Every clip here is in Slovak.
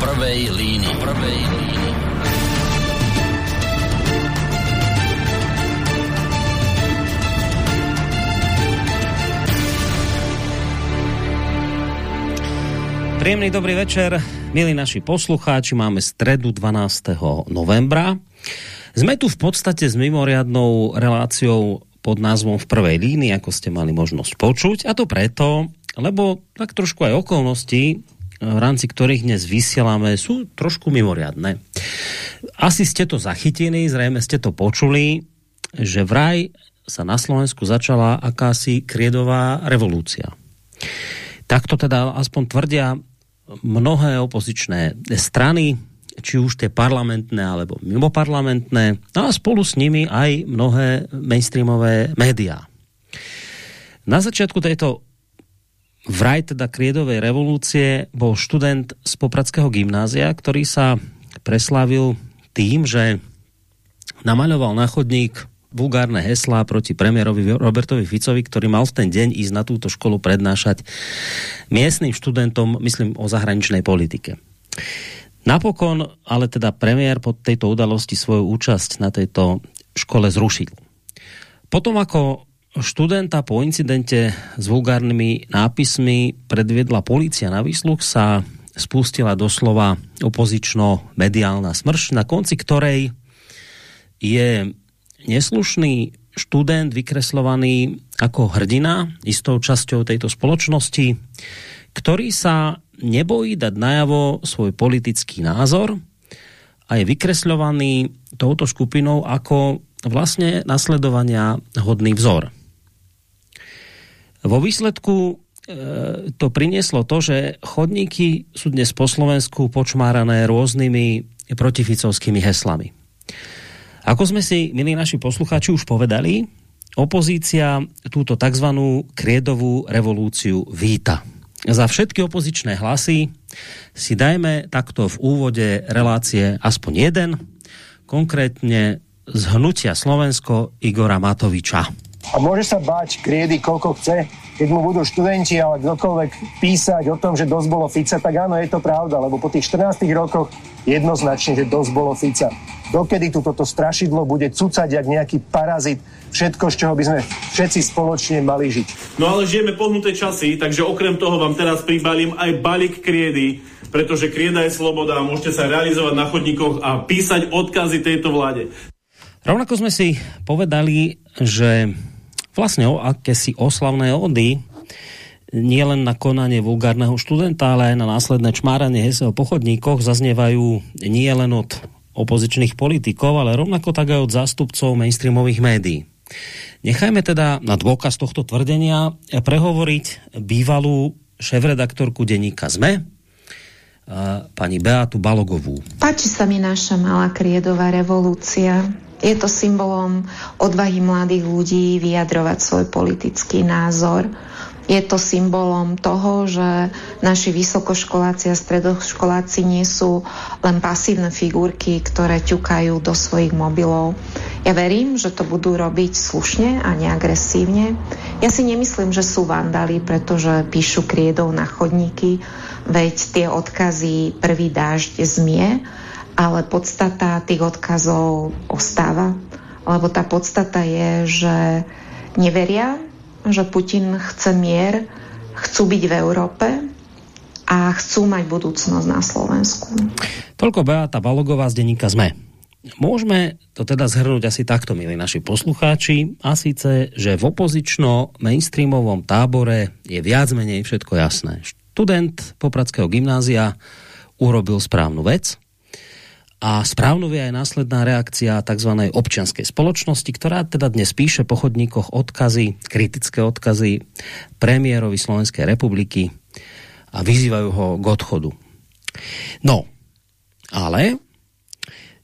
prvej línii. Prvej línii. Príjemný dobrý večer, milí naši poslucháči. Máme stredu 12. novembra. Sme tu v podstate s mimoriadnou reláciou pod názvom v prvej línii, ako ste mali možnosť počuť. A to preto, lebo tak trošku aj okolnosti, v rámci ktorých dnes vysielame, sú trošku mimoriadne. Asi ste to zachytili, zrejme ste to počuli, že vraj sa na Slovensku začala akási kriedová revolúcia. Takto teda aspoň tvrdia mnohé opozičné strany, či už tie parlamentné alebo mimoparlamentné, no a spolu s nimi aj mnohé mainstreamové médiá. Na začiatku tejto vraj teda kriedovej revolúcie bol študent z Popradského gymnázia, ktorý sa preslávil tým, že namaľoval na chodník vulgárne heslá proti premiérovi Robertovi Ficovi, ktorý mal v ten deň ísť na túto školu prednášať miestnym študentom, myslím, o zahraničnej politike. Napokon ale teda premiér po tejto udalosti svoju účasť na tejto škole zrušil. Potom ako študenta po incidente s vulgárnymi nápismi predviedla policia na výsluch, sa spustila doslova opozično-mediálna smrš, na konci ktorej je neslušný študent vykreslovaný ako hrdina istou časťou tejto spoločnosti, ktorý sa nebojí dať najavo svoj politický názor a je vykresľovaný touto skupinou ako vlastne nasledovania hodný vzor. Vo výsledku e, to prinieslo to, že chodníky sú dnes po Slovensku počmárané rôznymi protificovskými heslami. Ako sme si, milí naši poslucháči, už povedali, opozícia túto tzv. kriedovú revolúciu víta. Za všetky opozičné hlasy si dajme takto v úvode relácie aspoň jeden, konkrétne z hnutia Slovensko Igora Matoviča. A môže sa báť kriedy, koľko chce, keď mu budú študenti ale kdokoľvek písať o tom, že dosť bolo Fica, tak áno, je to pravda, lebo po tých 14 rokoch jednoznačne, že dosť bolo Fica dokedy tu toto strašidlo bude cucať jak nejaký parazit, všetko, z čoho by sme všetci spoločne mali žiť. No ale žijeme pohnuté časy, takže okrem toho vám teraz pribalím aj balík kriedy, pretože krieda je sloboda a môžete sa realizovať na chodníkoch a písať odkazy tejto vláde. Rovnako sme si povedali, že vlastne o akési oslavné ody nie len na konanie vulgárneho študenta, ale aj na následné čmáranie hesel po chodníkoch zaznievajú nie len od opozičných politikov, ale rovnako tak aj od zástupcov mainstreamových médií. Nechajme teda na dôkaz tohto tvrdenia prehovoriť bývalú šéf-redaktorku denníka ZME, pani Beatu Balogovú. Páči sa mi naša malá kriedová revolúcia. Je to symbolom odvahy mladých ľudí vyjadrovať svoj politický názor je to symbolom toho, že naši vysokoškoláci a stredoškoláci nie sú len pasívne figurky, ktoré ťukajú do svojich mobilov. Ja verím, že to budú robiť slušne a neagresívne. Ja si nemyslím, že sú vandali, pretože píšu kriedov na chodníky, veď tie odkazy prvý dážď zmie, ale podstata tých odkazov ostáva, lebo tá podstata je, že neveria že Putin chce mier, chcú byť v Európe a chcú mať budúcnosť na Slovensku. Toľko Beata Balogová z denníka ZME. Môžeme to teda zhrnúť asi takto, milí naši poslucháči, a síce, že v opozično-mainstreamovom tábore je viac menej všetko jasné. Student Popradského gymnázia urobil správnu vec, a správnou je aj následná reakcia tzv. občianskej spoločnosti, ktorá teda dnes píše po chodníkoch odkazy, kritické odkazy premiérovi Slovenskej republiky a vyzývajú ho k odchodu. No, ale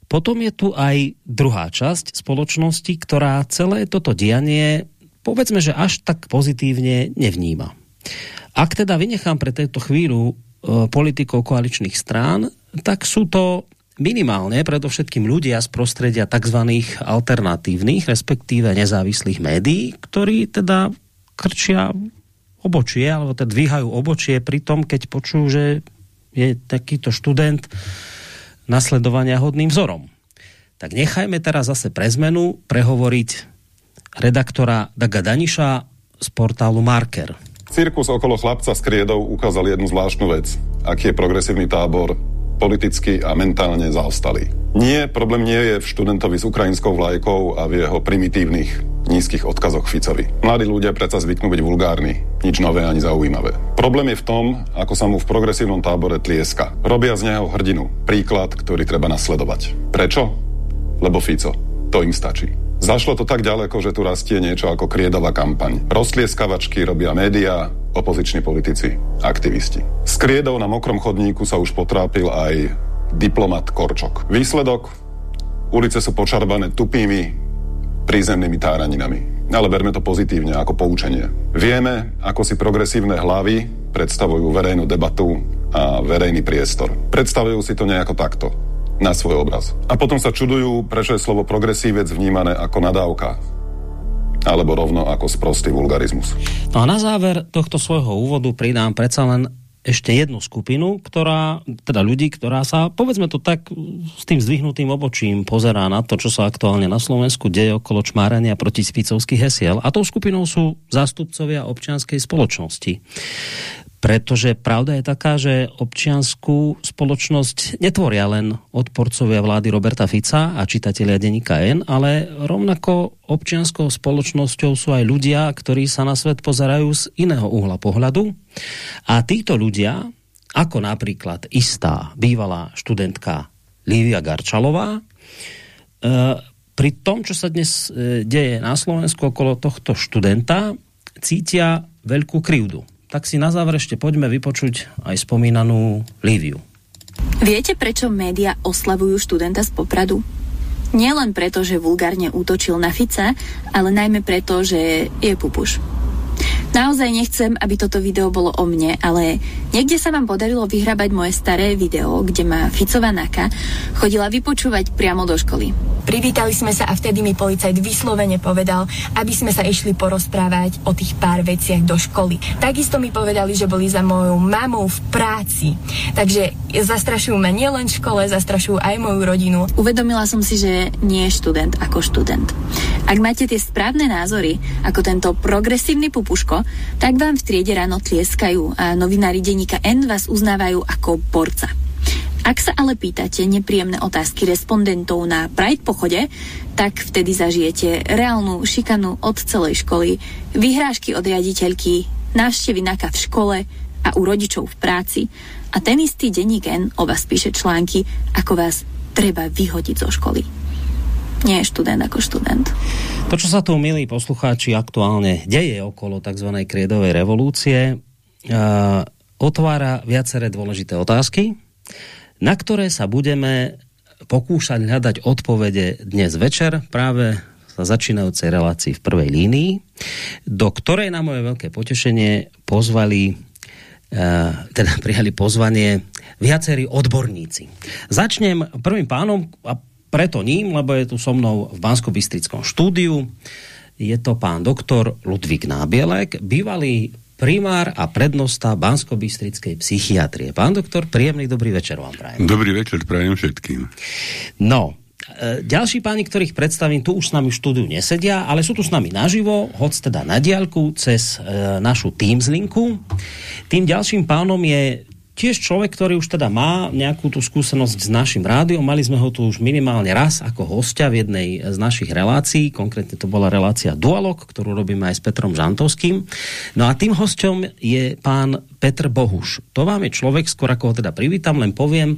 potom je tu aj druhá časť spoločnosti, ktorá celé toto dianie povedzme, že až tak pozitívne nevníma. Ak teda vynechám pre tejto chvíľu e, politikov koaličných strán, tak sú to minimálne predovšetkým ľudia z prostredia tzv. alternatívnych, respektíve nezávislých médií, ktorí teda krčia obočie, alebo teda dvíhajú obočie pri tom, keď počujú, že je takýto študent nasledovania hodným vzorom. Tak nechajme teraz zase pre zmenu prehovoriť redaktora Daga Daniša z portálu Marker. Cirkus okolo chlapca s kriedou ukázal jednu zvláštnu vec. Aký je progresívny tábor politicky a mentálne zaostalý. Nie, problém nie je v študentovi s ukrajinskou vlajkou a v jeho primitívnych nízkych odkazoch Ficovi. Mladí ľudia predsa zvyknú byť vulgárni, nič nové ani zaujímavé. Problém je v tom, ako sa mu v progresívnom tábore tlieska. Robia z neho hrdinu, príklad, ktorý treba nasledovať. Prečo? Lebo Fico. To im stačí. Zašlo to tak ďaleko, že tu rastie niečo ako kriedová kampaň. Roztlieskavačky robia médiá, opoziční politici, aktivisti. S kriedou na mokrom chodníku sa už potrápil aj diplomat Korčok. Výsledok? Ulice sú počarbané tupými prízemnými táraninami. Ale berme to pozitívne ako poučenie. Vieme, ako si progresívne hlavy predstavujú verejnú debatu a verejný priestor. Predstavujú si to nejako takto na svoj obraz. A potom sa čudujú, prečo je slovo progresívec vnímané ako nadávka alebo rovno ako sprostý vulgarizmus. No a na záver tohto svojho úvodu pridám predsa len ešte jednu skupinu, ktorá, teda ľudí, ktorá sa, povedzme to tak, s tým zdvihnutým obočím pozerá na to, čo sa aktuálne na Slovensku deje okolo čmárania proti spicovských hesiel. A tou skupinou sú zástupcovia občianskej spoločnosti pretože pravda je taká, že občianskú spoločnosť netvoria len odporcovia vlády Roberta Fica a čitatelia denníka N, ale rovnako občianskou spoločnosťou sú aj ľudia, ktorí sa na svet pozerajú z iného uhla pohľadu. A títo ľudia, ako napríklad istá bývalá študentka Lívia Garčalová, e, pri tom, čo sa dnes e, deje na Slovensku okolo tohto študenta, cítia veľkú krivdu tak si na záver ešte poďme vypočuť aj spomínanú Líviu. Viete, prečo média oslavujú študenta z Popradu? Nielen preto, že vulgárne útočil na Fica, ale najmä preto, že je pupuš. Naozaj nechcem, aby toto video bolo o mne, ale niekde sa vám podarilo vyhrabať moje staré video, kde ma Ficová Naka chodila vypočúvať priamo do školy. Privítali sme sa a vtedy mi policajt vyslovene povedal, aby sme sa išli porozprávať o tých pár veciach do školy. Takisto mi povedali, že boli za mojou mamou v práci. Takže zastrašujú ma nielen v škole, zastrašujú aj moju rodinu. Uvedomila som si, že nie je študent ako študent. Ak máte tie správne názory, ako tento progresívny pupuško, tak vám v triede ráno tlieskajú a novinári denníka N vás uznávajú ako borca. Ak sa ale pýtate nepríjemné otázky respondentov na Pride pochode, tak vtedy zažijete reálnu šikanu od celej školy, vyhrážky od riaditeľky, návštevy NAKA v škole a u rodičov v práci a ten istý denník N o vás píše články, ako vás treba vyhodiť zo školy. Nie je študent ako študent. To, čo sa tu, milí poslucháči, aktuálne deje okolo tzv. kriedovej revolúcie, uh, otvára viaceré dôležité otázky, na ktoré sa budeme pokúšať hľadať odpovede dnes večer práve za začínajúcej relácii v prvej línii, do ktorej na moje veľké potešenie pozvali teda prijali pozvanie viacerí odborníci. Začnem prvým pánom a preto ním, lebo je tu so mnou v bansko štúdiu. Je to pán doktor Ludvík Nábielek, bývalý primár a prednosta bansko psychiatrie. Pán doktor, príjemný dobrý večer vám prajem. Dobrý večer prajem všetkým. No, e, ďalší páni, ktorých predstavím, tu už s nami v štúdiu nesedia, ale sú tu s nami naživo, hoď teda na diálku, cez e, našu Teams linku. Tým ďalším pánom je tiež človek, ktorý už teda má nejakú tú skúsenosť s našim rádiom. Mali sme ho tu už minimálne raz ako hostia v jednej z našich relácií. Konkrétne to bola relácia Dualog, ktorú robíme aj s Petrom Žantovským. No a tým hostom je pán Petr Bohuš. To vám je človek, skôr ako ho teda privítam, len poviem,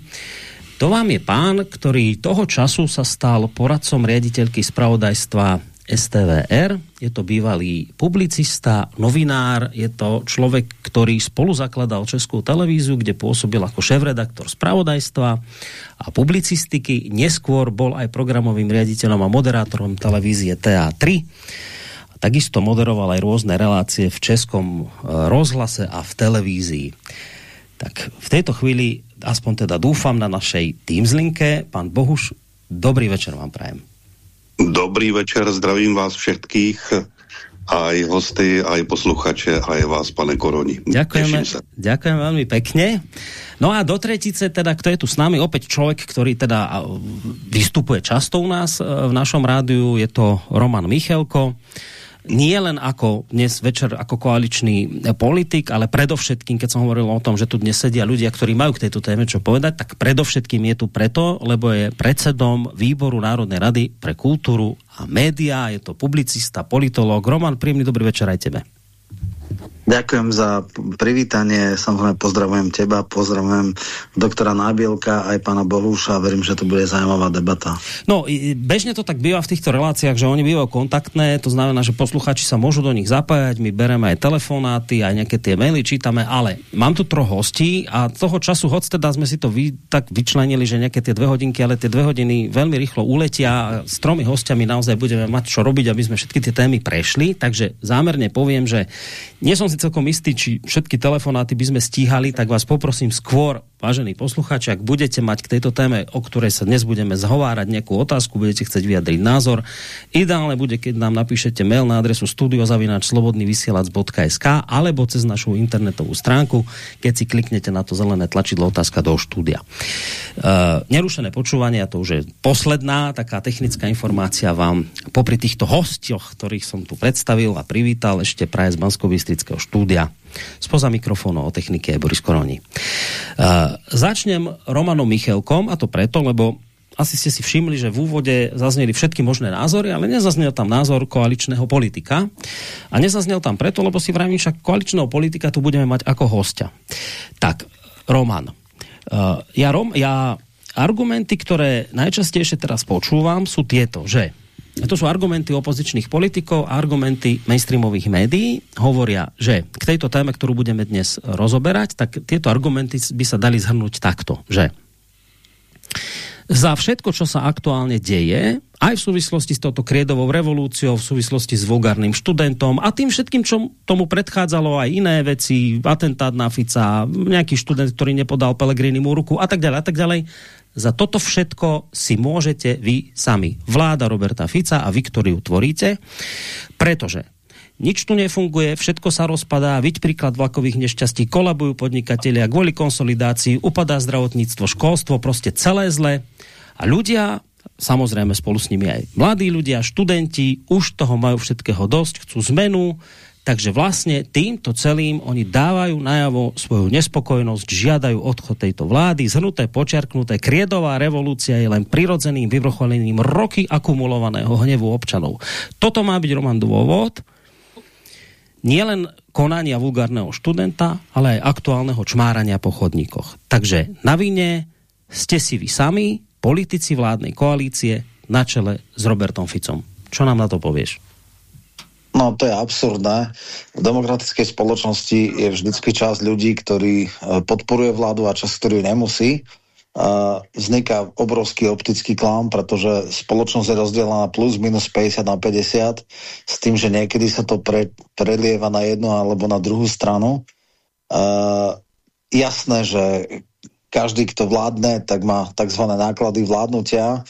to vám je pán, ktorý toho času sa stal poradcom riaditeľky spravodajstva STVR. Je to bývalý publicista, novinár, je to človek, ktorý spolu zakladal Českú televíziu, kde pôsobil ako šéf-redaktor spravodajstva a publicistiky. Neskôr bol aj programovým riaditeľom a moderátorom televízie TA3. Takisto moderoval aj rôzne relácie v českom e, rozhlase a v televízii. Tak v tejto chvíli, aspoň teda dúfam na našej Teamslinke, pán Bohuš, dobrý večer vám prajem. Dobrý večer, zdravím vás všetkých aj hosty, aj posluchače, aj vás, pane Koroni. Ďakujeme, ďakujem veľmi pekne. No a do tretice, teda, kto je tu s nami, opäť človek, ktorý teda vystupuje často u nás e, v našom rádiu, je to Roman Michelko nie len ako dnes večer ako koaličný politik, ale predovšetkým, keď som hovoril o tom, že tu dnes sedia ľudia, ktorí majú k tejto téme čo povedať, tak predovšetkým je tu preto, lebo je predsedom Výboru Národnej rady pre kultúru a médiá, je to publicista, politolog. Roman, príjemný dobrý večer aj tebe. Ďakujem za privítanie, samozrejme pozdravujem teba, pozdravujem doktora Nábielka, aj pána Bohúša verím, že to bude zaujímavá debata. No, bežne to tak býva v týchto reláciách, že oni bývajú kontaktné, to znamená, že posluchači sa môžu do nich zapájať, my bereme aj telefonáty, aj nejaké tie maily čítame, ale mám tu troch hostí a toho času, hoď teda sme si to vy, tak vyčlenili, že nejaké tie dve hodinky, ale tie dve hodiny veľmi rýchlo uletia a s tromi hostiami naozaj budeme mať čo robiť, aby sme všetky tie témy prešli, takže zámerne poviem, že nie som si celkom istý, či všetky telefonáty by sme stíhali, tak vás poprosím skôr Vážení poslucháči, ak budete mať k tejto téme, o ktorej sa dnes budeme zhovárať, nejakú otázku, budete chcieť vyjadriť názor, ideálne bude, keď nám napíšete mail na adresu studiozavinačslobodnyvysielac.sk alebo cez našu internetovú stránku, keď si kliknete na to zelené tlačidlo otázka do štúdia. Uh, nerušené počúvanie, to už je posledná taká technická informácia vám popri týchto hostioch, ktorých som tu predstavil a privítal ešte praje z bansko štúdia Spoza mikrofónu o technike je Boris Koroni. Uh, začnem Romanom Michelkom a to preto, lebo asi ste si všimli, že v úvode zazneli všetky možné názory, ale nezaznel tam názor koaličného politika. A nezaznel tam preto, lebo si vravím, však koaličného politika tu budeme mať ako hostia. Tak, Roman. Uh, ja, Rom, ja argumenty, ktoré najčastejšie teraz počúvam, sú tieto, že to sú argumenty opozičných politikov argumenty mainstreamových médií. Hovoria, že k tejto téme, ktorú budeme dnes rozoberať, tak tieto argumenty by sa dali zhrnúť takto, že za všetko, čo sa aktuálne deje, aj v súvislosti s touto kriedovou revolúciou, v súvislosti s vulgárnym študentom a tým všetkým, čo tomu predchádzalo aj iné veci, atentát na Fica, nejaký študent, ktorý nepodal Pelegrinimu ruku a tak ďalej a tak ďalej, za toto všetko si môžete vy sami. Vláda Roberta Fica a vy, ktorí ju tvoríte, pretože nič tu nefunguje, všetko sa rozpadá, viď príklad vlakových nešťastí, kolabujú podnikatelia kvôli konsolidácii, upadá zdravotníctvo, školstvo, proste celé zle. A ľudia, samozrejme spolu s nimi aj mladí ľudia, študenti, už toho majú všetkého dosť, chcú zmenu, Takže vlastne týmto celým oni dávajú najavo svoju nespokojnosť, žiadajú odchod tejto vlády, zhrnuté, počiarknuté, kriedová revolúcia je len prirodzeným vyvrcholením roky akumulovaného hnevu občanov. Toto má byť Roman dôvod, nielen konania vulgárneho študenta, ale aj aktuálneho čmárania po chodníkoch. Takže na vine ste si vy sami, politici vládnej koalície, na čele s Robertom Ficom. Čo nám na to povieš? No to je absurdné. V demokratickej spoločnosti je vždycky časť ľudí, ktorí e, podporuje vládu a časť, ktorý nemusí. Uh, vzniká obrovský optický klám, pretože spoločnosť je rozdelená plus minus 50 na 50 s tým, že niekedy sa to pre, prelieva na jednu alebo na druhú stranu. Uh, jasné, že každý, kto vládne, tak má tzv. náklady vládnutia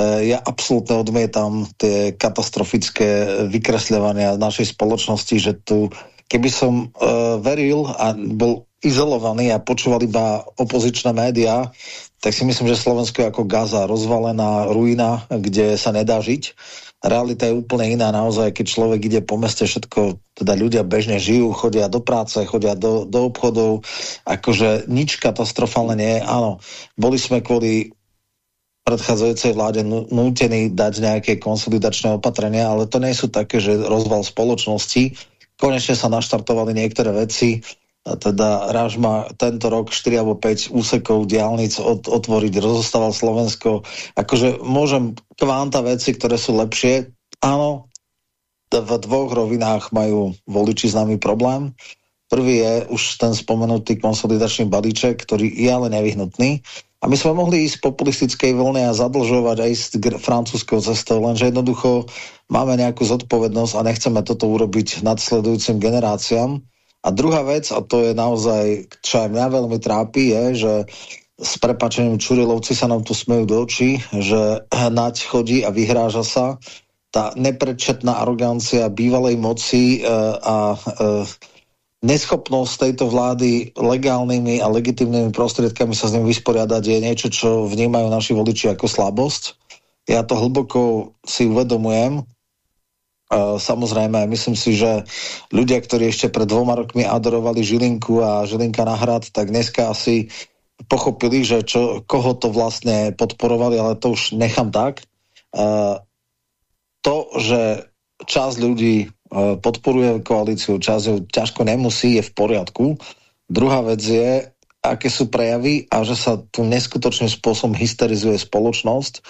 ja absolútne odmietam tie katastrofické vykresľovania našej spoločnosti, že tu, keby som uh, veril a bol izolovaný a počúval iba opozičné médiá, tak si myslím, že Slovensko je ako Gaza, rozvalená ruina, kde sa nedá žiť. Realita je úplne iná, naozaj, keď človek ide po meste, všetko, teda ľudia bežne žijú, chodia do práce, chodia do, do obchodov, akože nič katastrofálne nie je. Áno, boli sme kvôli predchádzajúcej vláde nútení dať nejaké konsolidačné opatrenia, ale to nie sú také, že rozval spoločnosti. Konečne sa naštartovali niektoré veci, a teda Ráž má tento rok 4 alebo 5 úsekov diálnic od, otvoriť, rozostával Slovensko. Akože môžem kvanta veci, ktoré sú lepšie. Áno, v dvoch rovinách majú voliči s nami problém. Prvý je už ten spomenutý konsolidačný balíček, ktorý je ale nevyhnutný a my sme mohli ísť populistickej vlne a zadlžovať aj s francúzskou cestou, lenže jednoducho máme nejakú zodpovednosť a nechceme toto urobiť nadsledujúcim generáciám. A druhá vec, a to je naozaj, čo aj mňa veľmi trápi, je, že s prepačením Čurilovci sa nám tu smejú do očí, že Naď chodí a vyhráža sa tá neprečetná arogancia bývalej moci uh, a uh, neschopnosť tejto vlády legálnymi a legitimnými prostriedkami sa s ním vysporiadať je niečo, čo vnímajú naši voliči ako slabosť. Ja to hlboko si uvedomujem. Samozrejme, myslím si, že ľudia, ktorí ešte pred dvoma rokmi adorovali Žilinku a Žilinka na hrad, tak dneska asi pochopili, že čo, koho to vlastne podporovali, ale to už nechám tak. To, že časť ľudí podporuje koalíciu, časť ju ťažko nemusí, je v poriadku. Druhá vec je, aké sú prejavy a že sa tu neskutočným spôsobom hysterizuje spoločnosť,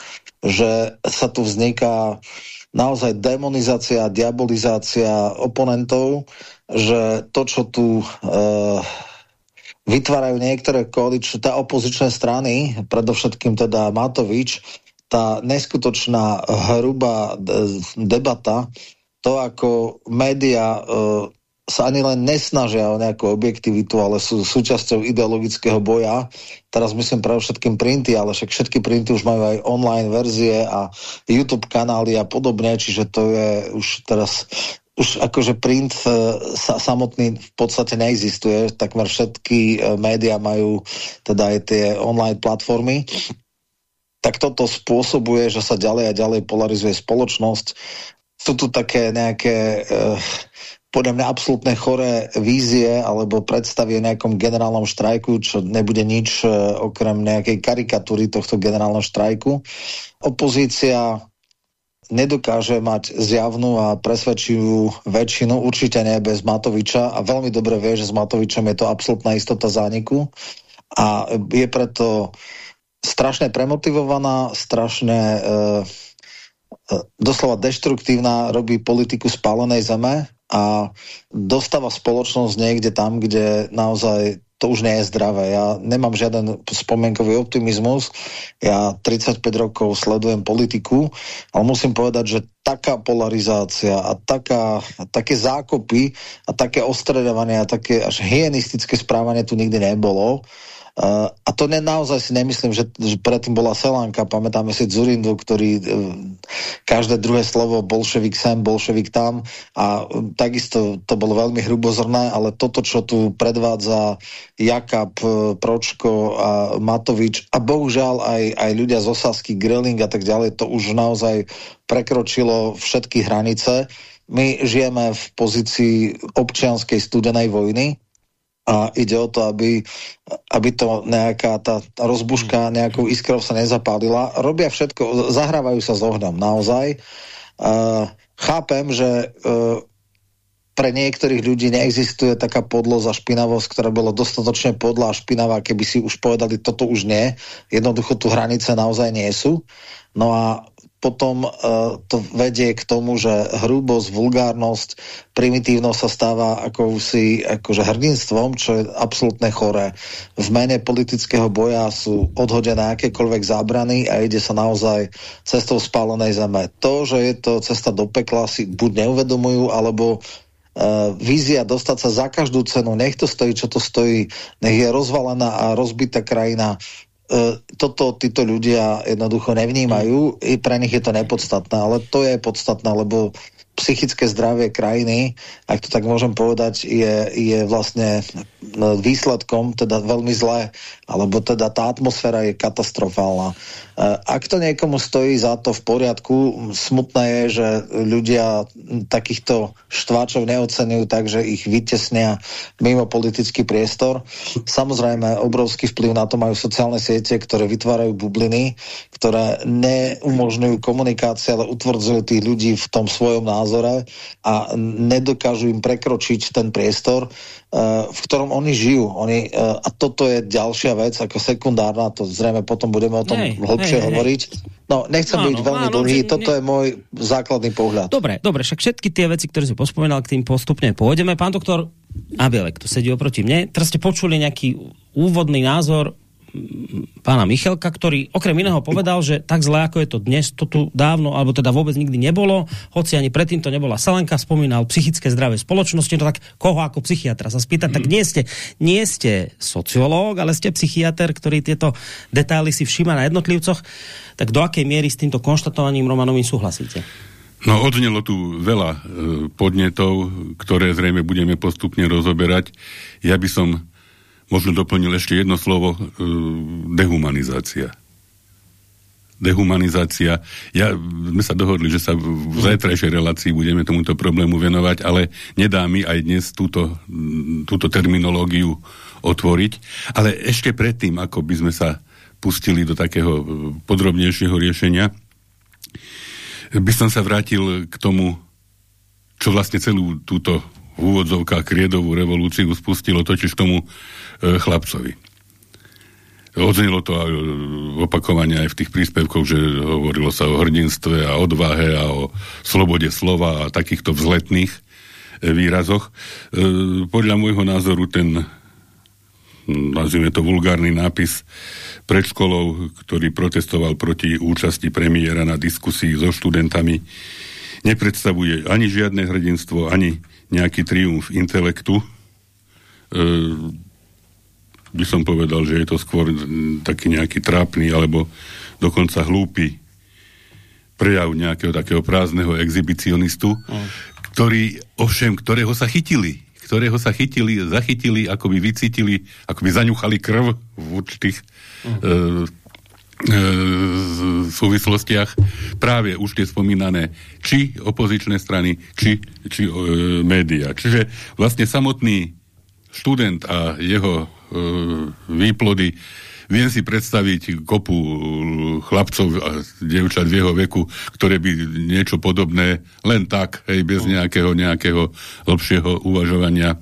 že sa tu vzniká naozaj demonizácia, diabolizácia oponentov, že to, čo tu e, vytvárajú niektoré koaličné, tá opozičné strany, predovšetkým teda Matovič, tá neskutočná hrubá debata, to, ako média e, sa ani len nesnažia o nejakú objektivitu, ale sú súčasťou ideologického boja. Teraz myslím pre všetkým printy, ale však všetky printy už majú aj online verzie a YouTube kanály a podobne, čiže to je už teraz už akože print e, sa, samotný v podstate neexistuje, takmer všetky e, médiá majú teda aj tie online platformy tak toto spôsobuje, že sa ďalej a ďalej polarizuje spoločnosť. Sú tu také nejaké uh, podľa mňa absolútne choré vízie alebo predstavy o nejakom generálnom štrajku, čo nebude nič e, okrem nejakej karikatúry tohto generálneho štrajku. Opozícia nedokáže mať zjavnú a presvedčivú väčšinu, určite nie bez Matoviča a veľmi dobre vie, že s Matovičom je to absolútna istota zániku a je preto strašne premotivovaná, strašne e, e doslova deštruktívna, robí politiku spálenej zeme a dostáva spoločnosť niekde tam, kde naozaj to už nie je zdravé. Ja nemám žiaden spomienkový optimizmus, ja 35 rokov sledujem politiku, ale musím povedať, že taká polarizácia a taká, také zákopy a také ostredovanie a také až hyenistické správanie tu nikdy nebolo. Uh, a to ne, naozaj si nemyslím, že, že predtým bola Selánka, pamätáme si Zurindu, ktorý uh, každé druhé slovo bolševik sem, bolševik tam. A uh, takisto to bolo veľmi hrubozrné, ale toto, čo tu predvádza Jakab, uh, Pročko a Matovič a bohužiaľ aj, aj ľudia z Osasky, Grilling a tak ďalej, to už naozaj prekročilo všetky hranice. My žijeme v pozícii občianskej studenej vojny, a ide o to, aby, aby to nejaká tá, tá rozbuška nejakou iskrou sa nezapálila. Robia všetko, zahrávajú sa s ohňom, naozaj. Uh, chápem, že uh, pre niektorých ľudí neexistuje taká podloza špinavosť, ktorá bola dostatočne podlá a špinavá, keby si už povedali, toto už nie. Jednoducho tu hranice naozaj nie sú. No a potom uh, to vedie k tomu, že hrubosť, vulgárnosť, primitívnosť sa stáva akousi akože hrdinstvom, čo je absolútne choré. V mene politického boja sú odhodené akékoľvek zábrany a ide sa naozaj cestou spálenej zeme. To, že je to cesta do pekla, si buď neuvedomujú, alebo Uh, vízia dostať sa za každú cenu, nech to stojí, čo to stojí, nech je rozvalená a rozbitá krajina, E, toto títo ľudia jednoducho nevnímajú, i pre nich je to nepodstatné, ale to je podstatné, lebo psychické zdravie krajiny, ak to tak môžem povedať, je, je vlastne výsledkom teda veľmi zlé, alebo teda tá atmosféra je katastrofálna. Eh, ak to niekomu stojí za to v poriadku, smutné je, že ľudia takýchto štváčov neocenujú tak, že ich vytesnia mimo politický priestor. Samozrejme, obrovský vplyv na to majú sociálne siete, ktoré vytvárajú bubliny, ktoré neumožňujú komunikáciu, ale utvrdzujú tých ľudí v tom svojom názore a nedokážu im prekročiť ten priestor v ktorom oni žijú. Oni, e, a toto je ďalšia vec, ako sekundárna, to zrejme potom budeme o tom hej, hlbšie hej, hovoriť. No, nechcem no, byť veľmi áno, dlhý, že, toto ne... je môj základný pohľad. Dobre, dobre, však všetky tie veci, ktoré si pospomenal, k tým postupne pôjdeme. Pán doktor Abielek, tu sedí oproti mne. Teraz ste počuli nejaký úvodný názor pána Michelka, ktorý okrem iného povedal, že tak zle ako je to dnes, to tu dávno, alebo teda vôbec nikdy nebolo, hoci ani predtým to nebola Salenka, spomínal psychické zdravie spoločnosti, no tak koho ako psychiatra sa spýtať, mm. tak nie ste, nie ste sociológ, ale ste psychiatr, ktorý tieto detaily si všíma na jednotlivcoch, tak do akej miery s týmto konštatovaním Romanovým súhlasíte? No odznelo tu veľa e, podnetov, ktoré zrejme budeme postupne rozoberať. Ja by som možno doplnil ešte jedno slovo, e, dehumanizácia. Dehumanizácia. Ja, sme sa dohodli, že sa v zajtrajšej relácii budeme tomuto problému venovať, ale nedá mi aj dnes túto, túto terminológiu otvoriť. Ale ešte predtým, ako by sme sa pustili do takého e, podrobnejšieho riešenia, by som sa vrátil k tomu, čo vlastne celú túto v úvodzovkách kriedovú revolúciu spustilo totiž tomu e, chlapcovi. Odznelo to aj opakovane aj v tých príspevkoch, že hovorilo sa o hrdinstve a odvahe a o slobode slova a takýchto vzletných e, výrazoch. E, podľa môjho názoru ten nazvime to vulgárny nápis pred školou, ktorý protestoval proti účasti premiéra na diskusii so študentami, nepredstavuje ani žiadne hrdinstvo, ani nejaký triumf intelektu. E, by som povedal, že je to skôr taký nejaký trápny alebo dokonca hlúpy prejav nejakého takého prázdneho exhibicionistu, mm. ktorý, ovšem, ktorého sa chytili ktorého sa chytili, zachytili, ako by vycítili, ako by zaňuchali krv v určitých uh-huh. e, e, súvislostiach práve už tie spomínané či opozičné strany, či, či e, média. Čiže vlastne samotný študent a jeho e, výplody Viem si predstaviť kopu chlapcov a dievčat v jeho veku, ktoré by niečo podobné len tak, hej, bez nejakého, nejakého lepšieho uvažovania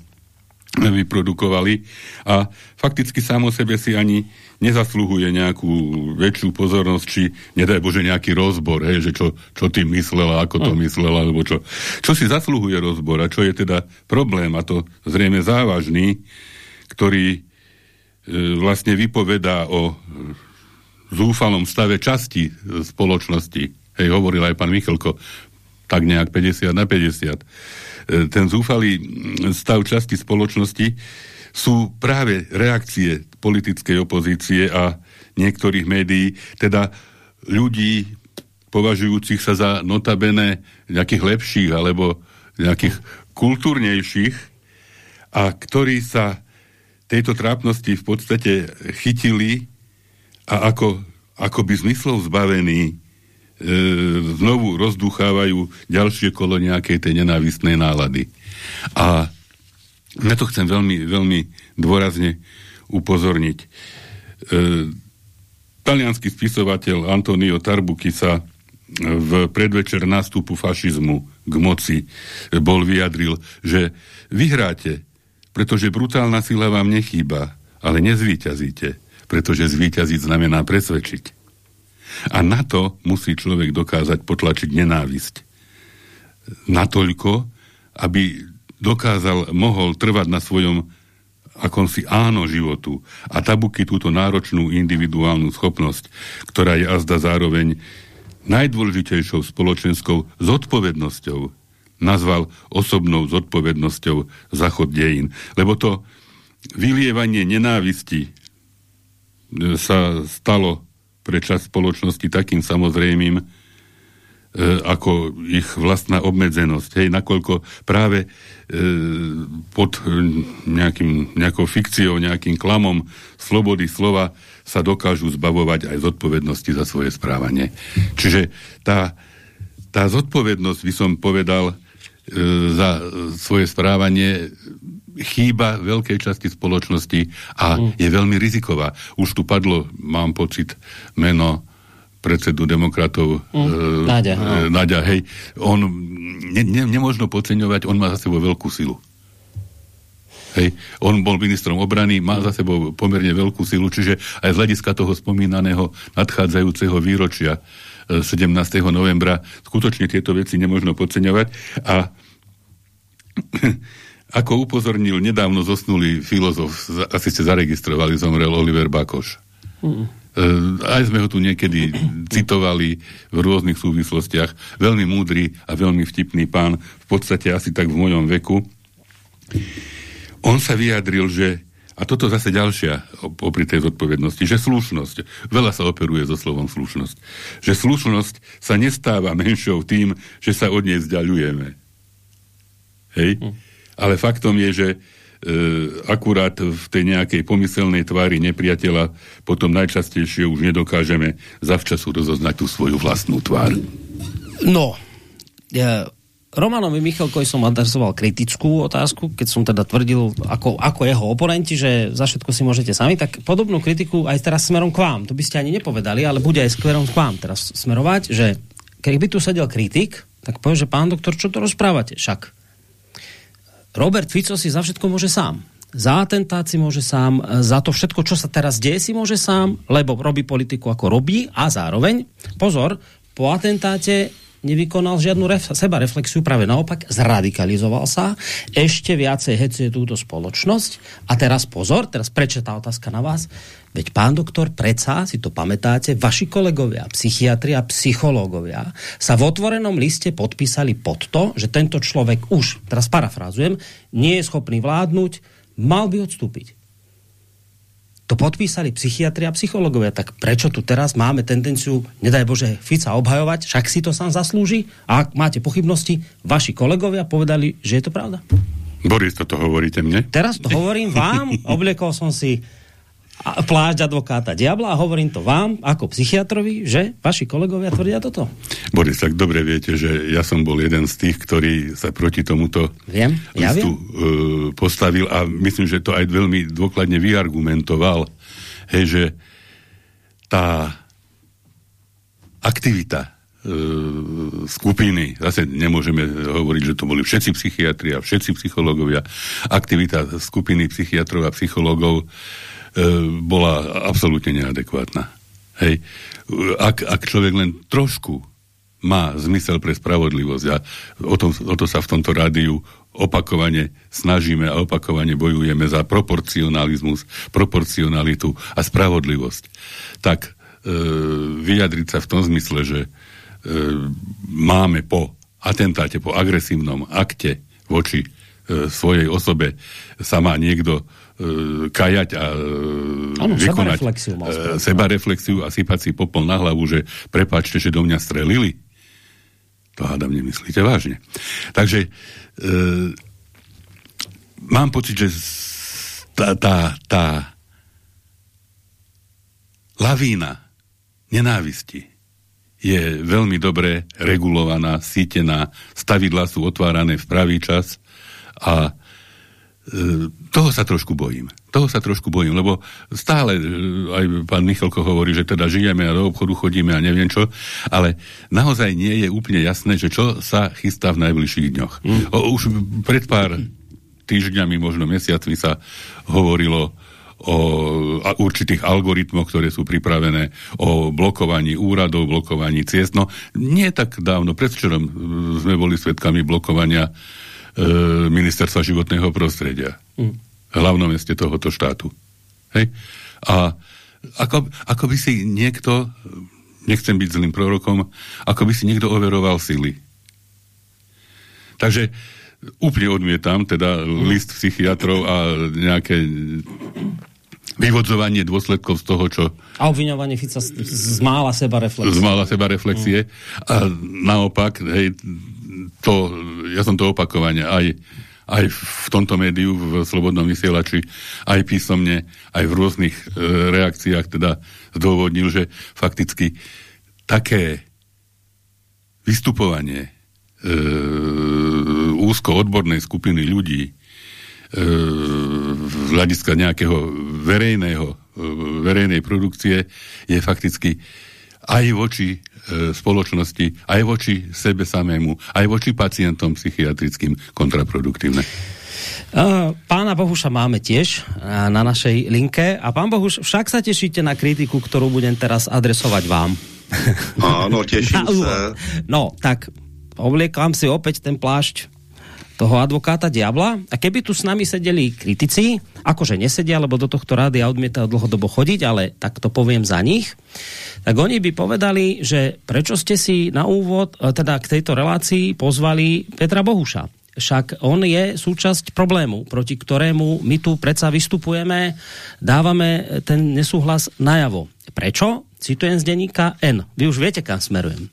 vyprodukovali. A fakticky sám o sebe si ani nezasluhuje nejakú väčšiu pozornosť, či nedaj Bože nejaký rozbor, hej, že čo, čo ty myslela, ako to hm. myslela, alebo čo. Čo si zasluhuje rozbor a čo je teda problém, a to zrejme závažný, ktorý E, vlastne vypovedá o zúfalom stave časti spoločnosti. Hej, hovoril aj pán Michalko, tak nejak 50 na 50. E, ten zúfalý stav časti spoločnosti sú práve reakcie politickej opozície a niektorých médií, teda ľudí považujúcich sa za notabene nejakých lepších alebo nejakých kultúrnejších a ktorí sa tejto trápnosti v podstate chytili a ako, ako by zmyslov zbavení e, znovu rozduchávajú ďalšie kolo nejakej tej nenávistnej nálady. A na to chcem veľmi, veľmi dôrazne upozorniť. E, talianský spisovateľ Antonio Tarbuki sa v predvečer nástupu fašizmu k moci bol vyjadril, že vyhráte pretože brutálna sila vám nechýba, ale nezvýťazíte, pretože zvýťaziť znamená presvedčiť. A na to musí človek dokázať potlačiť nenávisť. Natoľko, aby dokázal, mohol trvať na svojom akomsi áno životu a tabuky túto náročnú individuálnu schopnosť, ktorá je azda zároveň najdôležitejšou spoločenskou zodpovednosťou nazval osobnou zodpovednosťou za chod dejín. Lebo to vylievanie nenávisti e, sa stalo pre čas spoločnosti takým samozrejmým, ako ich vlastná obmedzenosť. Hej, nakoľko práve e, pod nejakým, nejakou fikciou, nejakým klamom slobody slova sa dokážu zbavovať aj zodpovednosti za svoje správanie. Čiže tá, tá zodpovednosť, by som povedal, E, za svoje správanie chýba veľkej časti spoločnosti a mm. je veľmi riziková. Už tu padlo, mám pocit, meno predsedu demokratov mm. e, Náďa, e, Náďa, hej. On, ne, ne, nemôžno podceňovať, on má za sebou veľkú silu. Hej. On bol ministrom obrany, má za sebou pomerne veľkú silu, čiže aj z hľadiska toho spomínaného nadchádzajúceho výročia 17. novembra. Skutočne tieto veci nemôžno podceňovať a ako upozornil nedávno zosnulý filozof, asi ste zaregistrovali, zomrel Oliver Bakoš. Mm. Aj sme ho tu niekedy citovali v rôznych súvislostiach. Veľmi múdry a veľmi vtipný pán, v podstate asi tak v mojom veku. On sa vyjadril, že a toto zase ďalšia popri tej zodpovednosti, že slušnosť, veľa sa operuje so slovom slušnosť, že slušnosť sa nestáva menšou tým, že sa od nej vzdialujeme. Hej? Hm. Ale faktom je, že akurát v tej nejakej pomyselnej tvári nepriateľa potom najčastejšie už nedokážeme zavčasu rozoznať tú svoju vlastnú tvár. No, ja, Romanovi Michalkovi som adresoval kritickú otázku, keď som teda tvrdil ako, ako jeho oponenti, že za všetko si môžete sami, tak podobnú kritiku aj teraz smerom k vám. To by ste ani nepovedali, ale bude aj smerom k vám teraz smerovať, že keď by tu sedel kritik, tak povie, že pán doktor, čo to rozprávate? Však Robert Fico si za všetko môže sám. Za atentát si môže sám, za to všetko, čo sa teraz deje, si môže sám, lebo robí politiku ako robí a zároveň, pozor, po atentáte nevykonal žiadnu ref- seba reflexiu, práve naopak zradikalizoval sa, ešte viacej hecuje túto spoločnosť. A teraz pozor, teraz prečo tá otázka na vás, veď pán doktor, predsa si to pamätáte, vaši kolegovia, psychiatri a psychológovia sa v otvorenom liste podpísali pod to, že tento človek už, teraz parafrázujem, nie je schopný vládnuť, mal by odstúpiť to podpísali psychiatri a psychológovia. Tak prečo tu teraz máme tendenciu, nedaj Bože, Fica obhajovať, však si to sám zaslúži? A ak máte pochybnosti, vaši kolegovia povedali, že je to pravda. Boris, toto hovoríte mne? Teraz to hovorím vám, obliekol som si plášť advokáta diabla a hovorím to vám, ako psychiatrovi, že vaši kolegovia tvrdia toto. Boris, tak dobre viete, že ja som bol jeden z tých, ktorí sa proti tomuto viem, ja listu viem. Uh, postavil a myslím, že to aj veľmi dôkladne vyargumentoval, hej, že tá aktivita e, skupiny, zase nemôžeme hovoriť, že to boli všetci psychiatri a všetci psychológovia, aktivita skupiny psychiatrov a psychológov E, bola absolútne neadekvátna. Hej. Ak, ak človek len trošku má zmysel pre spravodlivosť a o, tom, o to sa v tomto rádiu opakovane snažíme a opakovane bojujeme za proporcionalizmus, proporcionalitu a spravodlivosť, tak e, vyjadriť sa v tom zmysle, že e, máme po atentáte, po agresívnom akte voči e, svojej osobe sa má niekto E, kajať a e, ano, vykonať sebareflexiu, e, sebareflexiu a sypať si popol na hlavu, že prepáčte, že do mňa strelili. To hádam nemyslíte vážne. Takže e, mám pocit, že tá, tá, tá lavína nenávisti je veľmi dobre regulovaná, sítená, stavidla sú otvárané v pravý čas a E, toho sa trošku bojím. Toho sa trošku bojím, lebo stále e, aj pán Michalko hovorí, že teda žijeme a do obchodu chodíme a neviem čo, ale naozaj nie je úplne jasné, že čo sa chystá v najbližších dňoch. Mm. O, už pred pár týždňami, možno mesiacmi sa hovorilo o určitých algoritmoch, ktoré sú pripravené, o blokovaní úradov, blokovaní ciest. No, nie tak dávno, predvčerom sme boli svedkami blokovania e, ministerstva životného prostredia. Mm. Hlavnom meste tohoto štátu. Hej? A ako, ako by si niekto, nechcem byť zlým prorokom, ako by si niekto overoval sily. Takže úplne odmietam teda mm. list psychiatrov a nejaké vyvodzovanie dôsledkov z toho, čo... A obviňovanie Fica z, z mála seba reflexie. Z mála seba reflexie. Mm. A naopak, hej, to, ja som to opakovane aj, aj v tomto médiu, v Slobodnom vysielači, aj písomne, aj v rôznych e, reakciách teda zdôvodnil, že fakticky také vystupovanie e, úzko odbornej skupiny ľudí e, z hľadiska nejakého verejného, e, verejnej produkcie je fakticky aj voči spoločnosti, aj voči sebe samému, aj voči pacientom psychiatrickým kontraproduktívne. Pána Bohuša máme tiež na našej linke a pán Bohuš, však sa tešíte na kritiku, ktorú budem teraz adresovať vám. Áno, teším sa. No, tak obliekam si opäť ten plášť toho advokáta Diabla a keby tu s nami sedeli kritici, akože nesedia, lebo do tohto rády odmietajú dlhodobo chodiť, ale tak to poviem za nich, tak oni by povedali, že prečo ste si na úvod, e, teda k tejto relácii pozvali Petra Bohuša. však on je súčasť problému, proti ktorému my tu predsa vystupujeme, dávame ten nesúhlas najavo. Prečo? Citujem z denníka N. Vy už viete, kam smerujem.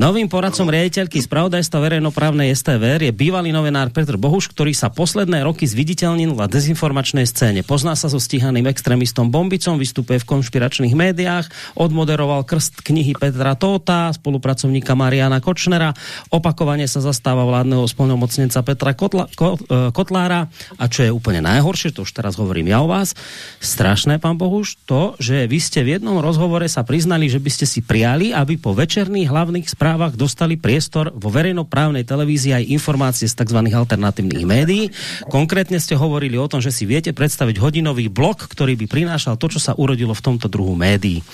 Novým poradcom riaditeľky spravodajstva verejnoprávnej STVR je bývalý novinár Petr Bohuš, ktorý sa posledné roky zviditeľnil na dezinformačnej scéne. Pozná sa so stíhaným extrémistom Bombicom, vystupuje v konšpiračných médiách, odmoderoval krst knihy Petra Tóta, spolupracovníka Mariana Kočnera, opakovane sa zastáva vládneho spolnomocnenca Petra Kotla, Ko, e, Kotlára a čo je úplne najhoršie, to už teraz hovorím ja o vás, strašné, pán Bohuš, to, že vy ste v jednom rozhovore sa priznali, že by ste si prijali, aby po večerných hlavných správach dostali priestor vo verejnoprávnej televízii aj informácie z tzv. alternatívnych médií. Konkrétne ste hovorili o tom, že si viete predstaviť hodinový blok, ktorý by prinášal to, čo sa urodilo v tomto druhu médií.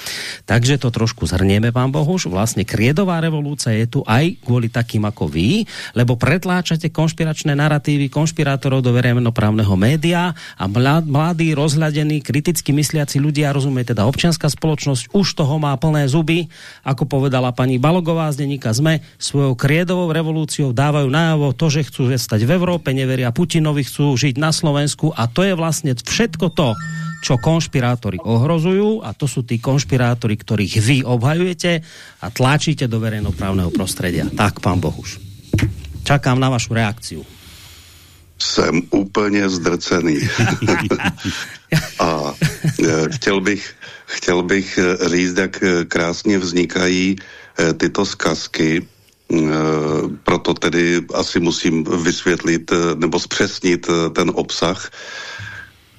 Takže to trošku zhrnieme, pán Bohuš. Vlastne kriedová revolúcia je tu aj kvôli takým ako vy, lebo pretláčate konšpiračné narratívy konšpirátorov do verejnoprávneho média a mladí, rozhľadení, kriticky mysliaci ľudia, rozumie teda občianská spoločnosť, už už toho má plné zuby, ako povedala pani Balogová z denníka ZME, svojou kriedovou revolúciou dávajú najavo to, že chcú stať v Európe, neveria Putinovi, chcú žiť na Slovensku a to je vlastne všetko to, čo konšpirátori ohrozujú a to sú tí konšpirátori, ktorých vy obhajujete a tlačíte do verejnoprávneho prostredia. Tak, pán Bohuš. Čakám na vašu reakciu. Jsem úplně zdrcený. a e, chtěl bych chtěl bych eh, říct, jak eh, krásně vznikají tyto zkazky, proto tedy asi musím vysvětlit nebo zpřesnit ten obsah,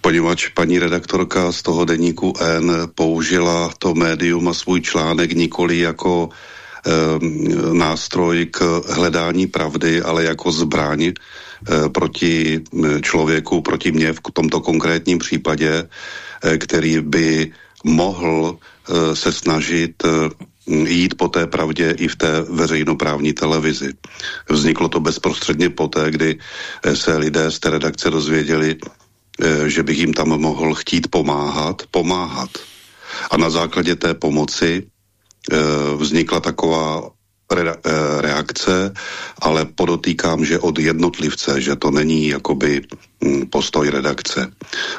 poněvadž paní redaktorka z toho deníku N použila to médium a svůj článek nikoli jako nástroj k hledání pravdy, ale jako zbraň proti člověku, proti mně v tomto konkrétním případě, který by mohl se snažit jít po té pravdě i v té veřejnoprávní televizi. Vzniklo to bezprostředně poté, kdy eh, se lidé z té redakce dozvěděli, že bych jim tam mohl chtít pomáhat, pomáhat. A na základě té pomoci vznikla taková reakce, ale podotýkám, že od jednotlivce, že to není jakoby Mm, postoj redakce.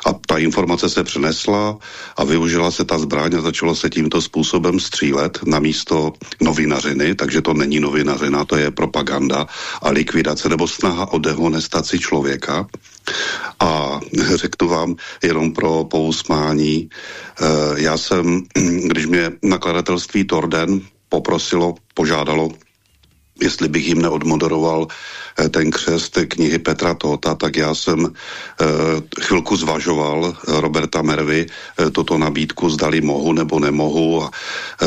A ta informace se přenesla a využila se ta zbraň a začalo se tímto způsobem střílet na místo novinařiny, takže to není novinařina, to je propaganda a likvidace nebo snaha o dehonestaci člověka. A řeknu vám jenom pro pousmání, eh, já jsem, když mě nakladatelství Torden poprosilo, požádalo, jestli bych jim neodmoderoval ten křest knihy Petra Tota, tak já jsem uh, chvilku zvažoval eh, Roberta Mervy uh, toto nabídku, zdali mohu nebo nemohu a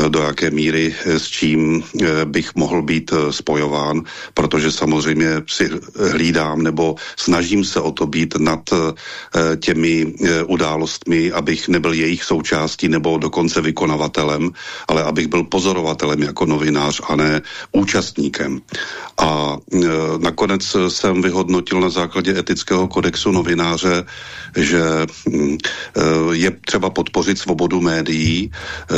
do jaké míry s čím bych mohl být spojován, protože samozřejmě si hlídám nebo snažím se o to být nad těmi událostmi, abych nebyl jejich součástí nebo dokonce vykonavatelem, ale abych byl pozorovatelem jako novinář a ne účastníkem. A uh, nakonec jsem vyhodnotil na základě etického kodexu novináře, že mm, eh, je třeba podpořit svobodu médií. Eh,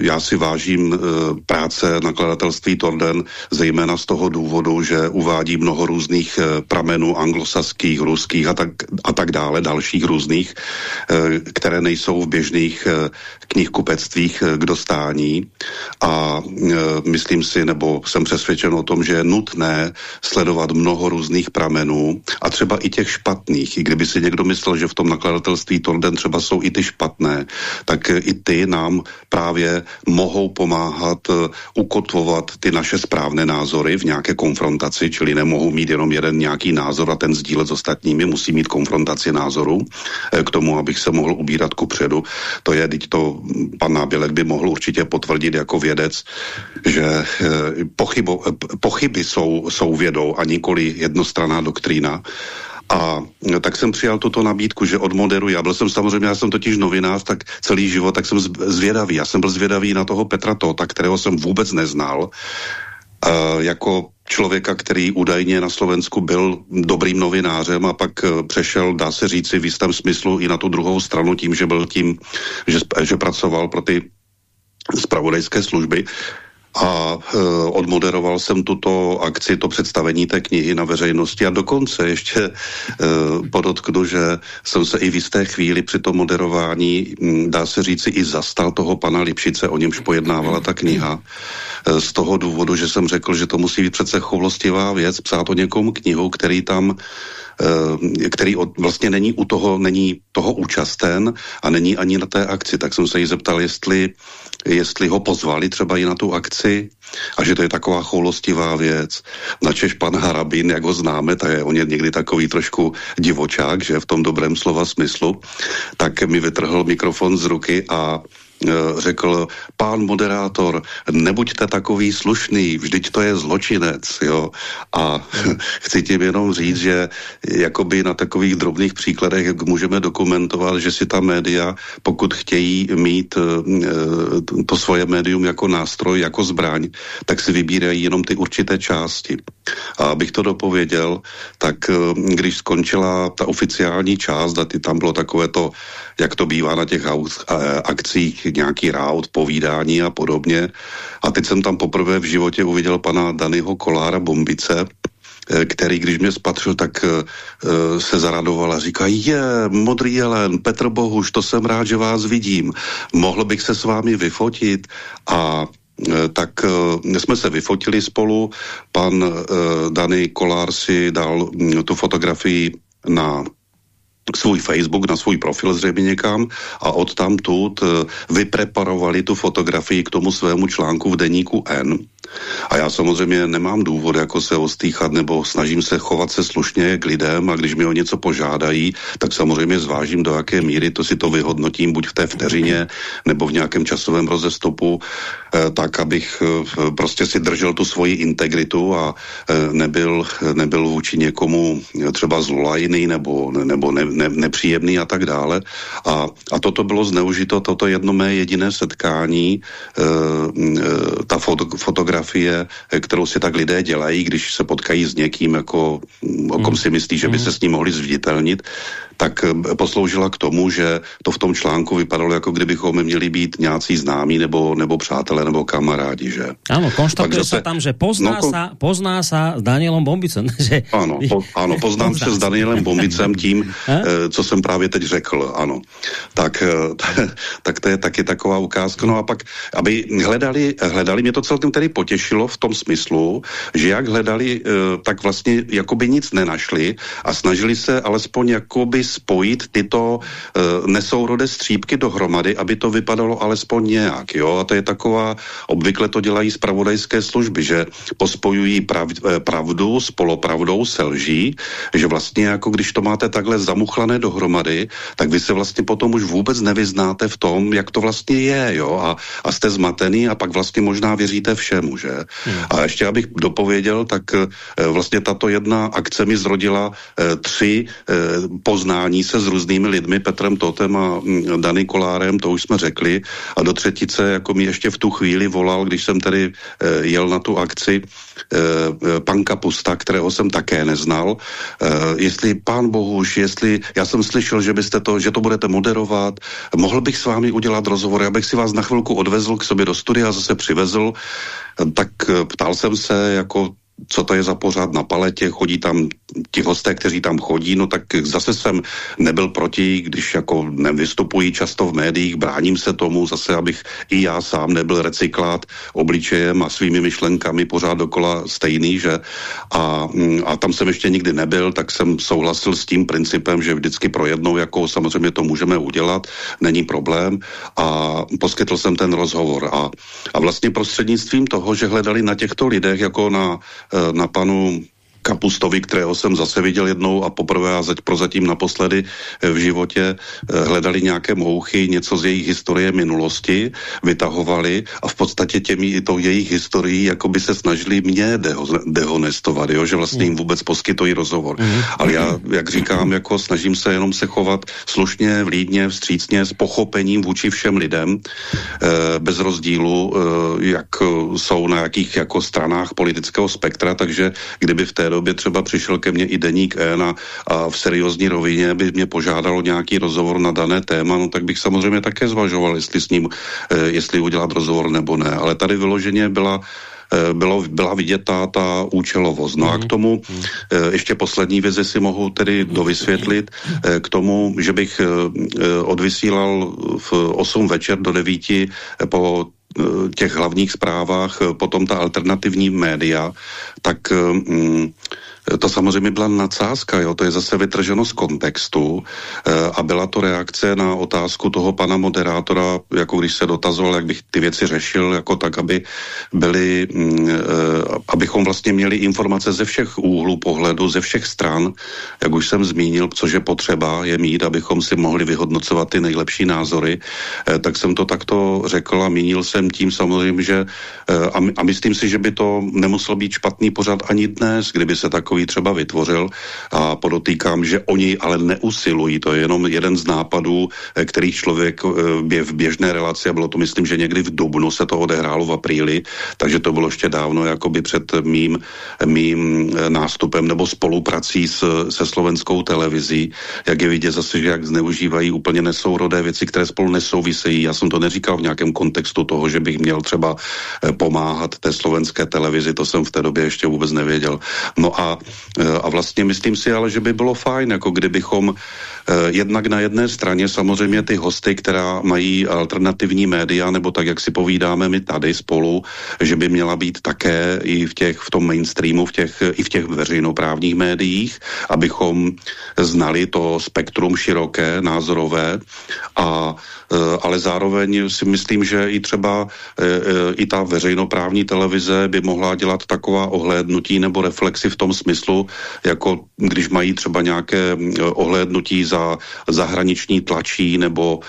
já si vážím eh, práce nakladatelství Torden, zejména z toho důvodu, že uvádí mnoho různých pramenů anglosaských, ruských a tak, a tak dále, dalších různých, které nejsou v běžných knihkupectvích k dostání. A myslím si, nebo jsem přesvědčen o tom, že je nutné sledovat mnoho různých pramenů a třeba i těch špatných. I kdyby si někdo myslel, že v tom nakladatelství Torden třeba jsou i ty špatné, tak i ty nám právě mohou pomáhat uh, ukotvovat ty naše správné názory v nějaké konfrontaci, čili nemohou mít jenom jeden nějaký názor a ten sdílet s ostatními, musí mít konfrontaci názorů eh, k tomu, abych se mohl ubírat ku předu. To je, teď to pan Nábělek by mohl určitě potvrdit jako vědec, že eh, pochybo, pochyby jsou, jsou vědou a nikoli jednostranná doktrína. A tak jsem přijal tuto nabídku, že odmoderuji. Já byl jsem samozřejmě, já jsem totiž novinář, tak celý život, tak jsem zvědavý. Já jsem byl zvědavý na toho Petra Tota, kterého jsem vůbec neznal. Uh, jako člověka, který údajně na Slovensku byl dobrým novinářem a pak uh, přešel, dá se říci v jistém smyslu i na tu druhou stranu tím, že byl tím, že, že pracoval pro ty spravodajské služby. A e, odmoderoval jsem tuto akci, to představení té knihy na veřejnosti. A dokonce ještě e, podotknu, že jsem se i v jisté chvíli při tom moderování, dá se říci, i zastal toho pana Lipšice, o němž pojednávala ta kniha, e, z toho důvodu, že jsem řekl, že to musí být přece choulostivá věc, psát o někom knihu, který tam Eh, který od, vlastně není u toho, není toho účasten a není ani na té akci, tak jsem se jí zeptal, jestli, jestli ho pozvali třeba i na tu akci a že to je taková choulostivá věc. Načež pan Harabin, jak ho známe, tak je on je někdy takový trošku divočák, že v tom dobrém slova smyslu, tak mi vytrhl mikrofon z ruky a řekl, pán moderátor, nebuďte takový slušný, vždyť to je zločinec, jo. A chci tím jenom říct, že jakoby na takových drobných příkladech můžeme dokumentovat, že si ta média, pokud chtějí mít eh, to svoje médium jako nástroj, jako zbraň, tak si vybírají jenom ty určité části. A abych to dopověděl, tak když skončila ta oficiální část, a ty tam bylo takové to, jak to bývá na těch akcích, nějaký raut, povídání a podobně. A teď jsem tam poprvé v životě uviděl pana Danyho Kolára Bombice, eh, který, když mě spatřil, tak uh, se zaradoval a říká, je, modrý jelen, Petr Bohuš, to jsem rád, že vás vidím. Mohl bych se s vámi vyfotit? A tak uh, jsme se vyfotili spolu, pan uh, Dany Kolár si dal um, tu fotografii na svůj Facebook, na svůj profil zřejmě někam a od tam tut eh, vypreparovali tu fotografii k tomu svému článku v deníku N. A já samozřejmě nemám důvod jako se ostýchat nebo snažím se chovat se slušně k lidem a když mi o něco požádají, tak samozřejmě zvážím, do jaké míry to si to vyhodnotím buď v té vteřině nebo v nějakém časovém rozestupu, eh, tak abych eh, prostě si držel tu svoji integritu a nebyl, nebyl vůči někomu třeba zlolajný nebo, nebo ne, ne, nepříjemný a tak dále. A, a toto bylo zneužito, toto jedno mé jediné setkání, e, ta foto, fotografie, kterou si tak lidé dělají, když se potkají s někým, jako, o kom hmm. si myslí, že by se s ním mohli zviditelnit, tak eh, posloužila k tomu, že to v tom článku vypadalo, jako kdybychom měli být nějací známí nebo, nebo přátelé nebo kamarádi, že? Ano, konštatuje se tam, že pozná, no, sa, pozná sa s Danielom Bombicem. Že... Ano, po, ano, poznám se s Danielem Bombicem tím, eh, co jsem právě teď řekl, ano. Tak, eh, tak to je taky taková ukázka. No a pak, aby hledali, hledali, mě to celkem tedy potěšilo v tom smyslu, že jak hledali, tak vlastně jakoby nic nenašli a snažili se alespoň jakoby spojit tyto uh, nesourodé střípky dohromady, aby to vypadalo alespoň nějak. Jo? A to je taková, obvykle to dělají zpravodajské služby, že pospojují prav, eh, pravdu s polopravdou, se lží, že vlastně jako když to máte takhle zamuchlané dohromady, tak vy se vlastně potom už vůbec nevyznáte v tom, jak to vlastně je, jo, a, a jste zmatený a pak vlastně možná věříte všemu, že? Hmm. A ještě abych dopověděl, tak e, vlastně tato jedna akce mi zrodila e, tři e, poznání jednání se s různými lidmi, Petrem Totem a mm, Dany Kolárem, to už jsme řekli, a do třetice, jako mi ještě v tu chvíli volal, když jsem tedy e, jel na tu akci, e, pan Kapusta, kterého jsem také neznal, e, jestli pán Bohuš, jestli, já jsem slyšel, že byste to, že to budete moderovat, mohl bych s vámi udělat rozhovor, já bych si vás na chvilku odvezl k sobě do studia, zase přivezl, tak ptal jsem se, jako co to je za pořád na paletě, chodí tam ti hosté, kteří tam chodí, no tak zase jsem nebyl proti, když jako nevystupují často v médiích, bráním se tomu zase, abych i já sám nebyl recyklát obličejem a svými myšlenkami pořád dokola stejný, že? A, a tam jsem ještě nikdy nebyl, tak jsem souhlasil s tím principem, že vždycky pro jednou, jako samozřejmě to můžeme udělat, není problém a poskytl jsem ten rozhovor. A, a vlastně prostřednictvím toho, že hledali na těchto lidech jako na na panu Kapustovi, kterého jsem zase viděl jednou a poprvé a zať prozatím naposledy eh, v životě eh, hledali nějaké mouchy, něco z jejich historie minulosti, vytahovali a v podstatě těmi tou jejich historií jako by se snažili mě deho, dehonestovat, jo? že vlastně jim vůbec poskytují rozhovor. Mm. Ale já, jak říkám, jako snažím se jenom se chovat slušně, vlídně, vstřícně, s pochopením vůči všem lidem, eh, bez rozdílu, eh, jak jsou na jakých jako stranách politického spektra, takže kdyby v té době třeba přišel ke mně i deník N a, a v seriózní rovině by mě požádalo nějaký rozhovor na dané téma, no tak bych samozřejmě také zvažoval, jestli s ním, eh, jestli udělat rozhovor nebo ne. Ale tady vyloženě byla Eh, bylo, byla vidět ta, ta účelovost. No a k mhm. tomu mm. ještě poslední věc, si mohu tedy dovysvětlit, eh, k tomu, že bych odvysílal v 8 večer do 9 po těch hlavních zprávách potom ta alternativní média, tak mm, to samozřejmě byla nadsázka, jo? to je zase vytrženo z kontextu e, a byla to reakce na otázku toho pana moderátora, jako když se dotazoval, jak bych ty věci řešil, jako tak, aby byly, mm, e, abychom vlastně měli informace ze všech úhlů pohledu, ze všech stran, jak už jsem zmínil, což je potřeba je mít, abychom si mohli vyhodnocovat ty nejlepší názory, e, tak jsem to takto řekl a mínil jsem tím samozřejmě, že e, a, a myslím si, že by to nemusel být špatný pořad ani dnes, kdyby se takový takový třeba vytvořil a podotýkám, že oni ale neusilují, to je jenom jeden z nápadů, eh, který člověk eh, v běžné relaci, a bylo to myslím, že někdy v Dubnu se to odehrálo v apríli, takže to bylo ještě dávno jakoby před mým, mým eh, nástupem nebo spoluprací s, se slovenskou televizí, jak je vidět zase, že jak zneužívají úplně nesourodé věci, které spolu nesouvisejí. Já jsem to neříkal v nějakém kontextu toho, že bych měl třeba pomáhat té slovenské televizi, to jsem v té době ještě vůbec nevěděl. No a a vlastně myslím si ale, že by bylo fajn, jako kdybychom jednak na jedné straně samozřejmě ty hosty, která mají alternativní média, nebo tak, jak si povídáme my tady spolu, že by měla být také i v, těch, v tom mainstreamu, v těch, i v těch veřejnoprávních médiích, abychom znali to spektrum široké, názorové. A Eh, ale zároveň si myslím, že i třeba eh, eh, i ta veřejnoprávní televize by mohla dělat taková ohlédnutí nebo reflexy v tom smyslu, jako když mají třeba nějaké ohlédnutí za zahraniční tlačí nebo,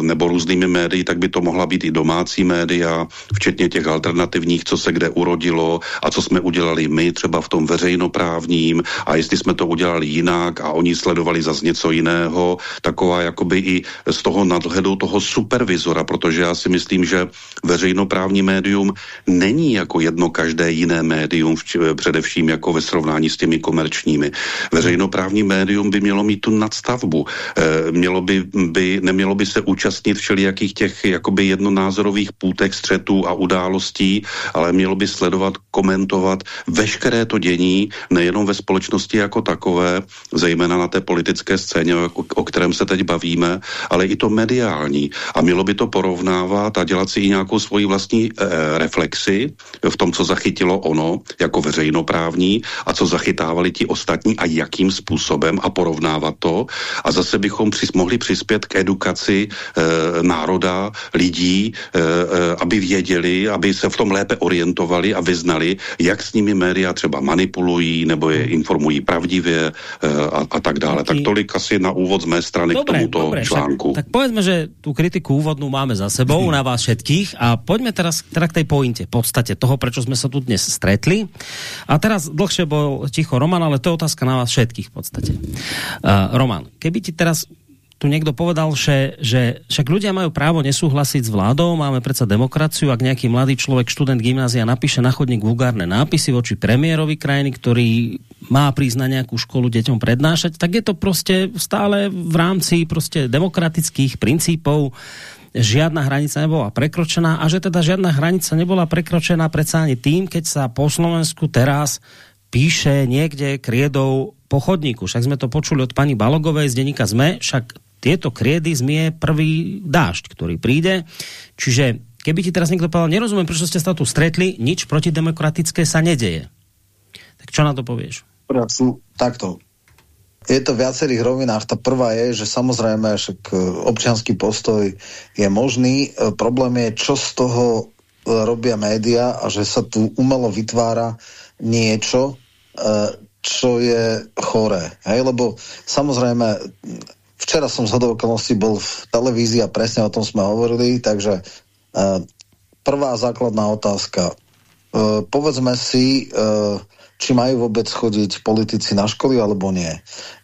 nebo různými médii, tak by to mohla být i domácí média, včetně těch alternativních, co se kde urodilo a co jsme udělali my třeba v tom veřejnoprávním a jestli jsme to udělali jinak a oni sledovali zase něco jiného, taková jakoby i z toho nad nadhledou toho supervizora, protože já si myslím, že veřejnoprávní médium není jako jedno každé jiné médium, především jako ve srovnání s těmi komerčními. Veřejnoprávní médium by mělo mít tu nadstavbu, e, mělo by, by, nemělo by se účastnit všelijakých těch jakoby jednonázorových půtek, střetů a událostí, ale mělo by sledovat, komentovat veškeré to dění, nejenom ve společnosti jako takové, zejména na té politické scéně, o, o kterém se teď bavíme, ale i to mediální a mělo by to porovnávat a dělat si i nějakou svoji vlastní e, reflexi v tom, co zachytilo ono jako veřejnoprávní a co zachytávali ti ostatní a jakým způsobem a porovnávat to. A zase bychom přis, mohli přispět k edukaci e, národa, lidí, e, e, aby věděli, aby se v tom lépe orientovali a vyznali, jak s nimi média třeba manipulují nebo je informují pravdivě e, a, a tak dále. Tak tolik asi na úvod z mé strany dobre, k tomuto dobre, článku. Tak, tak povedzme, že tú kritiku úvodnú máme za sebou na vás všetkých a poďme teraz teda k tej pointe, podstate toho, prečo sme sa tu dnes stretli. A teraz dlhšie bol ticho Roman, ale to je otázka na vás všetkých v podstate. Uh, Roman, keby ti teraz tu niekto povedal, že, že však ľudia majú právo nesúhlasiť s vládou, máme predsa demokraciu, ak nejaký mladý človek, študent gymnázia napíše na chodník vulgárne nápisy voči premiérovi krajiny, ktorý má prísť na nejakú školu deťom prednášať, tak je to prostě stále v rámci prostě demokratických princípov. Žiadna hranica nebola prekročená a že teda žiadna hranica nebola prekročená predsa ani tým, keď sa po Slovensku teraz píše niekde kriedou po chodníku. Však sme to počuli od pani Balogovej z denníka ZME, však tieto kriedy zmie prvý dážď, ktorý príde. Čiže keby ti teraz niekto povedal, nerozumiem, prečo ste sa tu stretli, nič protidemokratické sa nedeje. Tak čo na to povieš? Takto. Je to v viacerých rovinách. Ta prvá je, že samozrejme však e, občianský postoj je možný. E, problém je, čo z toho e, robia média a že sa tu umelo vytvára niečo, čo je choré. Hej? Lebo samozrejme Včera som z okolností bol v televízii a presne o tom sme hovorili, takže uh, prvá základná otázka. Uh, povedzme si, uh, či majú vôbec chodiť politici na školy alebo nie.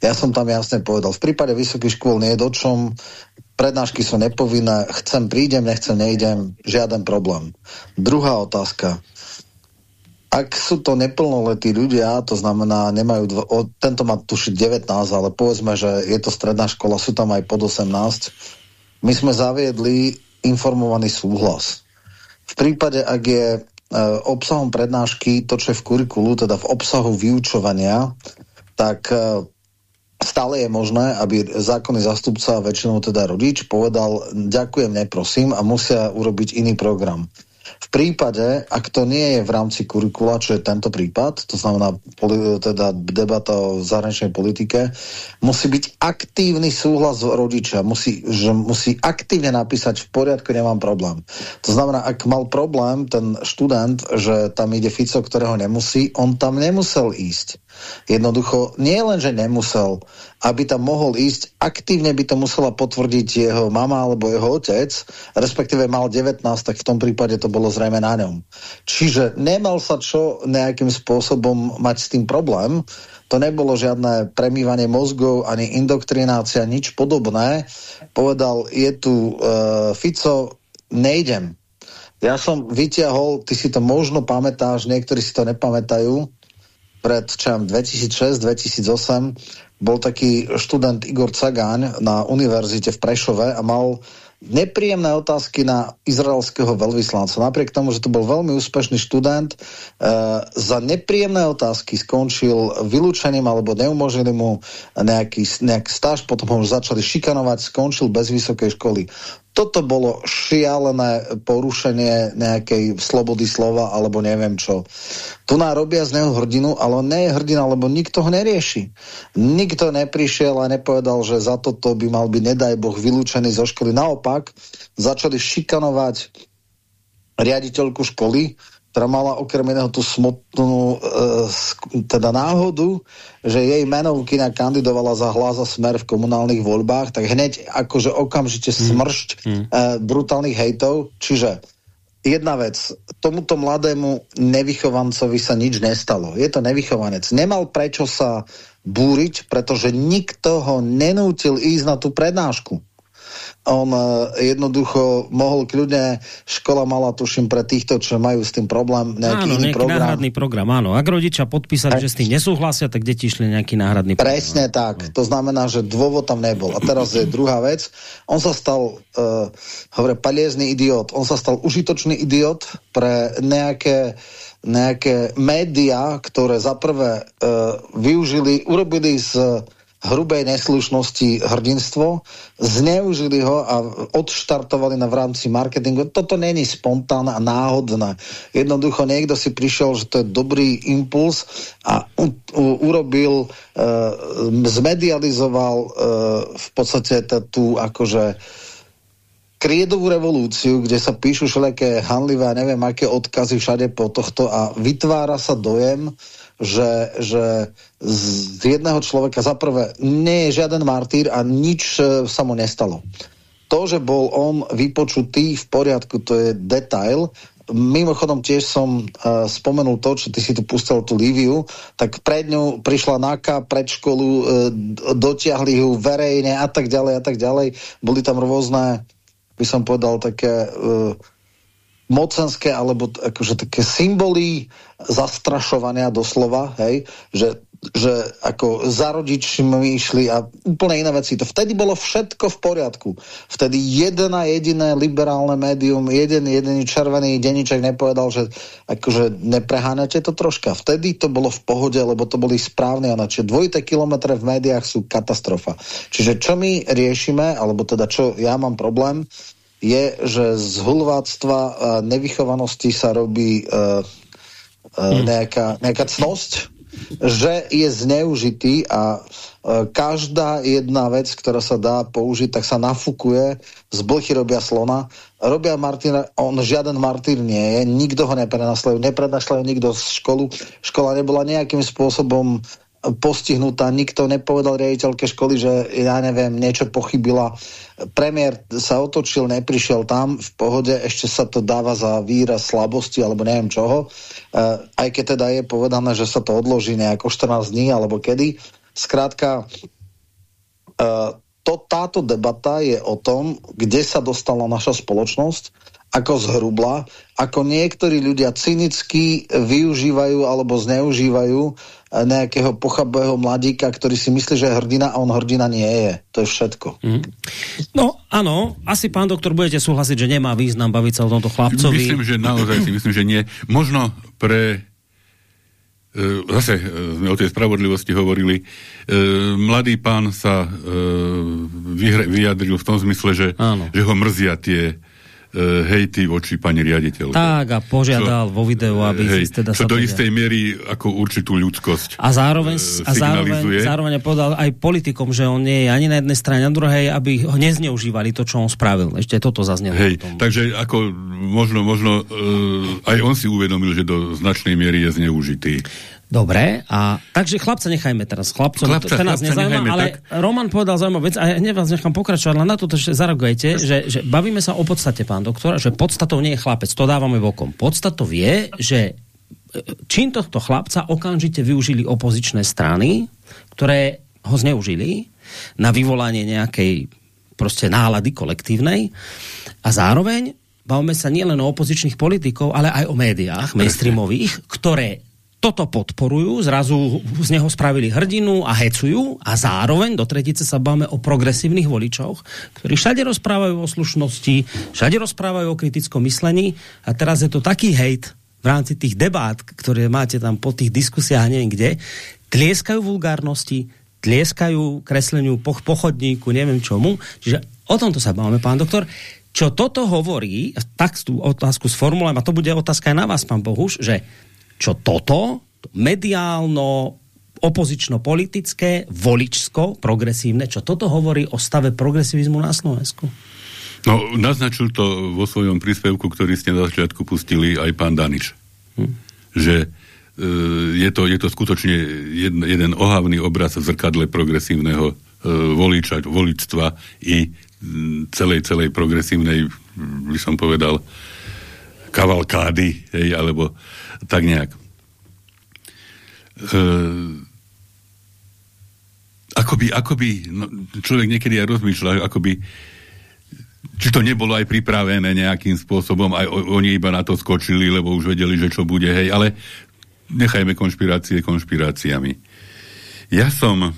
Ja som tam jasne povedal, v prípade vysokých škôl nie je dočom, prednášky sú nepovinné, chcem prídem, nechcem nejdem, žiaden problém. Druhá otázka. Ak sú to neplnoletí ľudia, to znamená, nemajú, dvo, o, tento má tušiť 19, ale povedzme, že je to stredná škola, sú tam aj pod 18, my sme zaviedli informovaný súhlas. V prípade, ak je e, obsahom prednášky to, čo je v kurikulu, teda v obsahu vyučovania, tak e, stále je možné, aby zákonný zastupca, väčšinou teda rodič, povedal ďakujem, neprosím a musia urobiť iný program. V prípade, ak to nie je v rámci kurikula, čo je tento prípad, to znamená teda debata o zahraničnej politike, musí byť aktívny súhlas rodiča, musí, že musí aktívne napísať v poriadku, nemám problém. To znamená, ak mal problém ten študent, že tam ide Fico, ktorého nemusí, on tam nemusel ísť. Jednoducho, nie len, že nemusel, aby tam mohol ísť, aktívne by to musela potvrdiť jeho mama alebo jeho otec, respektíve mal 19, tak v tom prípade to bolo zrejme na ňom. Čiže nemal sa čo nejakým spôsobom mať s tým problém, to nebolo žiadne premývanie mozgov, ani indoktrinácia, nič podobné. Povedal, je tu uh, Fico, nejdem. Ja som vyťahol, ty si to možno pamätáš, niektorí si to nepamätajú, pred 2006-2008 bol taký študent Igor Cagáň na univerzite v Prešove a mal nepríjemné otázky na izraelského veľvyslanca. Napriek tomu, že to bol veľmi úspešný študent, e, za nepríjemné otázky skončil vylúčením alebo neumožnili mu nejaký, nejaký stáž, potom ho už začali šikanovať, skončil bez vysokej školy toto bolo šialené porušenie nejakej slobody slova alebo neviem čo. Tu nám robia z neho hrdinu, ale on nie je hrdina, lebo nikto ho nerieši. Nikto neprišiel a nepovedal, že za toto by mal byť, nedaj Boh, vylúčený zo školy. Naopak, začali šikanovať riaditeľku školy, ktorá mala okrem iného tú smutnú e, teda náhodu, že jej menovkina kandidovala za hlas a smer v komunálnych voľbách, tak hneď akože okamžite hmm. smršť mm. e, brutálnych hejtov. Čiže jedna vec, tomuto mladému nevychovancovi sa nič nestalo. Je to nevychovanec. Nemal prečo sa búriť, pretože nikto ho nenútil ísť na tú prednášku on e, jednoducho mohol kľudne, škola mala tuším pre týchto, čo majú s tým problém, nejaký áno, iný nejaký program. náhradný program, áno. Ak rodičia podpísali, že s tým nesúhlasia, tak deti išli nejaký náhradný program. Presne tak. To znamená, že dôvod tam nebol. A teraz je druhá vec. On sa stal, uh, hovorí, paliezný idiot. On sa stal užitočný idiot pre nejaké nejaké médiá, ktoré za prvé uh, využili, urobili z hrubej neslušnosti hrdinstvo, zneužili ho a odštartovali na v rámci marketingu. Toto není spontánne a náhodné. Jednoducho niekto si prišiel, že to je dobrý impuls a urobil, e, zmedializoval e, v podstate tú akože kriedovú revolúciu, kde sa píšu všelijaké hanlivé neviem aké odkazy všade po tohto a vytvára sa dojem, že, že z jedného človeka zaprvé nie je žiaden martýr a nič e, sa mu nestalo. To, že bol on vypočutý v poriadku, to je detail. Mimochodom tiež som uh, spomenul to, čo ty si tu pustil tú Líviu, tak pred ňou prišla NAKA pred školu, uh, dotiahli ju verejne a tak ďalej a tak ďalej. Boli tam rôzne, by som povedal, také... Uh, mocenské alebo akože také symboly zastrašovania doslova, hej, že, že ako za rodičmi išli a úplne iné veci. To vtedy bolo všetko v poriadku. Vtedy jedna jediné liberálne médium, jeden jediný červený denníček nepovedal, že akože nepreháňate to troška. Vtedy to bolo v pohode, lebo to boli správne a čiže dvojité kilometre v médiách sú katastrofa. Čiže čo my riešime, alebo teda čo ja mám problém, je, že z hulváctva a nevychovanosti sa robí uh, uh, nejaká, nejaká cnosť, že je zneužitý a uh, každá jedna vec, ktorá sa dá použiť, tak sa nafúkuje, z blchy robia slona. Robia Martina, on žiaden martýr nie je, nikto ho neprenaslejú, neprenašľajú nikto z školu. Škola nebola nejakým spôsobom postihnutá, nikto nepovedal riaditeľke školy, že ja neviem, niečo pochybila. Premiér sa otočil, neprišiel tam v pohode, ešte sa to dáva za výraz slabosti alebo neviem čoho. E, aj keď teda je povedané, že sa to odloží nejako 14 dní alebo kedy. Skrátka, e, to, táto debata je o tom, kde sa dostala naša spoločnosť ako zhrubla, ako niektorí ľudia cynicky využívajú alebo zneužívajú nejakého pochabého mladíka, ktorý si myslí, že je hrdina a on hrdina nie je. To je všetko. Mm. No, áno, asi pán doktor budete súhlasiť, že nemá význam baviť sa o tomto chlapcovi. Myslím, že naozaj si myslím, že nie. Možno pre e, zase e, sme o tej spravodlivosti hovorili. Mladý pán sa vyjadril v tom zmysle, že, že ho mrzia tie hejty voči pani riaditeľke. Tak a požiadal čo, vo videu, aby hej, si teda čo do istej miery ako určitú ľudskosť A zároveň, uh, a zároveň, zároveň povedal aj politikom, že on nie je ani na jednej strane, na druhej, aby ho nezneužívali to, čo on spravil. Ešte toto zaznelo. Hej, takže ako možno, možno uh, aj on si uvedomil, že do značnej miery je zneužitý. Dobre, a takže chlapca nechajme teraz. Chlapcov, chlapca, to, to nás nezaujíma, ale tak. Roman povedal zaujímavú vec a ja hneď vás nechám pokračovať, len na to, že zareagujete, že, že bavíme sa o podstate, pán doktor, že podstatou nie je chlapec, to dávame bokom. Podstatou je, že e, čím tohto chlapca okamžite využili opozičné strany, ktoré ho zneužili na vyvolanie nejakej proste nálady kolektívnej a zároveň bavíme sa nielen o opozičných politikov, ale aj o médiách mainstreamových, ktoré toto podporujú, zrazu z neho spravili hrdinu a hecujú a zároveň do tretice sa báme o progresívnych voličoch, ktorí všade rozprávajú o slušnosti, všade rozprávajú o kritickom myslení a teraz je to taký hejt v rámci tých debát, ktoré máte tam po tých diskusiách neviem kde, tlieskajú vulgárnosti, tlieskajú kresleniu po pochodníku, neviem čomu. Čiže o tomto sa báme, pán doktor. Čo toto hovorí, tak tú otázku sformulujem, a to bude otázka aj na vás, pán Bohuš, že čo toto, mediálno, opozično-politické, voličsko, progresívne, čo toto hovorí o stave progresivizmu na Slovensku? No, naznačil to vo svojom príspevku, ktorý ste na začiatku pustili aj pán Danič. Hm. Že e, je, to, je to skutočne jeden, jeden ohavný obraz v zrkadle progresívneho e, voliča, voličstva i celej, celej progresívnej, by som povedal, kavalkády, hej, alebo tak nejak. E, akoby, akoby no, človek niekedy aj rozmýšľa, akoby či to nebolo aj pripravené nejakým spôsobom, aj oni iba na to skočili, lebo už vedeli, že čo bude, hej, ale nechajme konšpirácie konšpiráciami. Ja som,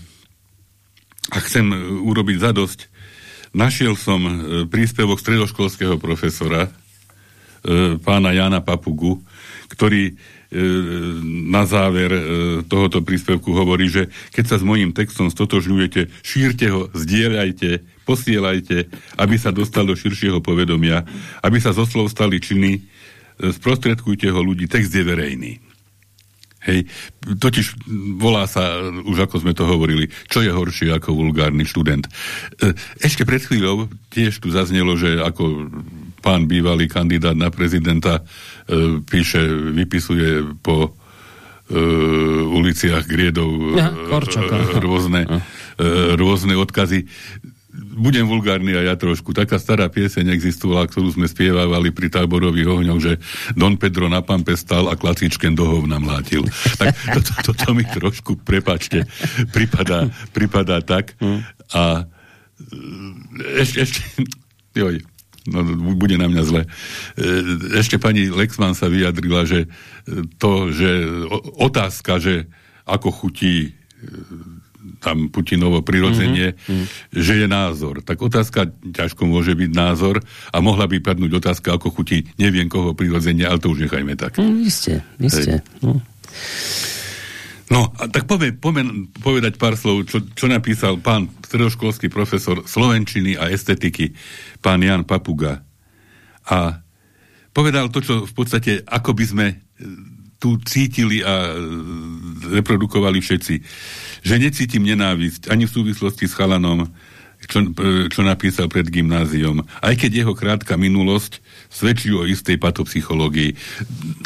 a chcem urobiť zadosť, našiel som e, príspevok stredoškolského profesora, e, pána Jana Papugu, ktorý e, na záver e, tohoto príspevku hovorí, že keď sa s mojím textom stotožňujete, šírte ho, zdieľajte, posielajte, aby sa dostal do širšieho povedomia, aby sa zo slov stali činy, e, sprostredkujte ho ľudí, text je verejný. Hej, totiž volá sa, už ako sme to hovorili, čo je horšie ako vulgárny študent. Ešte pred chvíľou tiež tu zaznelo, že ako pán bývalý kandidát na prezidenta e, píše, vypisuje po e, uliciach Griedov ja, e, rôzne, e, rôzne odkazy. Budem vulgárny a ja trošku. Taká stará pieseň existovala, ktorú sme spievali pri táborových ohňoch, že Don Pedro na pampe stal a klasičken do hovna mlátil. Tak toto to, to, to mi trošku, prepačte, pripadá, pripadá tak. Hm. A e, ešte, ešte joj, no, bude na mňa zle. E, ešte pani Lexman sa vyjadrila, že to, že otázka, že ako chutí e, tam Putinovo prirodzenie, mm -hmm. že je názor. Tak otázka ťažko môže byť názor a mohla by padnúť otázka, ako chutí neviem koho prirodzenie, ale to už nechajme tak. Mm, isté. No. No, a tak povie, povie, povedať pár slov, čo, čo napísal pán stredoškolský profesor slovenčiny a estetiky, pán Jan Papuga. A povedal to, čo v podstate, ako by sme e, tu cítili a e, reprodukovali všetci. Že necítim nenávisť ani v súvislosti s chalanom, čo, e, čo napísal pred gymnáziom. Aj keď jeho krátka minulosť svedčí o istej patopsychológii.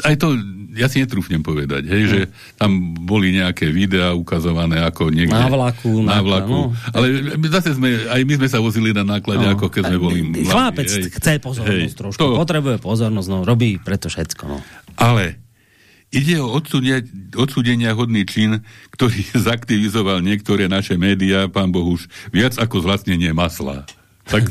Aj to ja si netrúfnem povedať, hej, no. že tam boli nejaké videá ukazované ako niekde... Na vlaku. Na, vlaku. No. Ale zase sme, aj my sme sa vozili na náklade, no. ako keď sme boli mladí. Chlapec hej. chce pozornosť hej, trošku, to... potrebuje pozornosť, no, robí preto všetko. No. Ale ide o odsúdenia hodný čin, ktorý zaktivizoval niektoré naše médiá, pán Bohuš, viac ako zlastnenie masla. Tak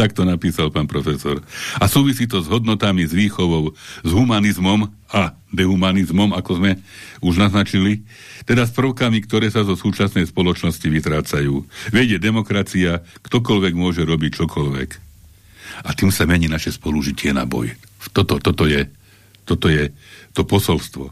tak to napísal pán profesor. A súvisí to s hodnotami, s výchovou, s humanizmom a dehumanizmom, ako sme už naznačili, teda s prvkami, ktoré sa zo súčasnej spoločnosti vytrácajú. Vedie demokracia, ktokoľvek môže robiť čokoľvek. A tým sa mení naše spolužitie na boj. Toto, toto, je, toto je to posolstvo.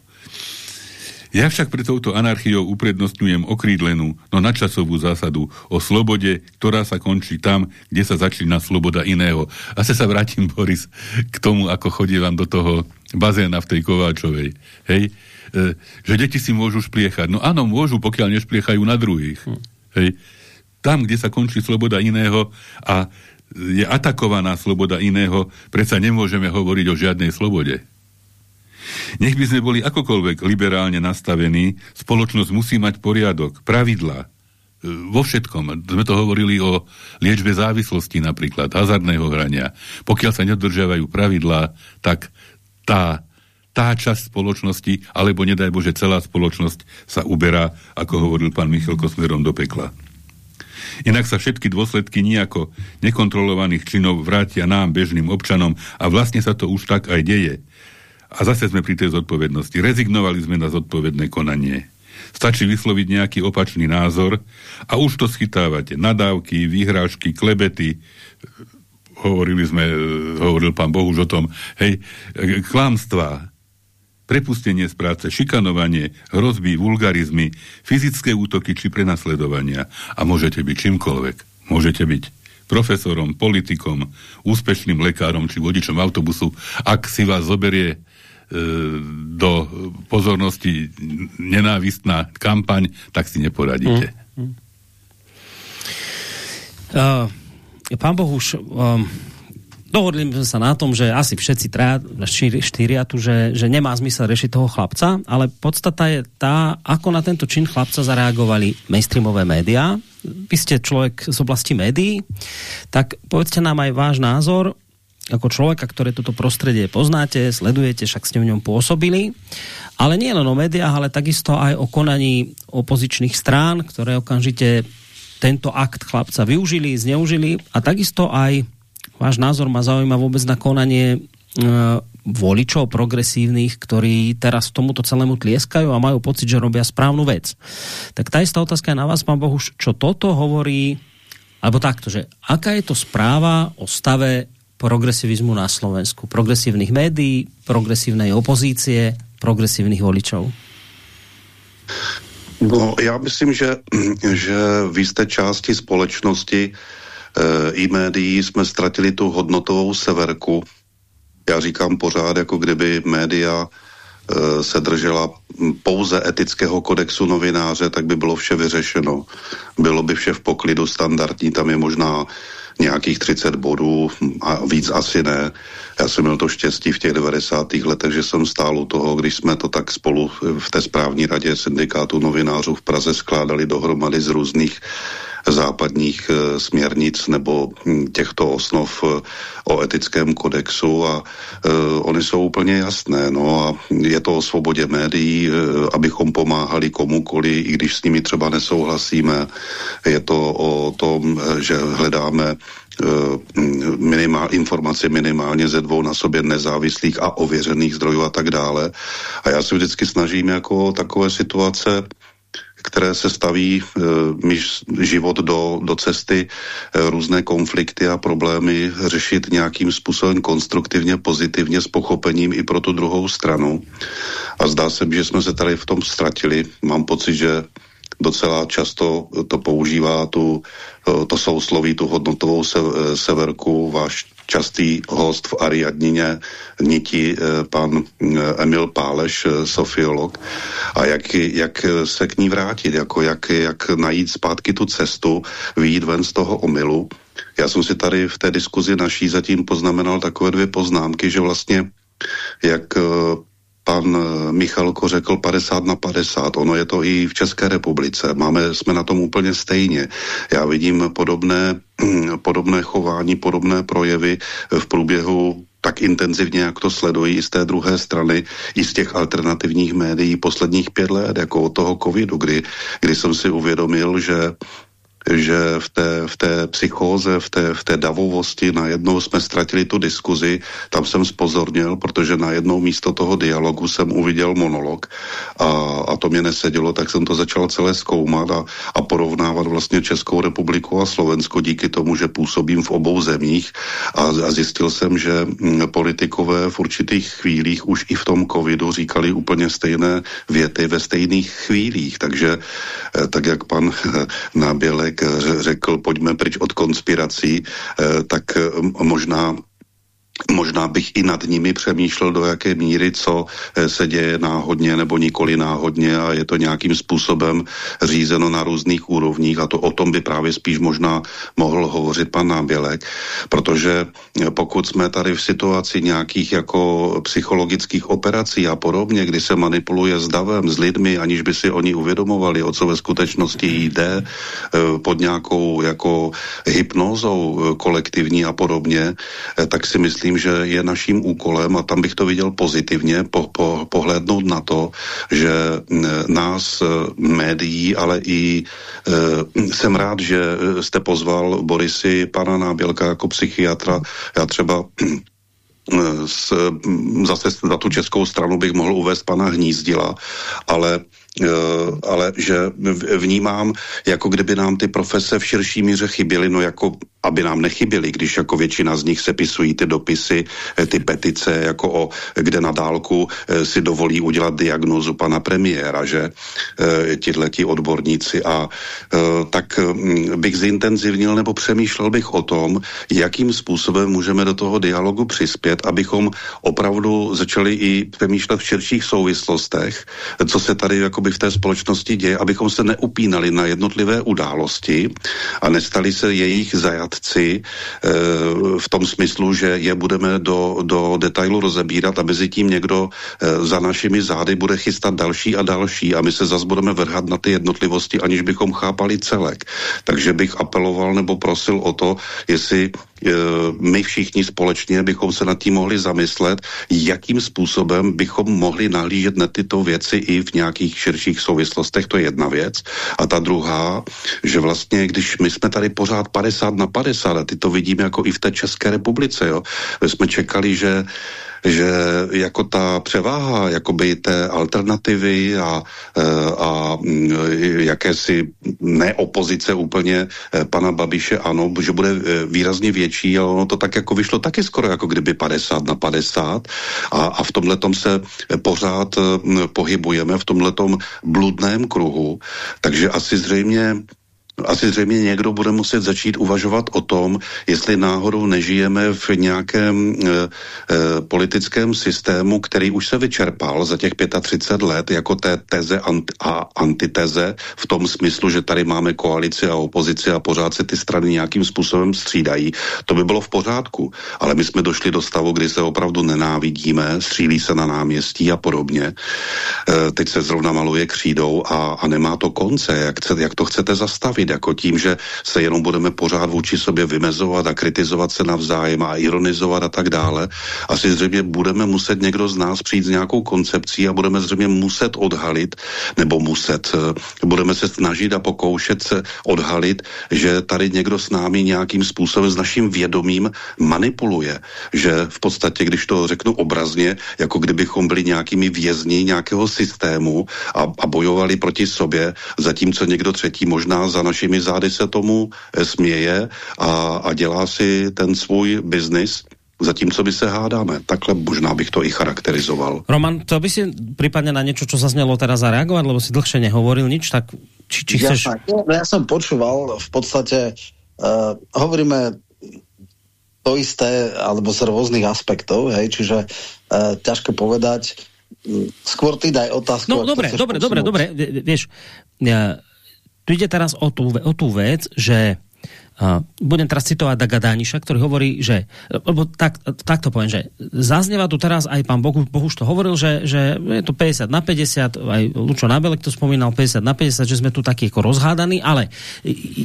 Ja však pre touto anarchiou uprednostňujem okrídlenú, no nadčasovú zásadu o slobode, ktorá sa končí tam, kde sa začína sloboda iného. A sa vrátim, Boris, k tomu, ako chodievam do toho bazéna v tej Kováčovej. Hej? E, že deti si môžu špliechať. No áno, môžu, pokiaľ nešpliechajú na druhých. Hm. Hej? Tam, kde sa končí sloboda iného a je atakovaná sloboda iného, predsa nemôžeme hovoriť o žiadnej slobode. Nech by sme boli akokoľvek liberálne nastavení, spoločnosť musí mať poriadok, pravidlá. E, vo všetkom. Sme to hovorili o liečbe závislosti napríklad, hazardného hrania. Pokiaľ sa nedržiavajú pravidlá, tak tá, tá časť spoločnosti, alebo nedaj Bože celá spoločnosť sa uberá, ako hovoril pán Michalko, smerom do pekla. Inak sa všetky dôsledky nejako nekontrolovaných činov vrátia nám, bežným občanom a vlastne sa to už tak aj deje. A zase sme pri tej zodpovednosti. Rezignovali sme na zodpovedné konanie. Stačí vysloviť nejaký opačný názor a už to schytávate. Nadávky, výhrážky, klebety, hovorili sme, hovoril pán Bohuž o tom, hej, klamstvá, prepustenie z práce, šikanovanie, hrozby, vulgarizmy, fyzické útoky či prenasledovania. A môžete byť čímkoľvek. Môžete byť profesorom, politikom, úspešným lekárom či vodičom autobusu. Ak si vás zoberie do pozornosti nenávistná kampaň, tak si neporadíte. Mm. Uh, pán Bohuš, um, dohodli sme sa na tom, že asi všetci traja, štyri, štyria tu, že, že nemá zmysel rešiť toho chlapca, ale podstata je tá, ako na tento čin chlapca zareagovali mainstreamové médiá. Vy ste človek z oblasti médií, tak povedzte nám aj váš názor, ako človeka, ktoré toto prostredie poznáte, sledujete, však ste v ňom pôsobili, ale nie len o médiách, ale takisto aj o konaní opozičných strán, ktoré okamžite tento akt chlapca využili, zneužili a takisto aj váš názor ma zaujíma vôbec na konanie e, voličov progresívnych, ktorí teraz tomuto celému tlieskajú a majú pocit, že robia správnu vec. Tak tá istá otázka je na vás, pán Bohuš, čo toto hovorí, alebo takto, že aká je to správa o stave progresivizmu na Slovensku, progresívnych médií, progresívnej opozície, progresívnych voličov? No, já myslím, že, že v jisté části společnosti e, i médií jsme ztratili tu hodnotovou severku. Já říkám pořád, jako kdyby média e, se držela pouze etického kodexu novináře, tak by bylo vše vyřešeno. Bylo by vše v poklidu standardní, tam je možná nějakých 30 bodů a víc asi ne. Já jsem měl to štěstí v těch 90. letech, že jsem stál u toho, když jsme to tak spolu v té správní radě syndikátu novinářů v Praze skládali dohromady z různých západních e, směrnic nebo hm, těchto osnov e, o etickém kodexu a e, oni jsou úplně jasné. No a je to o svobodě médií, abychom pomáhali komukoli, i když s nimi třeba nesouhlasíme. Je to o tom, že hledáme minimál, informace minimálně ze dvou na sobě nezávislých a ověřených zdrojů a tak dále. A já se vždycky snažím jako takové situace které se staví e, život do, do cesty, e, různé konflikty a problémy řešit nějakým způsobem konstruktivně, pozitivně, s pochopením i pro tu druhou stranu. A zdá se, že jsme se tady v tom ztratili. Mám pocit, že docela často to používá tu, e, to sousloví, tu hodnotovou severku, váš častý host v Ariadnině niti eh, pan eh, Emil Páleš, eh, sofiolog. A jak, jak se k ní vrátit, jako jak, jak najít zpátky tu cestu, vyjít ven z toho omylu. Já jsem si tady v té diskuzi naší zatím poznamenal takové dvě poznámky, že vlastně jak pan Michalko řekl 50 na 50. Ono je to i v České republice. Máme, jsme na tom úplně stejně. Já vidím podobné, podobné chování, podobné projevy v průběhu tak intenzivně, jak to sledují i z té druhé strany, i z těch alternativních médií posledních pět let, jako od toho covidu, kdy, kdy jsem si uvědomil, že že v té, v té psychóze, v té, v té davovosti najednou jsme ztratili tu diskuzi, tam jsem spozornil, protože najednou místo toho dialogu jsem uviděl monolog a, a to mě nesedělo, tak jsem to začal celé zkoumat a, a porovnávat vlastně Českou republiku a Slovensko díky tomu, že působím v obou zemích. A, a zjistil jsem, že mm, politikové v určitých chvílích už i v tom covidu říkali úplně stejné věty ve stejných chvílích, takže eh, tak jak pan Nábělek řekl, pojďme pryč od konspirací, eh, tak eh, možná Možná bych i nad nimi přemýšlel, do jaké míry, co eh, se děje náhodně nebo nikoli náhodně a je to nějakým způsobem řízeno na různých úrovních a to o tom by právě spíš možná mohl hovořit pan Nábělek, protože eh, pokud jsme tady v situaci nějakých jako psychologických operací a podobně, kdy se manipuluje s davem, s lidmi, aniž by si oni uvědomovali, o co ve skutečnosti jde eh, pod nějakou jako hypnózou kolektivní a podobně, tak si myslím, myslím, že je naším úkolem, a tam bych to viděl pozitivně, po, po, pohlédnout na to, že nás, e, médií, ale i e, jsem rád, že jste pozval Borisy, pana Nábělka jako psychiatra. Já třeba e, s, zase za tu českou stranu bych mohl uvést pana Hnízdila, ale ale že vnímám, jako kdyby nám ty profese v širší míře chyběly, no jako aby nám nechyběly, když jako většina z nich sepisují ty dopisy, eh, ty petice, jako o, kde na dálku eh, si dovolí udělat diagnózu pana premiéra, že tihleti odborníci. A tak mm, bych zintenzivnil nebo přemýšlel bych o tom, jakým způsobem můžeme do toho dialogu přispět, abychom opravdu začali i přemýšlet v širších souvislostech, co se tady jakoby v té společnosti děje, abychom se neupínali na jednotlivé události a nestali se jejich zajat poradci e, v tom smyslu, že je budeme do, do detailu rozebírat a mezi tím někdo e, za našimi zády bude chystat další a další a my se zase budeme vrhat na ty jednotlivosti, aniž bychom chápali celek. Takže bych apeloval nebo prosil o to, jestli my všichni společně bychom se nad tím mohli zamyslet, jakým způsobem bychom mohli nahlížet na tyto věci i v nějakých širších souvislostech, to je jedna věc. A ta druhá, že vlastně, když my jsme tady pořád 50 na 50 a ty to vidíme jako i v té České republice, jo. My jsme čekali, že že jako ta převáha jakoby té alternativy a, e, a mm, jakési neopozice úplně e, pana Babiše, ano, že bude e, výrazně větší, ale ono to tak jako vyšlo taky skoro jako kdyby 50 na 50 a, a v tomhle se pořád pohybujeme v tomhle bludném kruhu, takže asi zřejmě asi zřejmě někdo bude muset začít uvažovat o tom, jestli náhodou nežijeme v nějakém e, e, politickém systému, který už se vyčerpal za těch 35 let jako té teze anti, a antiteze v tom smyslu, že tady máme koalici a opozici a pořád se ty strany nějakým způsobem střídají. To by bylo v pořádku, ale my jsme došli do stavu, kdy se opravdu nenávidíme, střílí se na náměstí a podobně. E, teď se zrovna maluje křídou a, a nemá to konce. Jak, jak to chcete zastavit? Řešit jako tím, že se jenom budeme pořád vůči sobě vymezovat a kritizovat se navzájem a ironizovat a tak dále. Asi zřejmě budeme muset někdo z nás přijít s nějakou koncepcí a budeme zřejmě muset odhalit, nebo muset, eh, budeme se snažit a pokoušet se odhalit, že tady někdo s námi nějakým způsobem s naším vědomím manipuluje. Že v podstatě, když to řeknu obrazně, jako kdybychom byli nějakými vězni nějakého systému a, a bojovali proti sobě, zatímco někdo třetí možná za naši našimi zády se tomu směje a, a dělá si ten svůj biznis, zatímco by se hádáme. Takhle možná bych to i charakterizoval. Roman, to by si prípadne na niečo, čo zaznelo teraz zareagovať, lebo si dlhšie nehovoril nič, tak či, či chceš... Ja, ja som počúval, v podstate uh, hovoríme to isté, alebo z rôznych aspektov, hej, čiže uh, ťažko povedať, skôr ty daj otázku. No dobre, dobre, dobre, dobre, vieš, ja, tu ide teraz o tú, o tú vec, že Uh, budem teraz citovať Daga Dániša, ktorý hovorí, že, lebo tak, tak to poviem, že zaznieva tu teraz aj pán Bohu, Bohuš to hovoril, že, že je to 50 na 50, aj Lučo Nabelek to spomínal 50 na 50, že sme tu takí ako rozhádaní, ale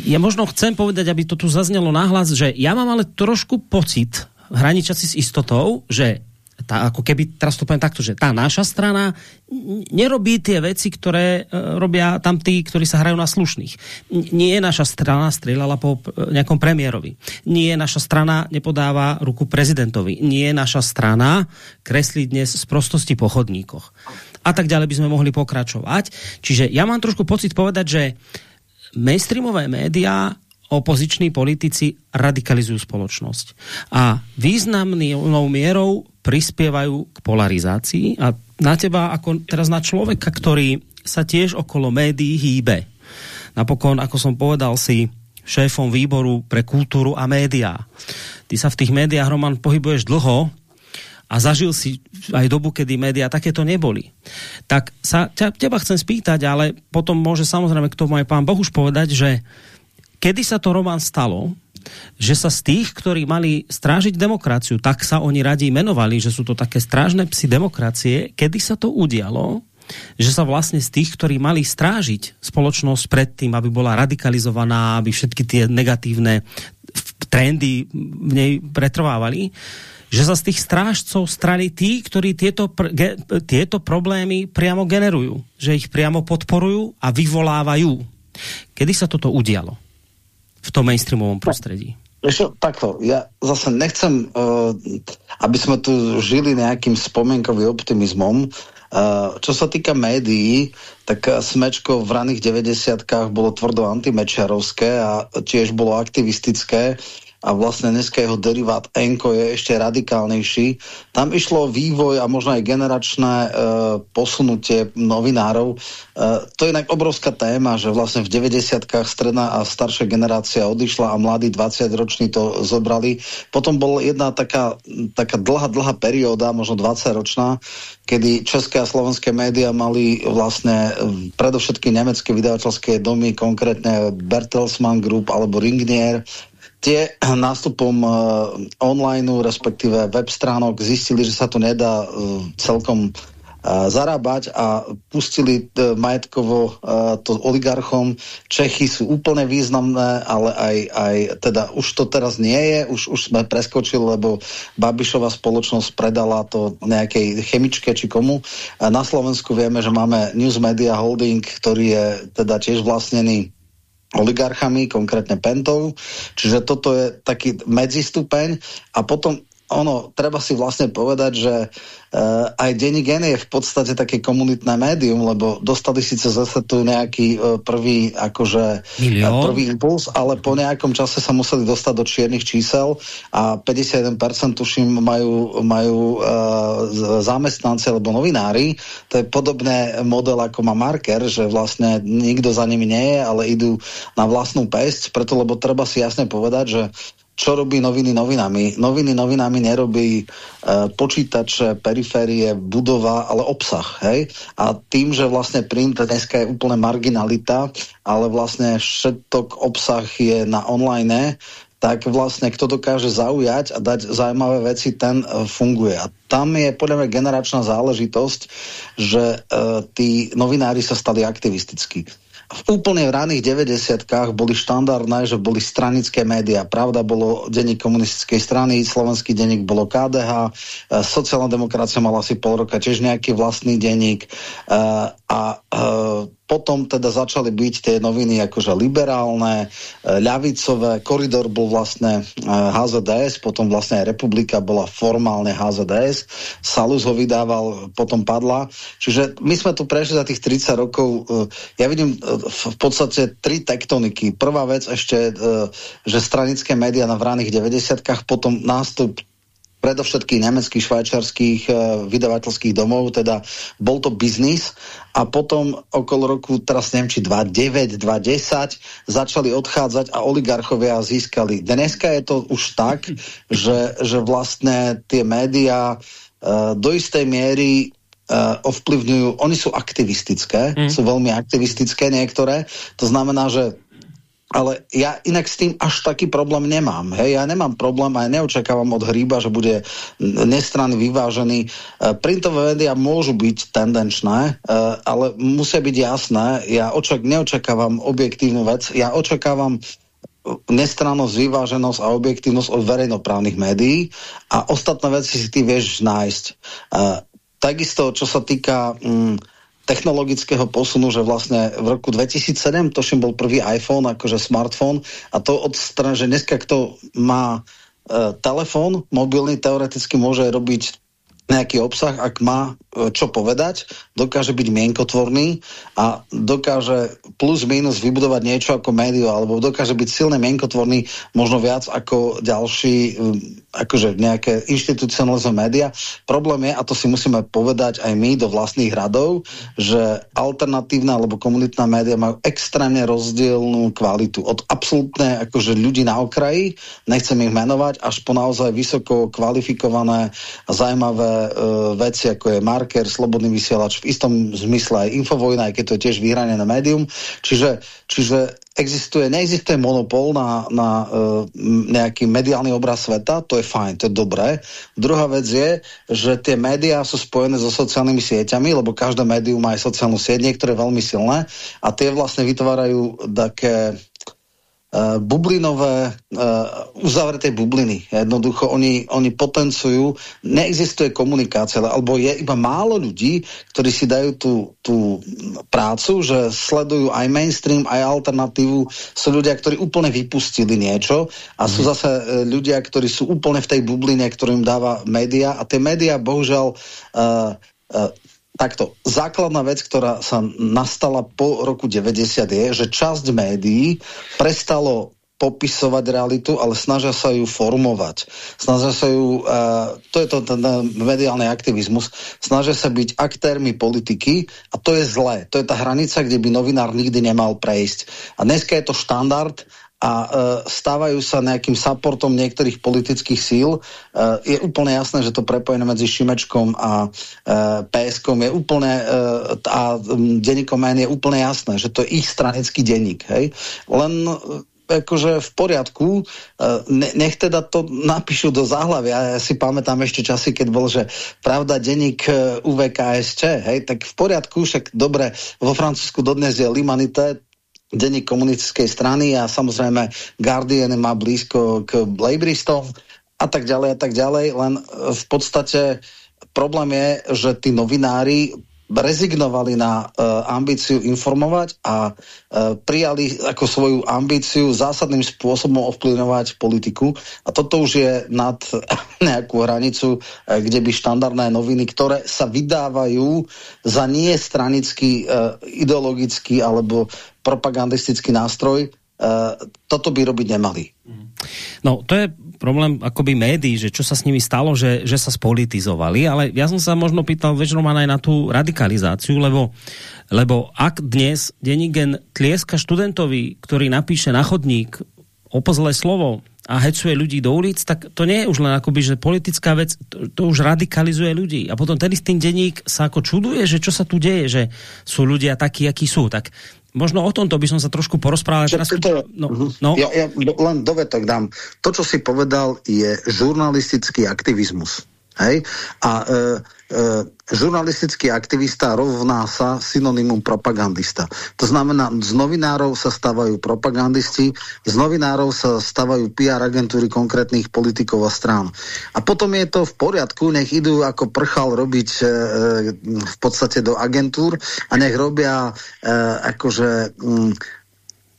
ja možno chcem povedať, aby to tu zaznelo nahlas, že ja mám ale trošku pocit, hraničaci s istotou, že tá, ako keby, teraz to poviem takto, že tá naša strana nerobí tie veci, ktoré e, robia tam tí, ktorí sa hrajú na slušných. Nie je naša strana strieľala po e, nejakom premiérovi. Nie naša strana nepodáva ruku prezidentovi. Nie je naša strana kreslí dnes z prostosti po chodníkoch. A tak ďalej by sme mohli pokračovať. Čiže ja mám trošku pocit povedať, že mainstreamové médiá opoziční politici radikalizujú spoločnosť. A významnou mierou prispievajú k polarizácii a na teba ako teraz na človeka, ktorý sa tiež okolo médií hýbe. Napokon, ako som povedal, si šéfom výboru pre kultúru a médiá. Ty sa v tých médiách, Roman, pohybuješ dlho a zažil si aj dobu, kedy médiá takéto neboli. Tak sa teba chcem spýtať, ale potom môže samozrejme k tomu aj pán Bohuš povedať, že kedy sa to Roman stalo, že sa z tých, ktorí mali strážiť demokraciu, tak sa oni radi menovali, že sú to také strážne psy demokracie, kedy sa to udialo, že sa vlastne z tých, ktorí mali strážiť spoločnosť pred tým, aby bola radikalizovaná, aby všetky tie negatívne trendy v nej pretrvávali, že sa z tých strážcov strali tí, ktorí tieto, tieto problémy priamo generujú, že ich priamo podporujú a vyvolávajú. Kedy sa toto udialo? V tom mainstreamovom prostredí? Ešte takto, ja zase nechcem, uh, aby sme tu žili nejakým spomienkovým optimizmom. Uh, čo sa týka médií, tak Smečko v raných 90 bolo tvrdo antimečiarovské a tiež bolo aktivistické a vlastne dneska jeho derivát Enko je ešte radikálnejší. Tam išlo vývoj a možno aj generačné e, posunutie novinárov. E, to je inak obrovská téma, že vlastne v 90-kách stredná a staršia generácia odišla a mladí 20-roční to zobrali. Potom bola jedna taká, taká dlhá, dlhá perióda, možno 20-ročná, kedy české a slovenské médiá mali vlastne predovšetkým nemecké vydavateľské domy, konkrétne Bertelsmann Group alebo Ringnier, tie nástupom uh, online, respektíve web stránok zistili, že sa to nedá uh, celkom uh, zarábať a pustili uh, majetkovo to oligarchom. Čechy sú úplne významné, ale aj, aj teda už to teraz nie je, už, už sme preskočili, lebo Babišová spoločnosť predala to nejakej chemičke či komu. Na Slovensku vieme, že máme News Media Holding, ktorý je teda tiež vlastnený oligarchami, konkrétne Pentou. Čiže toto je taký medzistupeň a potom ono, treba si vlastne povedať, že Uh, aj Denny Gen je v podstate také komunitné médium, lebo dostali síce zase tu nejaký uh, prvý, akože, uh, prvý impuls, ale po nejakom čase sa museli dostať do čiernych čísel a 51% tuším majú, majú uh, zamestnanci alebo novinári. To je podobné model ako má Marker, že vlastne nikto za nimi nie je, ale idú na vlastnú pesť, preto lebo treba si jasne povedať, že čo robí noviny novinami. Noviny novinami nerobí e, počítače, periférie, budova, ale obsah. Hej? A tým, že vlastne print dneska je úplne marginalita, ale vlastne všetok obsah je na online, tak vlastne kto dokáže zaujať a dať zaujímavé veci, ten e, funguje. A tam je podľa mňa generačná záležitosť, že e, tí novinári sa stali aktivistickí v úplne v raných 90 boli štandardné, že boli stranické médiá. Pravda bolo denník komunistickej strany, slovenský denník bolo KDH, e, sociálna demokracia mala asi pol roka tiež nejaký vlastný denník e, a e, potom teda začali byť tie noviny akože liberálne, e, ľavicové, koridor bol vlastne HZDS, e, potom vlastne aj Republika bola formálne HZDS, Salus ho vydával, potom padla. Čiže my sme tu prešli za tých 30 rokov, e, ja vidím v podstate tri tektoniky. Prvá vec ešte, že stranické médiá na vraných 90 potom nástup predovšetkých nemeckých, švajčarských e, vydavateľských domov, teda bol to biznis a potom okolo roku, teraz neviem, či 2009, 2010 začali odchádzať a oligarchovia získali. Dneska je to už tak, že, že vlastne tie médiá e, do istej miery uh, ovplyvňujú, oni sú aktivistické, mm. sú veľmi aktivistické niektoré, to znamená, že ale ja inak s tým až taký problém nemám. Hej, ja nemám problém a ja neočakávam od hríba, že bude nestranný, vyvážený. E, printové médiá môžu byť tendenčné, e, ale musia byť jasné. Ja očak, neočakávam objektívnu vec. Ja očakávam nestrannosť, vyváženosť a objektívnosť od verejnoprávnych médií a ostatné veci si ty vieš nájsť. Uh, takisto, čo sa týka um, technologického posunu, že vlastne v roku 2007 to bol prvý iPhone, akože smartfón a to od strany, že dneska kto má uh, telefón mobilný, teoreticky môže robiť nejaký obsah, ak má e, čo povedať, dokáže byť mienkotvorný a dokáže plus minus vybudovať niečo ako médio, alebo dokáže byť silne mienkotvorný možno viac ako ďalší e, akože nejaké inštitucionalizme média. Problém je, a to si musíme povedať aj my do vlastných radov, že alternatívna alebo komunitná média majú extrémne rozdielnú kvalitu. Od absolútne akože ľudí na okraji, nechcem ich menovať, až po naozaj vysoko kvalifikované a zaujímavé e, veci, ako je marker, slobodný vysielač, v istom zmysle aj infovojna, aj keď to je tiež vyhranené médium. Čiže, čiže existuje, neexistuje monopol na, na e, nejaký mediálny obraz sveta, to je fajn, to je dobré. Druhá vec je, že tie médiá sú spojené so sociálnymi sieťami, lebo každé médium má aj sociálnu sieť, niektoré veľmi silné a tie vlastne vytvárajú také uh, bublinové, uh, uzavreté bubliny. Jednoducho oni, oni potencujú, neexistuje komunikácia, alebo je iba málo ľudí, ktorí si dajú tú, tú prácu, že sledujú aj mainstream, aj alternatívu. Sú ľudia, ktorí úplne vypustili niečo a sú mhm. zase uh, ľudia, ktorí sú úplne v tej bubline, ktorým dáva média a tie média bohužiaľ uh, uh, Takto, základná vec, ktorá sa nastala po roku 90 je, že časť médií prestalo popisovať realitu, ale snažia sa ju formovať. Snažia sa ju, uh, to je to ten mediálny aktivizmus, snažia sa byť aktérmi politiky a to je zlé. To je tá hranica, kde by novinár nikdy nemal prejsť. A dneska je to štandard a e, stávajú sa nejakým supportom niektorých politických síl. E, je úplne jasné, že to prepojené medzi Šimečkom a e, PSkom je úplne e, a denníkom N je úplne jasné, že to je ich stranický denník. Hej? Len e, akože v poriadku, e, ne, nech teda to napíšu do záhlavia. Ja si pamätám ešte časy, keď bol, že pravda denník e, UVKSČ, hej, tak v poriadku, však dobre, vo Francúzsku dodnes je Limanité, denník komunistickej strany a samozrejme Guardian má blízko k Labristom a tak ďalej a tak ďalej, len v podstate problém je, že tí novinári rezignovali na uh, ambíciu informovať a uh, prijali ako svoju ambíciu zásadným spôsobom ovplyvňovať politiku. A toto už je nad nejakú hranicu, uh, kde by štandardné noviny, ktoré sa vydávajú za nie stranický, uh, ideologický alebo propagandistický nástroj, uh, toto by robiť nemali. No, to je problém akoby médií, že čo sa s nimi stalo, že, že sa spolitizovali, ale ja som sa možno pýtal vieš, Roman, aj na tú radikalizáciu, lebo, lebo ak dnes Denigen tlieska študentovi, ktorý napíše na chodník opozlé slovo a hecuje ľudí do ulic, tak to nie je už len akoby, že politická vec, to, to už radikalizuje ľudí. A potom ten istý denník sa ako čuduje, že čo sa tu deje, že sú ľudia takí, akí sú. Tak možno o tomto by som sa trošku porozprával. Teraz... To, no, no. Ja, ja len dovetok dám. To, čo si povedal, je žurnalistický aktivizmus. Hej? A e, e, žurnalistický aktivista rovná sa synonymum propagandista. To znamená, z novinárov sa stávajú propagandisti, z novinárov sa stávajú PR agentúry konkrétnych politikov a strán. A potom je to v poriadku, nech idú ako prchal robiť e, e v podstate do agentúr a nech robia e, akože... Mm,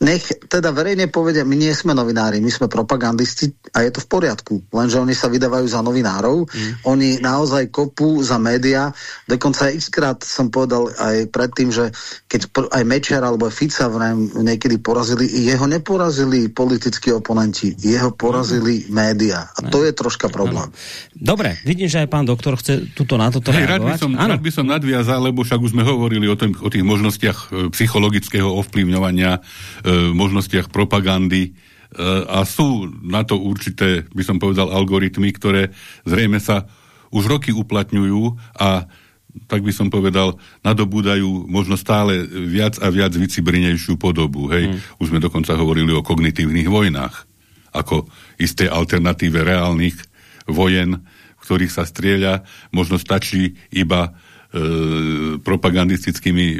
nech teda verejne povedia, my nie sme novinári, my sme propagandisti a je to v poriadku, lenže oni sa vydávajú za novinárov, mm. oni naozaj kopú za média, dokonca aj xkrát som povedal aj predtým, že keď aj Mečer alebo Fica niekedy porazili, jeho neporazili politickí oponenti, jeho porazili mm. média a to je troška problém. Dobre, vidím, že aj pán doktor chce tuto na toto hey, rád, by som, rád by som nadviazal, lebo však už sme hovorili o, tým, o tých možnostiach e, psychologického ovplyvňovania e, možnostiach propagandy e, a sú na to určité, by som povedal, algoritmy, ktoré zrejme sa už roky uplatňujú a tak by som povedal, nadobúdajú možno stále viac a viac vycibrinejšiu podobu. Hej? Mm. Už sme dokonca hovorili o kognitívnych vojnách, ako isté alternatíve reálnych vojen, v ktorých sa strieľa, možno stačí iba propagandistickými e,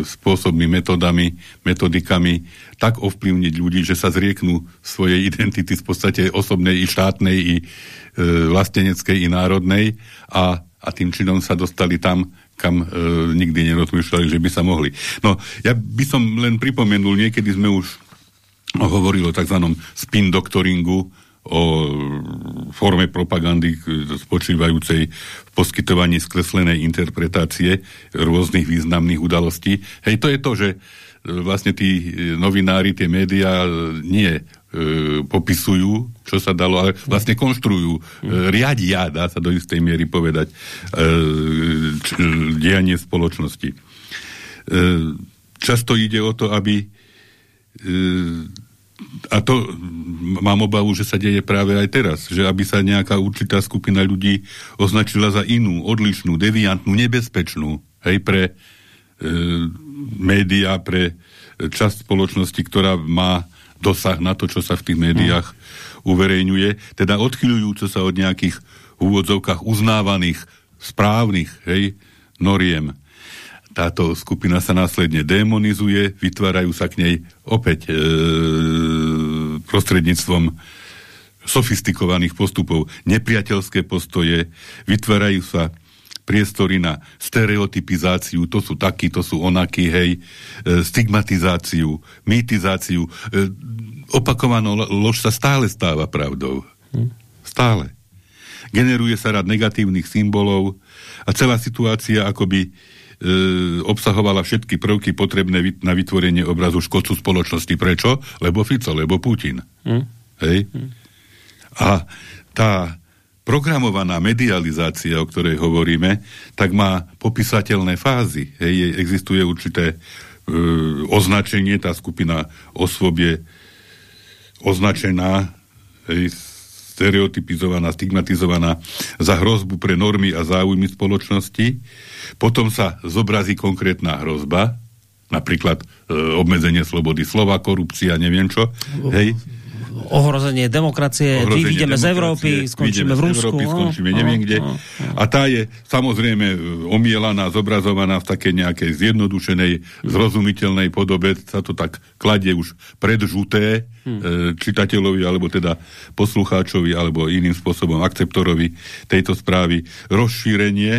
spôsobmi, metodami, metodikami tak ovplyvniť ľudí, že sa zrieknú svojej identity v podstate osobnej i štátnej i e, vlasteneckej i národnej a, a tým činom sa dostali tam, kam e, nikdy nerozmýšľali, že by sa mohli. No, ja by som len pripomenul, niekedy sme už hovorili o tzv. spin doktoringu, o forme propagandy spočívajúcej v poskytovaní skreslenej interpretácie rôznych významných udalostí. Hej, to je to, že e, vlastne tí e, novinári, tie médiá e, nie popisujú, čo sa dalo, ale vlastne konštruujú, riadia, dá sa do istej miery povedať, dianie spoločnosti. často ide o to, aby a to mám obavu, že sa deje práve aj teraz, že aby sa nejaká určitá skupina ľudí označila za inú, odlišnú, deviantnú, nebezpečnú, hej, pre e, médiá, pre časť spoločnosti, ktorá má dosah na to, čo sa v tých médiách uverejňuje, teda odchyľujúco sa od nejakých v úvodzovkách uznávaných, správnych, hej, noriem táto skupina sa následne demonizuje, vytvárajú sa k nej opäť e, prostredníctvom sofistikovaných postupov, nepriateľské postoje, vytvárajú sa priestory na stereotypizáciu, to sú takí, to sú onakí, hej, e, stigmatizáciu, mýtizáciu. E, opakovaná lož sa stále stáva pravdou. Hm. Stále. Generuje sa rad negatívnych symbolov a celá situácia akoby obsahovala všetky prvky potrebné na vytvorenie obrazu škodcu spoločnosti. Prečo? Lebo Fico, lebo Putin. Mm. Hej? Mm. A tá programovaná medializácia, o ktorej hovoríme, tak má popísateľné fázy. Hej, existuje určité e, označenie, tá skupina osôb je označená hej, stereotypizovaná, stigmatizovaná za hrozbu pre normy a záujmy spoločnosti. Potom sa zobrazí konkrétna hrozba, napríklad e, obmedzenie slobody slova, korupcia, neviem čo. Hej ohrozenie demokracie, ohrozenie vyjdeme z Európy, skončíme v Rusku. Európy, skončíme no, neviem kde. No, no. A tá je samozrejme e, omielaná, zobrazovaná v takej nejakej zjednodušenej, zrozumiteľnej podobe. Sa to tak kladie už predžuté hmm. e, čitateľovi, alebo teda poslucháčovi, alebo iným spôsobom akceptorovi tejto správy. Rozšírenie,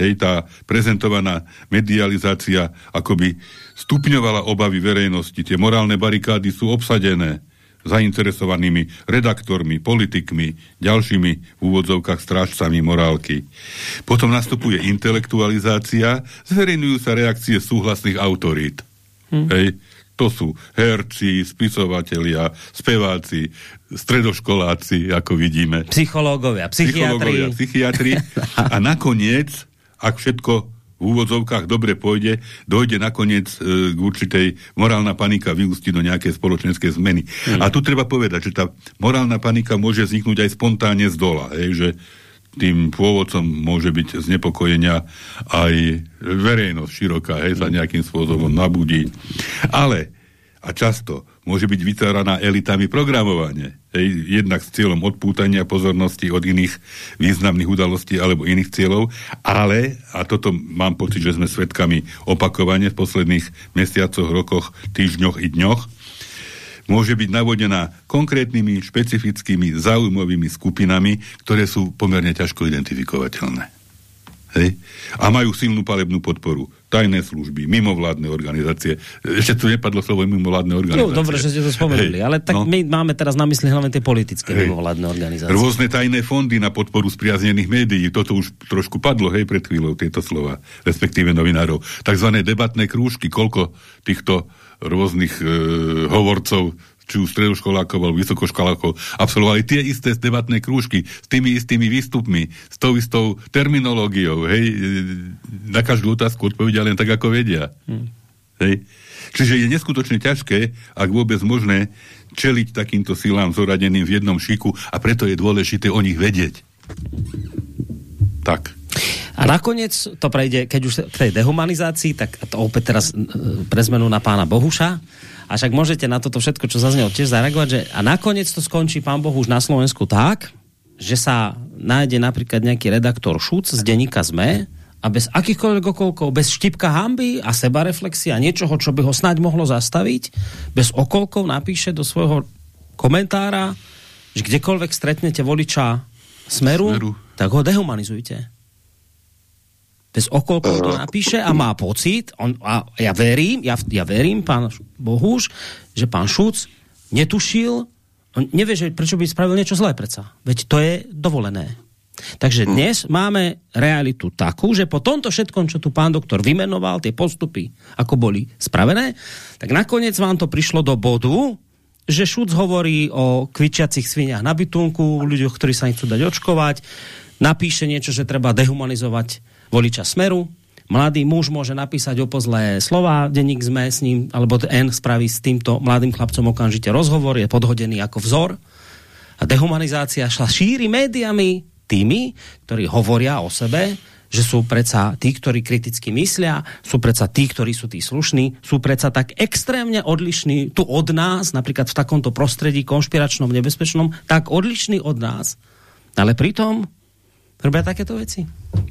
hej, tá prezentovaná medializácia akoby stupňovala obavy verejnosti. Tie morálne barikády sú obsadené zainteresovanými redaktormi, politikmi, ďalšími v úvodzovkách strážcami morálky. Potom nastupuje intelektualizácia, zverejňujú sa reakcie súhlasných autorít. Hm. Hej, to sú herci, spisovatelia, speváci, stredoškoláci, ako vidíme. Psychológovia, psychiatri. Psychológovia, psychiatri. A nakoniec, ak všetko úvodzovkách dobre pôjde, dojde nakoniec e, k určitej morálna panika vyústi do nejakej spoločenskej zmeny. Hmm. A tu treba povedať, že tá morálna panika môže vzniknúť aj spontánne z dola, hej, že tým pôvodcom môže byť znepokojenia aj verejnosť široká, hej, sa nejakým spôsobom nabudí. Ale a často môže byť vytváraná elitami programovanie. Hej, jednak s cieľom odpútania pozornosti od iných významných udalostí alebo iných cieľov, ale, a toto mám pocit, že sme svedkami opakovane v posledných mesiacoch, rokoch, týždňoch i dňoch, môže byť navodená konkrétnymi, špecifickými, zaujímavými skupinami, ktoré sú pomerne ťažko identifikovateľné. Hej? A majú silnú palebnú podporu. Tajné služby, mimovládne organizácie. Ešte tu nepadlo slovo mimovládne organizácie. No, dobre, že ste to spomenuli, Hej, ale tak no. my máme teraz na mysli hlavne tie politické hej. mimovládne organizácie. Rôzne tajné fondy na podporu spriaznených médií. Toto už trošku padlo, hej, pred chvíľou tieto slova, respektíve novinárov. Takzvané debatné krúžky, koľko týchto rôznych e, hovorcov či už stredoškolákov alebo vysokoškolákov, absolvovali tie isté debatné krúžky s tými istými výstupmi, s tou istou terminológiou, hej, na každú otázku odpovedia len tak, ako vedia. Hmm. Hej. Čiže je neskutočne ťažké, ak vôbec možné, čeliť takýmto silám zoradeným v jednom šiku a preto je dôležité o nich vedieť. Tak. A nakoniec to prejde, keď už k tej dehumanizácii, tak to opäť teraz pre zmenu na pána Bohuša, a však môžete na toto všetko, čo zaznelo, tiež zareagovať, že a nakoniec to skončí, pán Boh, už na Slovensku tak, že sa nájde napríklad nejaký redaktor Šuc z denníka ZME a bez akýchkoľvek okolkov, bez štipka hamby a sebareflexia, niečoho, čo by ho snáď mohlo zastaviť, bez okolkov napíše do svojho komentára, že kdekoľvek stretnete voliča smeru, smeru. tak ho dehumanizujte. Bez okolkov to napíše a má pocit, on, a ja verím, ja, ja verím, pán Bohuž, že pán Šuc netušil, on nevie, že prečo by spravil niečo zlé predsa. Veď to je dovolené. Takže dnes máme realitu takú, že po tomto všetkom, čo tu pán doktor vymenoval, tie postupy, ako boli spravené, tak nakoniec vám to prišlo do bodu, že Šuc hovorí o kvičiacich sviniach na bytunku, ľuďoch, ktorí sa nechcú dať očkovať, napíše niečo, že treba dehumanizovať voliča Smeru, mladý muž môže napísať opozlé slova, denník sme s ním, alebo N spraví s týmto mladým chlapcom okamžite rozhovor, je podhodený ako vzor. A dehumanizácia šla šíri médiami, tými, ktorí hovoria o sebe, že sú predsa tí, ktorí kriticky myslia, sú predsa tí, ktorí sú tí slušní, sú predsa tak extrémne odlišní tu od nás, napríklad v takomto prostredí konšpiračnom, nebezpečnom, tak odlišní od nás. Ale pritom robia takéto veci.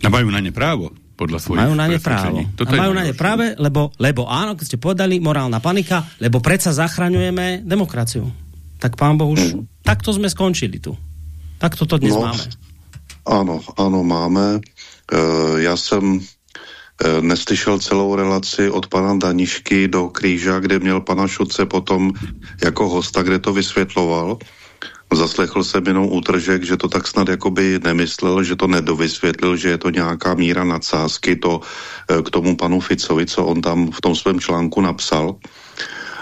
A majú na ne právo podľa svojich Majú na ne právo. Toto a majú na ne práve, lebo, lebo áno, keď ste povedali, morálna panika, lebo predsa zachraňujeme demokraciu. Tak pán Boh už, mm. takto sme skončili tu. Takto to dnes no, máme. Ano, ano, máme. E, já jsem e, neslyšel celou relaci od pana Danišky do Kríža, kde měl pana Šuce potom jako hosta, kde to vysvětloval. Zaslechl jsem jenom útržek, že to tak snad jakoby nemyslel, že to nedovysvětlil, že je to nějaká míra nadsázky to e, k tomu panu Ficovi, co on tam v tom svém článku napsal.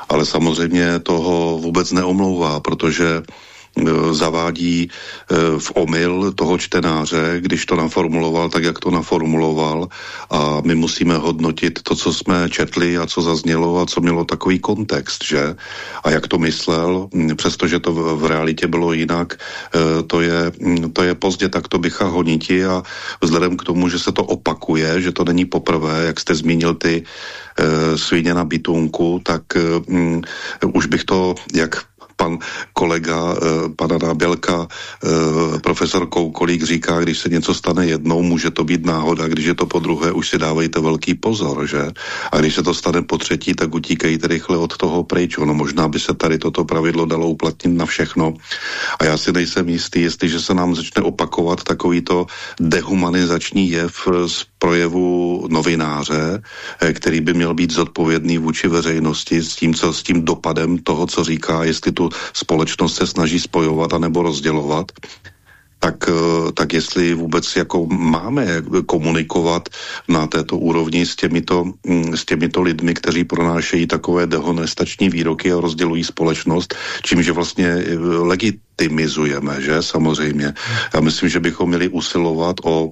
Ale samozřejmě toho vůbec neomlouvá, protože zavádí e, v omyl toho čtenáře, když to naformuloval tak, jak to naformuloval a my musíme hodnotit to, co jsme četli a co zaznělo a co mělo takový kontext, že? A jak to myslel, přestože to v, realitě bylo jinak, e, to je, to je pozdě takto bycha honiti a vzhledem k tomu, že se to opakuje, že to není poprvé, jak jste zmínil ty svíně na bytunku, tak um, už bych to, jak pan kolega, eh, pana Nábělka, eh, profesor Koukolík říká, když se něco stane jednou, může to být náhoda, když je to po druhé, už si dávejte velký pozor, že? A když se to stane po třetí, tak utíkejte rychle od toho pryč. No možná by se tady toto pravidlo dalo uplatnit na všechno. A já si nejsem jistý, jestliže se nám začne opakovat takovýto dehumanizační jev projevu novináře, eh, který by měl být zodpovědný vůči veřejnosti s tím, co, s tím dopadem toho, co říká, jestli tu společnost se snaží spojovat anebo rozdělovat, tak, eh, tak jestli vůbec jako máme komunikovat na této úrovni s těmito, mm, s těmito lidmi, kteří pronášejí takové dehonestační výroky a rozdělují společnost, čímže vlastně eh, legitimizujeme, že samozřejmě. Já myslím, že bychom měli usilovat o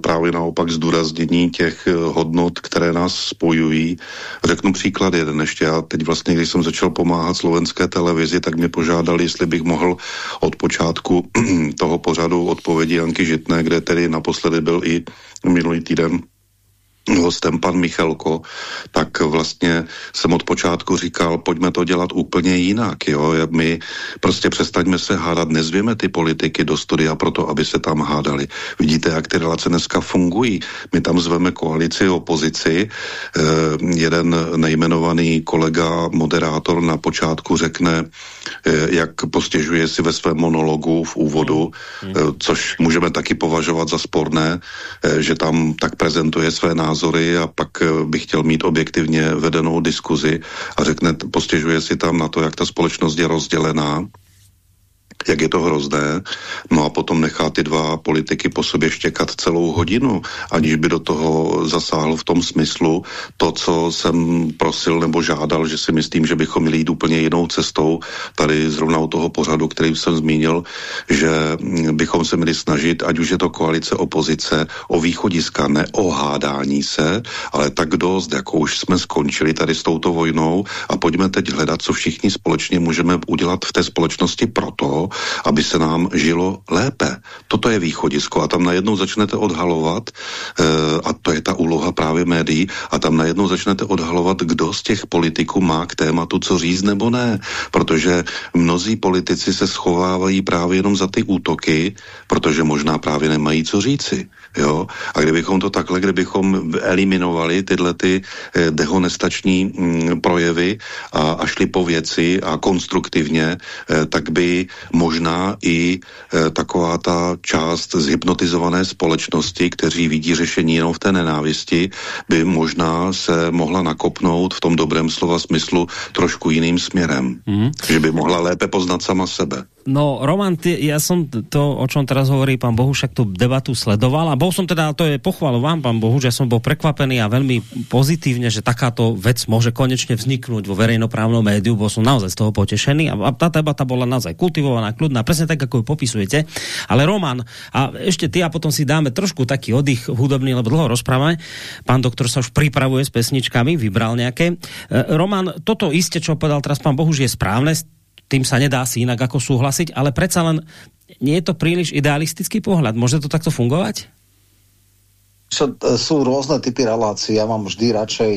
právě naopak zdůraznění těch eh, hodnot, které nás spojují. Řeknu příklad jeden ještě. Já teď vlastně, když jsem začal pomáhat slovenské televizi, tak mě požádali, jestli bych mohl od počátku toho pořadu odpovědi Janky Žitné, kde tedy naposledy byl i minulý týden hostem pan Michalko, tak vlastně jsem od počátku říkal, pojďme to dělat úplně jinak, jo, my prostě přestaňme se hádat, nezvěme ty politiky do studia proto, aby se tam hádali. Vidíte, jak ty relace dneska fungují. My tam zveme koalici, opozici, eh, jeden nejmenovaný kolega, moderátor na počátku řekne, eh, jak postěžuje si ve svém monologu v úvodu, eh, což můžeme taky považovat za sporné, eh, že tam tak prezentuje své názory názory a pak eh, bych chtěl mít objektivně vedenou diskuzi a řekne, postěžuje si tam na to, jak ta společnost je rozdělená jak je to hrozné, no a potom nechá ty dva politiky po sobě štěkat celou hodinu, aniž by do toho zasáhl v tom smyslu to, co jsem prosil nebo žádal, že si myslím, že bychom měli jít úplně jinou cestou, tady zrovna u toho pořadu, který jsem zmínil, že bychom se měli snažit, ať už je to koalice opozice, o východiska, ne o hádání se, ale tak dost, jako už jsme skončili tady s touto vojnou. A pojďme teď hledat, co všichni společně můžeme udělat v té společnosti proto, aby se nám žilo lépe. Toto je východisko a tam najednou začnete odhalovat e, a to je ta úloha právě médií a tam najednou začnete odhalovat, kdo z těch politiků má k tématu co říct nebo ne, protože mnozí politici se schovávají právě jenom za ty útoky, protože možná právě nemají co říci. Jo? A kdybychom to takhle, kdybychom eliminovali tyhle ty eh, dehonestační mm, projevy a, a šli po věci a konstruktivně, eh, tak by možná i eh, taková ta část zhypnotizované společnosti, kteří vidí řešení jenom v té nenávisti, by možná se mohla nakopnout v tom dobrém slova smyslu trošku jiným směrem. Mm. Že by mohla lépe poznat sama sebe. No, Roman, ty, ja som to, o čom teraz hovorí pán Bohušak, tú debatu sledoval a bol som teda, to je pochvalu vám, pán Bohuš, ja som bol prekvapený a veľmi pozitívne, že takáto vec môže konečne vzniknúť vo verejnoprávnom médiu, bol som naozaj z toho potešený a, a tá debata bola naozaj kultivovaná, kľudná, presne tak, ako ju popisujete. Ale Roman, a ešte ty a potom si dáme trošku taký oddych hudobný, lebo dlho rozprávame. Pán doktor sa už pripravuje s pesničkami, vybral nejaké. E, Roman, toto isté, čo povedal teraz pán Bohuž, je správne, tým sa nedá si inak ako súhlasiť, ale predsa len nie je to príliš idealistický pohľad. Môže to takto fungovať? Čo, e, sú rôzne typy relácií. Ja mám vždy radšej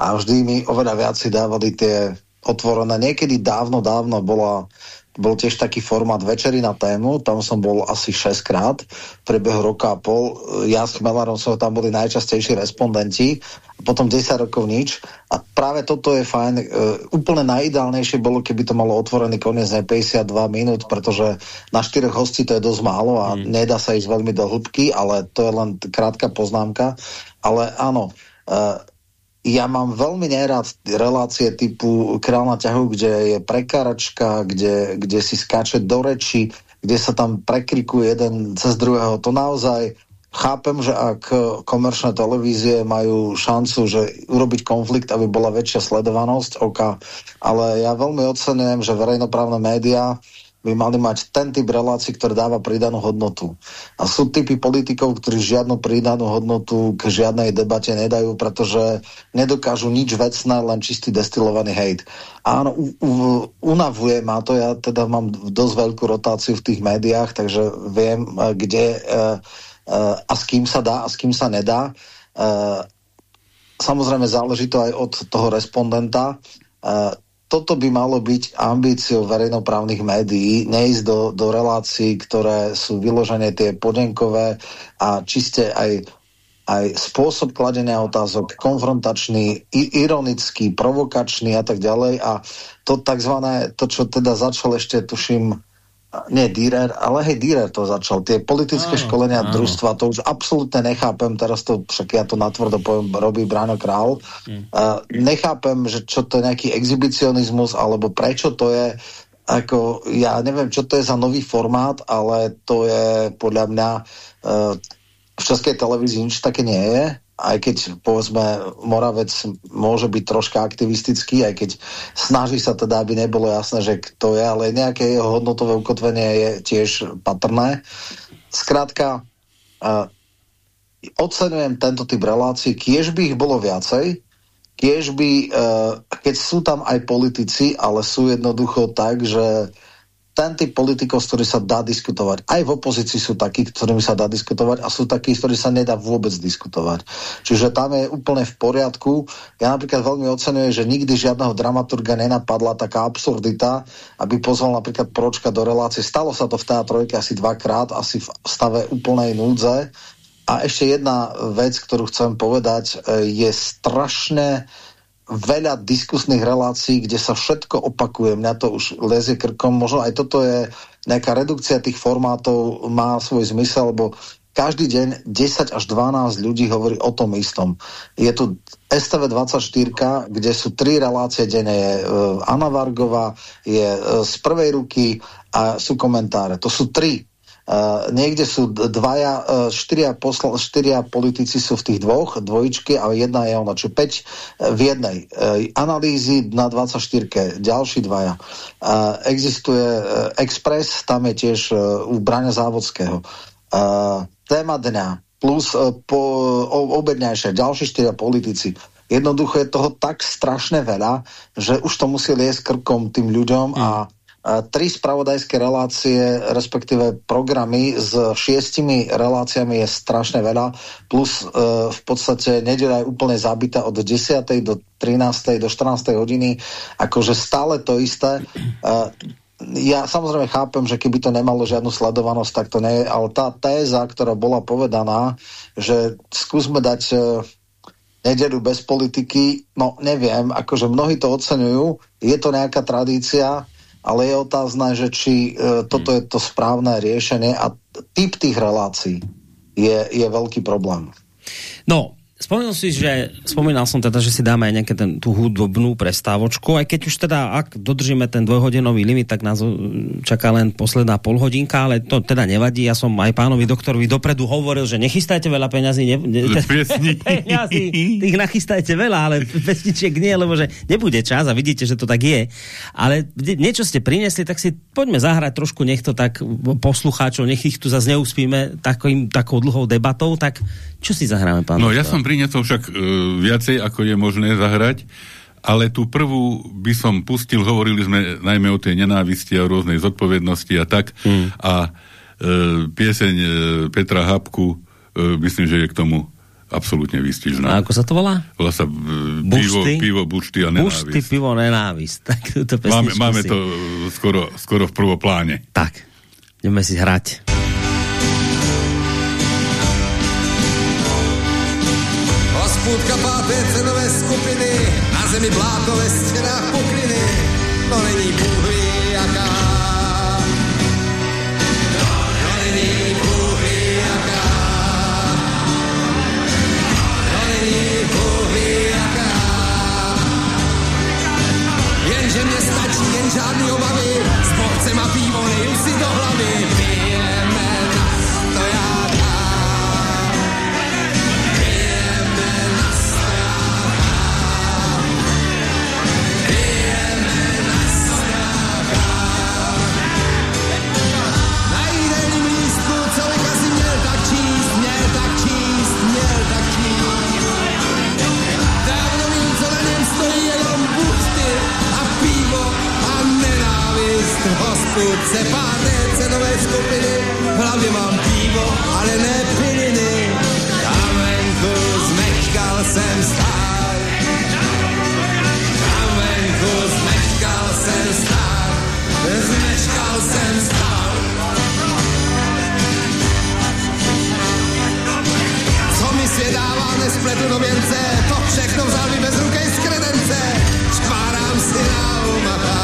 a vždy mi oveľa viac si dávali tie otvorené. Niekedy dávno, dávno bola bol tiež taký formát Večery na tému, tam som bol asi 6 krát v priebehu roka a pol. Ja s Chmelarom som tam boli najčastejší respondenti, potom 10 rokov nič. A práve toto je fajn. E, úplne najideálnejšie bolo, keby to malo otvorený koniec ne 52 minút, pretože na 4 hostí to je dosť málo a mm. nedá sa ísť veľmi do hĺbky, ale to je len krátka poznámka. Ale áno, e, ja mám veľmi nerád relácie typu Král na ťahu, kde je prekáračka, kde, kde si skáče do reči, kde sa tam prekrikuje jeden cez druhého. To naozaj chápem, že ak komerčné televízie majú šancu, že urobiť konflikt, aby bola väčšia sledovanosť oka, ale ja veľmi ocenujem, že verejnoprávne médiá by mali mať ten typ relácií, ktorý dáva pridanú hodnotu. A sú typy politikov, ktorí žiadnu pridanú hodnotu k žiadnej debate nedajú, pretože nedokážu nič vecné, len čistý destilovaný hejt. Áno, u, u, unavuje ma to, ja teda mám dosť veľkú rotáciu v tých médiách, takže viem, eh, kde e, e, a s kým sa dá a s kým sa nedá. Samozrejme záleží to aj od toho respondenta toto by malo byť ambíciou verejnoprávnych médií, neísť do, do relácií, ktoré sú vyložené tie podenkové a čiste aj, aj spôsob kladenia otázok, konfrontačný, ironický, provokačný a tak ďalej. A to takzvané, to čo teda začal ešte, tuším, nie Dürer, ale hej, Dürer to začal. Tie politické áno, školenia áno. družstva, to už absolútne nechápem, teraz to, však ja to natvrdo poviem, robí Bráno Král. Mm. Uh, nechápem, že čo to je nejaký exhibicionizmus, alebo prečo to je, ako, ja neviem, čo to je za nový formát, ale to je podľa mňa uh, v českej televízii nič také nie je aj keď povedzme Moravec môže byť troška aktivistický, aj keď snaží sa teda, aby nebolo jasné, že kto je, ale nejaké jeho hodnotové ukotvenie je tiež patrné. Skrátka, uh, ocenujem tento typ relácií, kiež by ich bolo viacej, kiež by, uh, keď sú tam aj politici, ale sú jednoducho tak, že ten typ politikov, s ktorým sa dá diskutovať. Aj v opozícii sú takí, ktorými sa dá diskutovať a sú takí, s ktorými sa nedá vôbec diskutovať. Čiže tam je úplne v poriadku. Ja napríklad veľmi ocenujem, že nikdy žiadneho dramaturga nenapadla taká absurdita, aby pozval napríklad Pročka do relácie. Stalo sa to v teatrojke asi dvakrát, asi v stave úplnej núdze. A ešte jedna vec, ktorú chcem povedať, e, je strašne veľa diskusných relácií, kde sa všetko opakuje. Mňa to už lezie krkom. Možno aj toto je nejaká redukcia tých formátov, má svoj zmysel, lebo každý deň 10 až 12 ľudí hovorí o tom istom. Je tu STV24, kde sú tri relácie denne. Je uh, Anna Vargová, je uh, z prvej ruky a sú komentáre. To sú tri Uh, niekde sú dvaja, uh, štyria, posla, štyria politici sú v tých dvoch, dvojičky a jedna je ona, čo 5 uh, v jednej. Uh, analýzy na 24, ďalší dvaja. Uh, existuje uh, Express, tam je tiež uh, u Braňa Závodského. Uh, téma dňa plus uh, po, ďalší štyria politici. Jednoducho je toho tak strašne veľa, že už to musí liesť krkom tým ľuďom mm. Tri spravodajské relácie, respektíve programy s šiestimi reláciami je strašne veľa, plus uh, v podstate nedeľa je úplne zabitá od 10. do 13. do 14. hodiny, akože stále to isté. Uh, ja samozrejme chápem, že keby to nemalo žiadnu sledovanosť, tak to nie je, ale tá téza, ktorá bola povedaná, že skúsme dať uh, nedeľu bez politiky, no neviem, akože mnohí to oceňujú, je to nejaká tradícia, ale je otázne, že či e, toto je to správne riešenie a typ tých relácií je, je veľký problém. No, Spomenul si, že spomínal som teda, že si dáme aj nejaké ten, tú hudobnú prestávočku, aj keď už teda, ak dodržíme ten dvojhodinový limit, tak nás čaká len posledná polhodinka, ale to teda nevadí. Ja som aj pánovi doktorovi dopredu hovoril, že nechystajte veľa peňazí. Ne, ne, peňazí, tých nachystajte veľa, ale pesničiek nie, lebo že nebude čas a vidíte, že to tak je. Ale niečo ste priniesli, tak si poďme zahrať trošku, nech to tak poslucháčov, nech ich tu zase neúspíme takým, takou dlhou debatou, tak čo si zahráme, pán? No ja som priniesol však e, viacej, ako je možné zahrať, ale tú prvú by som pustil, hovorili sme najmä o tej nenávisti a rôznej zodpovednosti a tak. Hmm. A e, pieseň e, Petra Habku, e, myslím, že je k tomu absolútne výstižná. A ako sa to volá? Volá sa e, pivo, pivo, bušty a nenávisť. Bušty, pivo, nenávisť. Tak máme, máme to skoro, skoro v prvopláne. Tak, ideme si hrať. Půdka páté cenové skupiny, na zemi bláto ve stěnách pokliny, to není Bůh ví jaká. To není Bůh ví jaká. To není Bůh ví jaká. Jenže mě stačí jen žádný obavy, s bohcem a pivo nejil si do hlavy. Hospůdce páté cenové skupiny, v hlavě mám pivo, ale ne piliny. Tam venku zmečkal jsem stát. Tam venku zmečkal jsem stát. Zmečkal jsem stát. Co mi svět dává, nespletu do věnce, to všechno vzal mi bez ruky z kredence. Špárám si na umachách.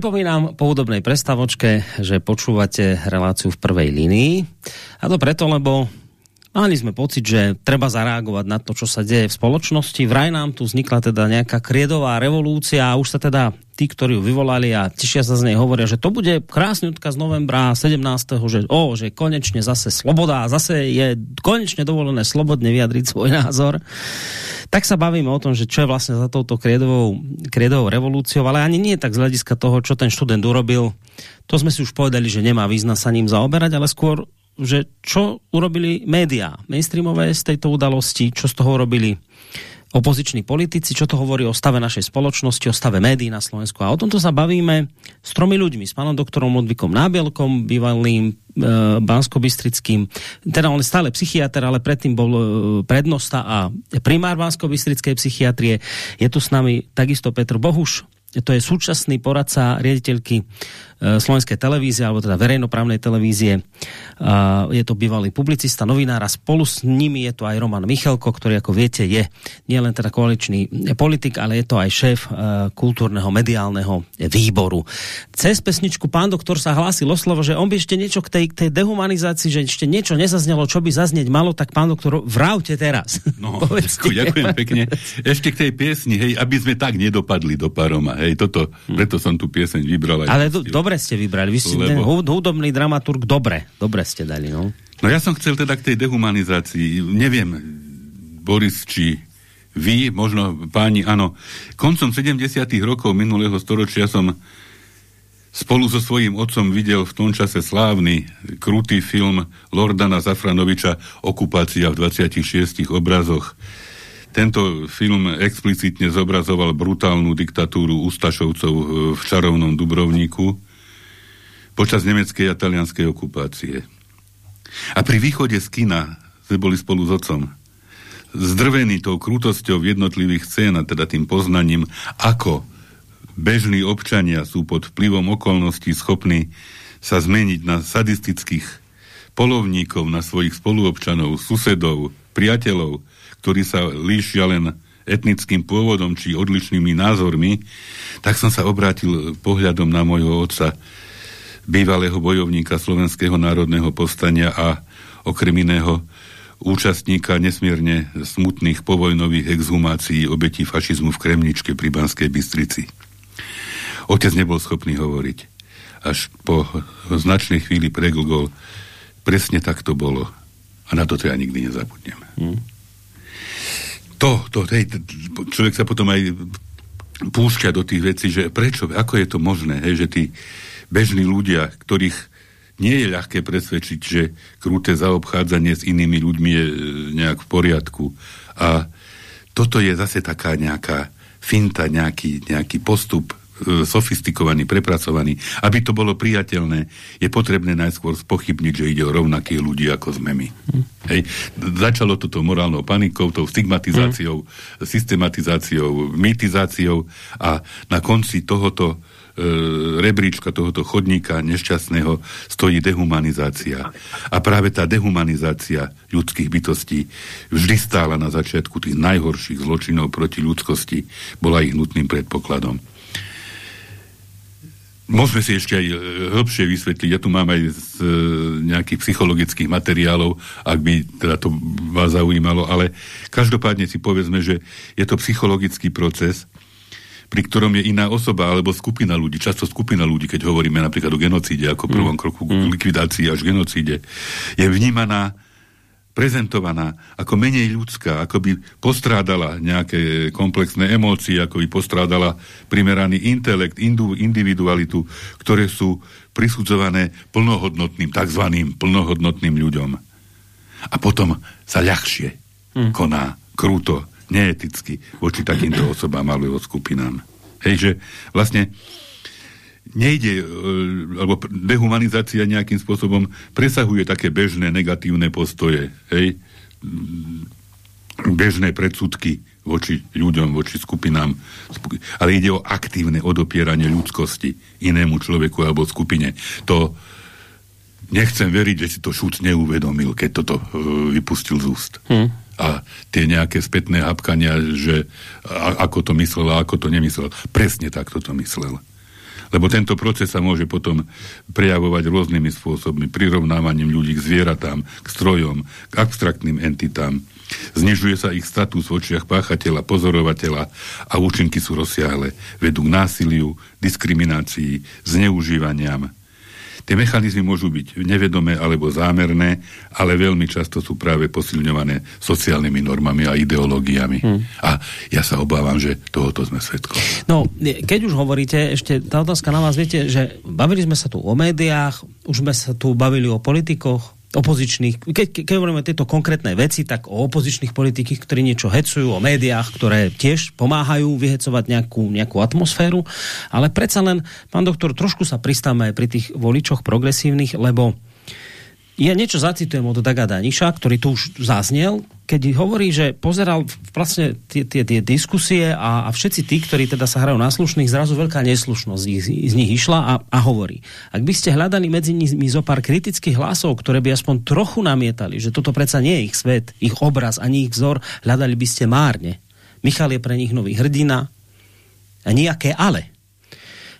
Pripomínam po údobnej prestavočke, že počúvate reláciu v prvej línii. A to preto, lebo mali sme pocit, že treba zareagovať na to, čo sa deje v spoločnosti. Vraj nám tu vznikla teda nejaká kriedová revolúcia a už sa teda tí, ktorí ju vyvolali a tešia sa z nej, hovoria, že to bude krásny odkaz novembra 17. že, o, že konečne zase sloboda a zase je konečne dovolené slobodne vyjadriť svoj názor tak sa bavíme o tom, že čo je vlastne za touto kriedovou, kriedovou revolúciou, ale ani nie tak z hľadiska toho, čo ten študent urobil. To sme si už povedali, že nemá význam sa ním zaoberať, ale skôr, že čo urobili médiá mainstreamové z tejto udalosti, čo z toho urobili opoziční politici, čo to hovorí o stave našej spoločnosti, o stave médií na Slovensku. A o tomto sa bavíme s tromi ľuďmi, s pánom doktorom Ludvíkom Nábielkom, bývalým e, Bansko-Bystrickým, teda on je stále psychiatr, ale predtým bol e, prednosta a primár Bansko-Bystrickej psychiatrie. Je tu s nami takisto Petr Bohuš, to je súčasný poradca riaditeľky slovenskej televízie, alebo teda verejnoprávnej televízie. Je to bývalý publicista, novinár a spolu s nimi je to aj Roman Michalko, ktorý, ako viete, je nielen teda koaličný politik, ale je to aj šéf e, kultúrneho mediálneho výboru. Cez pesničku pán doktor sa hlásil o slovo, že on by ešte niečo k tej, k tej dehumanizácii, že ešte niečo nezaznelo, čo by zaznieť malo, tak pán doktor, vravte teraz. No, ďakujem pekne. Ešte k tej piesni, hej, aby sme tak nedopadli do paroma, hej, toto, preto som tu pieseň vybral. Ale do, dobre ste vybrali. Vy ste Lebo... hudobný dramaturg dobre, dobre ste dali, no. No ja som chcel teda k tej dehumanizácii. Neviem, Boris, či vy, možno páni, áno. Koncom 70 rokov minulého storočia som spolu so svojím otcom videl v tom čase slávny, krutý film Lordana Zafranoviča Okupácia v 26 obrazoch. Tento film explicitne zobrazoval brutálnu diktatúru Ustašovcov v čarovnom Dubrovníku počas nemeckej a talianskej okupácie. A pri východe z kina sme boli spolu s otcom zdrvený tou krutosťou jednotlivých scén a teda tým poznaním, ako bežní občania sú pod vplyvom okolností schopní sa zmeniť na sadistických polovníkov, na svojich spoluobčanov, susedov, priateľov, ktorí sa líšia len etnickým pôvodom či odlišnými názormi, tak som sa obrátil pohľadom na môjho otca, bývalého bojovníka Slovenského národného povstania a okrem iného účastníka nesmierne smutných povojnových exhumácií obetí fašizmu v Kremničke pri Banskej Bystrici. Otec nebol schopný hovoriť. Až po značnej chvíli preglgol, presne tak to bolo. A na toto ja nikdy nezabudnem. Hmm. To, to, hej, človek sa potom aj púšťa do tých vecí, že prečo, ako je to možné, hej, že tí bežní ľudia, ktorých nie je ľahké presvedčiť, že kruté zaobchádzanie s inými ľuďmi je e, nejak v poriadku. A toto je zase taká nejaká finta, nejaký, nejaký postup e, sofistikovaný, prepracovaný. Aby to bolo priateľné, je potrebné najskôr spochybniť, že ide o rovnakých ľudí, ako sme my. Hej. Začalo toto morálnou panikou, tou stigmatizáciou, hm. systematizáciou, mýtizáciou a na konci tohoto rebríčka tohoto chodníka nešťastného stojí dehumanizácia. A práve tá dehumanizácia ľudských bytostí vždy stála na začiatku tých najhorších zločinov proti ľudskosti, bola ich nutným predpokladom. Môžeme si ešte aj e, hĺbšie vysvetliť, ja tu mám aj z e, nejakých psychologických materiálov, ak by teda to vás zaujímalo, ale každopádne si povedzme, že je to psychologický proces, pri ktorom je iná osoba alebo skupina ľudí, často skupina ľudí, keď hovoríme napríklad o genocíde ako prvom mm. kroku mm. likvidácii až genocíde, je vnímaná prezentovaná ako menej ľudská, ako by postrádala nejaké komplexné emócie, ako by postrádala primeraný intelekt, individualitu, ktoré sú prisudzované plnohodnotným, takzvaným plnohodnotným ľuďom. A potom sa ľahšie hmm. koná kruto neeticky voči takýmto osobám alebo skupinám. Hej, že vlastne nejde, e, alebo dehumanizácia nejakým spôsobom presahuje také bežné negatívne postoje, hej, bežné predsudky voči ľuďom, voči skupinám, ale ide o aktívne odopieranie ľudskosti inému človeku alebo skupine. To nechcem veriť, že si to Šúc neuvedomil, keď toto uh, vypustil z úst. Hmm. A tie nejaké spätné hapkania, že a, ako to myslel a ako to nemyslel. Presne tak to myslel. Lebo tento proces sa môže potom prejavovať rôznymi spôsobmi, prirovnávaním ľudí k zvieratám, k strojom, k abstraktným entitám. Znižuje sa ich status v očiach páchateľa, pozorovateľa a účinky sú rozsiahle. Vedú k násiliu, diskriminácii, zneužívaniam, Tie mechanizmy môžu byť nevedomé alebo zámerné, ale veľmi často sú práve posilňované sociálnymi normami a ideológiami. Hmm. A ja sa obávam, že tohoto sme svetkom. No, keď už hovoríte, ešte tá otázka na vás, viete, že bavili sme sa tu o médiách, už sme sa tu bavili o politikoch, opozičných, keď, keď hovoríme tieto konkrétne veci, tak o opozičných politikých, ktorí niečo hecujú, o médiách, ktoré tiež pomáhajú vyhecovať nejakú, nejakú atmosféru, ale predsa len, pán doktor, trošku sa pristáme aj pri tých voličoch progresívnych, lebo ja niečo zacitujem od Daga Daniša, ktorý tu už zaznel, keď hovorí, že pozeral vlastne tie, tie, tie diskusie a, a všetci tí, ktorí teda sa hrajú na slušných, zrazu veľká neslušnosť z, z nich išla a, a hovorí. Ak by ste hľadali medzi nimi zo pár kritických hlasov, ktoré by aspoň trochu namietali, že toto predsa nie je ich svet, ich obraz, ani ich vzor, hľadali by ste márne. Michal je pre nich nový hrdina a nejaké ale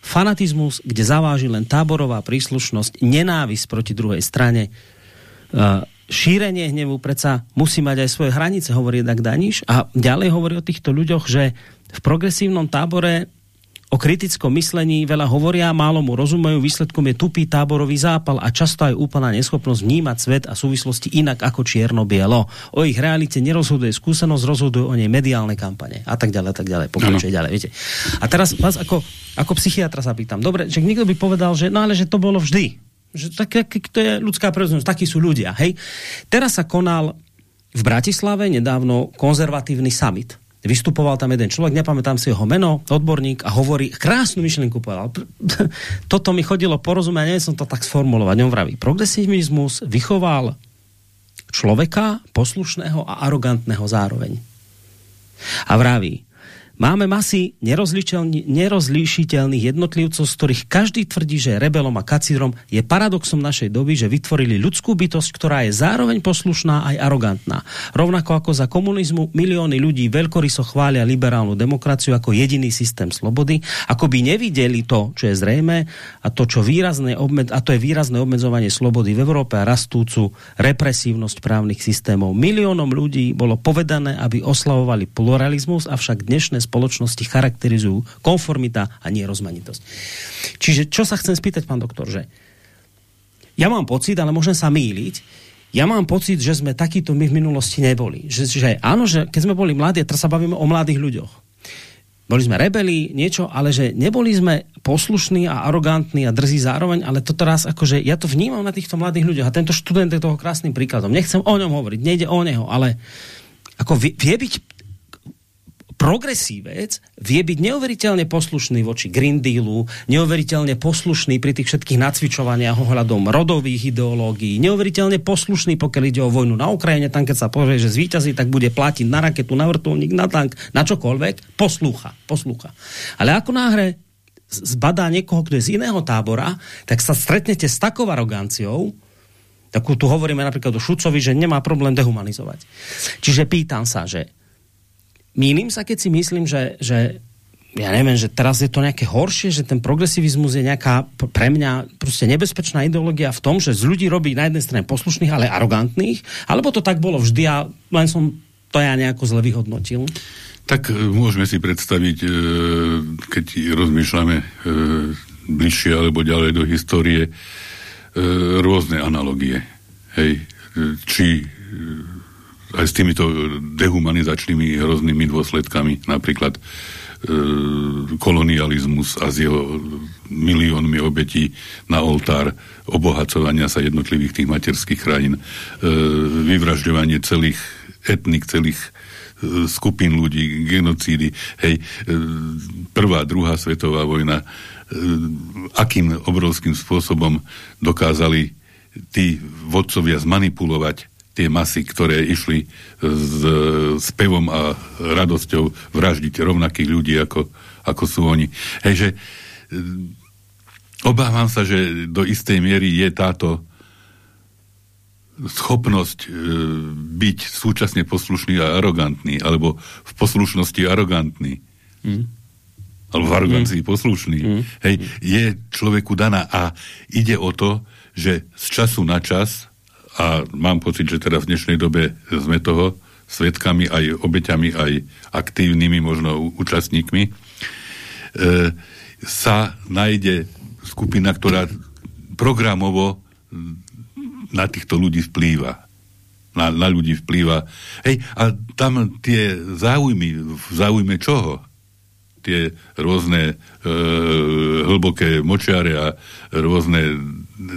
fanatizmus, kde zaváži len táborová príslušnosť, nenávisť proti druhej strane, šírenie hnevu predsa musí mať aj svoje hranice, hovorí Dag Daniš. A ďalej hovorí o týchto ľuďoch, že v progresívnom tábore o kritickom myslení veľa hovoria, málo mu rozumejú, výsledkom je tupý táborový zápal a často aj úplná neschopnosť vnímať svet a súvislosti inak ako čierno-bielo. O ich realite nerozhoduje skúsenosť, rozhodujú o nej mediálne kampane a tak ďalej, a tak ďalej. Pokračuje ďalej, viete. A teraz vás ako, ako psychiatra sa pýtam, dobre, že niekto by povedal, že no ale že to bolo vždy. Že tak, to je ľudská prírodzenosť, takí sú ľudia, hej. Teraz sa konal v Bratislave nedávno konzervatívny summit Vystupoval tam jeden človek, nepamätám si jeho meno, odborník a hovorí, krásnu myšlienku povedal. Toto mi chodilo porozumieť, neviem som to tak sformulovať. On vraví, progresivizmus vychoval človeka poslušného a arogantného zároveň. A vraví, Máme masy nerozlíšiteľných jednotlivcov, z ktorých každý tvrdí, že rebelom a kacírom je paradoxom našej doby, že vytvorili ľudskú bytosť, ktorá je zároveň poslušná aj arogantná. Rovnako ako za komunizmu milióny ľudí veľkoryso chvália liberálnu demokraciu ako jediný systém slobody, ako by nevideli to, čo je zrejme a to, čo výrazné obmed- a to je výrazné obmedzovanie slobody v Európe a rastúcu represívnosť právnych systémov. Miliónom ľudí bolo povedané, aby oslavovali pluralizmus, avšak dnešné spoločnosti charakterizujú konformita a nie rozmanitosť. Čiže čo sa chcem spýtať, pán doktor, že ja mám pocit, ale môžem sa míliť, ja mám pocit, že sme takíto my v minulosti neboli. Že, že áno, že keď sme boli mladí, teraz sa bavíme o mladých ľuďoch. Boli sme rebeli, niečo, ale že neboli sme poslušní a arogantní a drzí zároveň, ale to teraz akože, ja to vnímam na týchto mladých ľuďoch a tento študent je toho krásnym príkladom. Nechcem o ňom hovoriť, nejde o neho, ale ako vie, vie byť progresívec vie byť neuveriteľne poslušný voči Green Dealu, neuveriteľne poslušný pri tých všetkých nacvičovaniach ohľadom rodových ideológií, neuveriteľne poslušný, pokiaľ ide o vojnu na Ukrajine, tam keď sa povie, že zvýťazí, tak bude platiť na raketu, na vrtulník, na tank, na čokoľvek, poslúcha, poslúcha. Ale ako náhre zbadá niekoho, kto je z iného tábora, tak sa stretnete s takou aroganciou, takú tu hovoríme napríklad o Šucovi, že nemá problém dehumanizovať. Čiže pýtam sa, že Mýlim sa, keď si myslím, že, že ja neviem, že teraz je to nejaké horšie, že ten progresivizmus je nejaká pre mňa proste nebezpečná ideológia v tom, že z ľudí robí na jednej strane poslušných, ale arogantných, alebo to tak bolo vždy a len som to ja nejako zle vyhodnotil. Tak e, môžeme si predstaviť, e, keď rozmýšľame e, bližšie alebo ďalej do histórie, rôzne analogie. Hej, či aj s týmito dehumanizačnými hroznými dôsledkami, napríklad e, kolonializmus a s jeho miliónmi obetí na oltár obohacovania sa jednotlivých tých materských krajín, e, vyvražďovanie celých etnik, celých skupín ľudí, genocídy, hej, e, prvá, druhá svetová vojna, e, akým obrovským spôsobom dokázali tí vodcovia zmanipulovať tie masy, ktoré išli s, s pevom a radosťou vraždiť rovnakých ľudí, ako, ako sú oni. Hej, že obávam sa, že do istej miery je táto schopnosť e, byť súčasne poslušný a arogantný, alebo v poslušnosti arogantný, mm. alebo v arogancii mm. poslušný, mm. hej, je človeku daná a ide o to, že z času na čas, a mám pocit, že teda v dnešnej dobe sme toho svetkami, aj obeťami, aj aktívnymi možno účastníkmi, e, sa nájde skupina, ktorá programovo na týchto ľudí vplýva. Na, na ľudí vplýva. Hej, a tam tie záujmy, v záujme čoho? Tie rôzne e, hlboké močiare a rôzne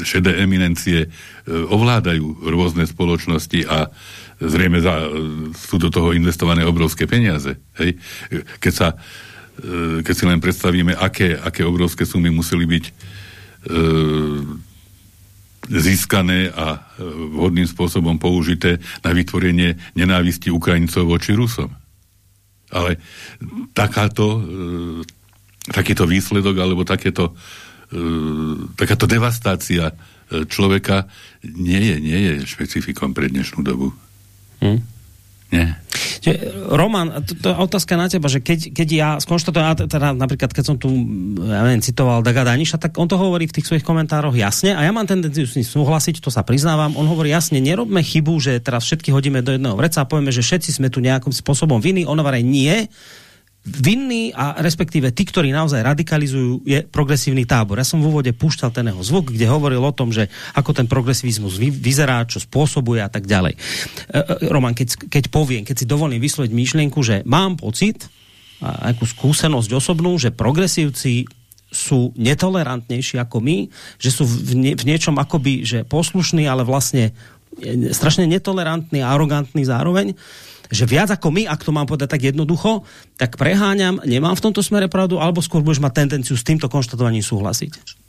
šedé eminencie e, ovládajú rôzne spoločnosti a zrejme za, sú do toho investované obrovské peniaze. Hej? Keď, sa, e, keď si len predstavíme, aké, aké obrovské sumy museli byť e, získané a e, vhodným spôsobom použité na vytvorenie nenávisti Ukrajincov voči Rusom. Ale takáto, e, takýto výsledok alebo takéto, e, takáto devastácia človeka nie je, nie je špecifikom pre dnešnú dobu. Hm? Nie. Roman, to, to je otázka na teba, že keď, keď ja skonštatujem, teda napríklad keď som tu ja neviem, citoval Daga Daniša, tak on to hovorí v tých svojich komentároch jasne a ja mám tendenciu s ním súhlasiť, to sa priznávam. On hovorí jasne, nerobme chybu, že teraz všetky hodíme do jedného vreca a povieme, že všetci sme tu nejakým spôsobom vinní. On hovorí nie, vinný a respektíve tí, ktorí naozaj radikalizujú, je progresívny tábor. Ja som v úvode púšťal ten jeho zvuk, kde hovoril o tom, že ako ten progresivizmus vy, vyzerá, čo spôsobuje a tak ďalej. E, e, Roman, keď, keď poviem, keď si dovolím vysloviť myšlienku, že mám pocit, a akú skúsenosť osobnú, že progresívci sú netolerantnejší ako my, že sú v, nie, v niečom akoby že poslušní, ale vlastne e, strašne netolerantní a arogantní zároveň, že viac ako my, ak to mám povedať tak jednoducho, tak preháňam, nemám v tomto smere pravdu, alebo skôr budeš mať tendenciu s týmto konštatovaním súhlasiť?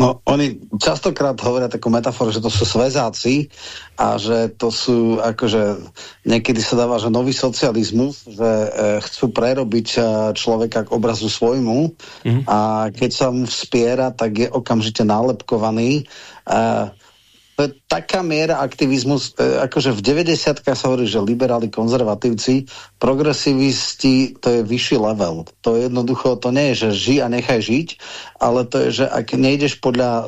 No, oni častokrát hovoria takú metaforu, že to sú svezáci a že to sú, akože niekedy sa dáva, že nový socializmus, že e, chcú prerobiť e, človeka k obrazu svojmu mm. a keď sa mu vspiera, tak je okamžite nálepkovaný. E, je taká miera aktivizmus, e, akože v 90 sa hovorí, že liberáli, konzervatívci, progresivisti, to je vyšší level. To je jednoducho, to nie je, že ži a nechaj žiť, ale to je, že ak nejdeš podľa e,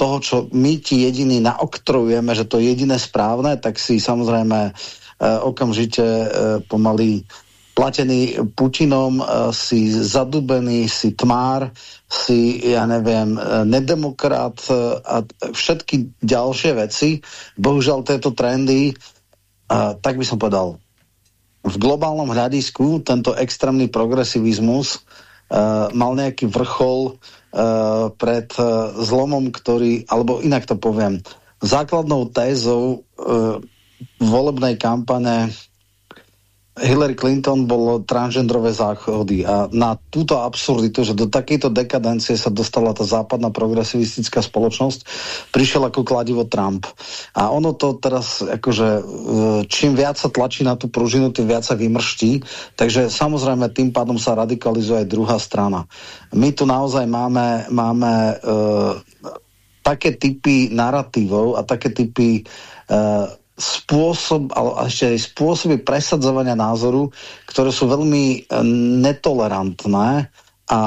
toho, čo my ti jediní naoktrujeme, že to je jediné správne, tak si samozrejme e, okamžite pomaly platený Putinom, si zadubený, si tmár, si, ja neviem, e, nedemokrat e, a všetky ďalšie veci, bohužiaľ tieto trendy, tak by som povedal, v globálnom hľadisku tento extrémny progresivizmus mal nejaký vrchol pred zlomom, ktorý, alebo inak to poviem, základnou tézou volebnej kampane Hillary Clinton bolo transgendrové záchody a na túto absurditu, že do takejto dekadencie sa dostala tá západná progresivistická spoločnosť, prišiel ako kladivo Trump. A ono to teraz, akože e, čím viac sa tlačí na tú pružinu, tým viac sa vymrští, takže samozrejme tým pádom sa radikalizuje aj druhá strana. My tu naozaj máme, máme uh, také typy narratívov a také typy uh, spôsob, ale ešte aj spôsoby presadzovania názoru, ktoré sú veľmi e, netolerantné a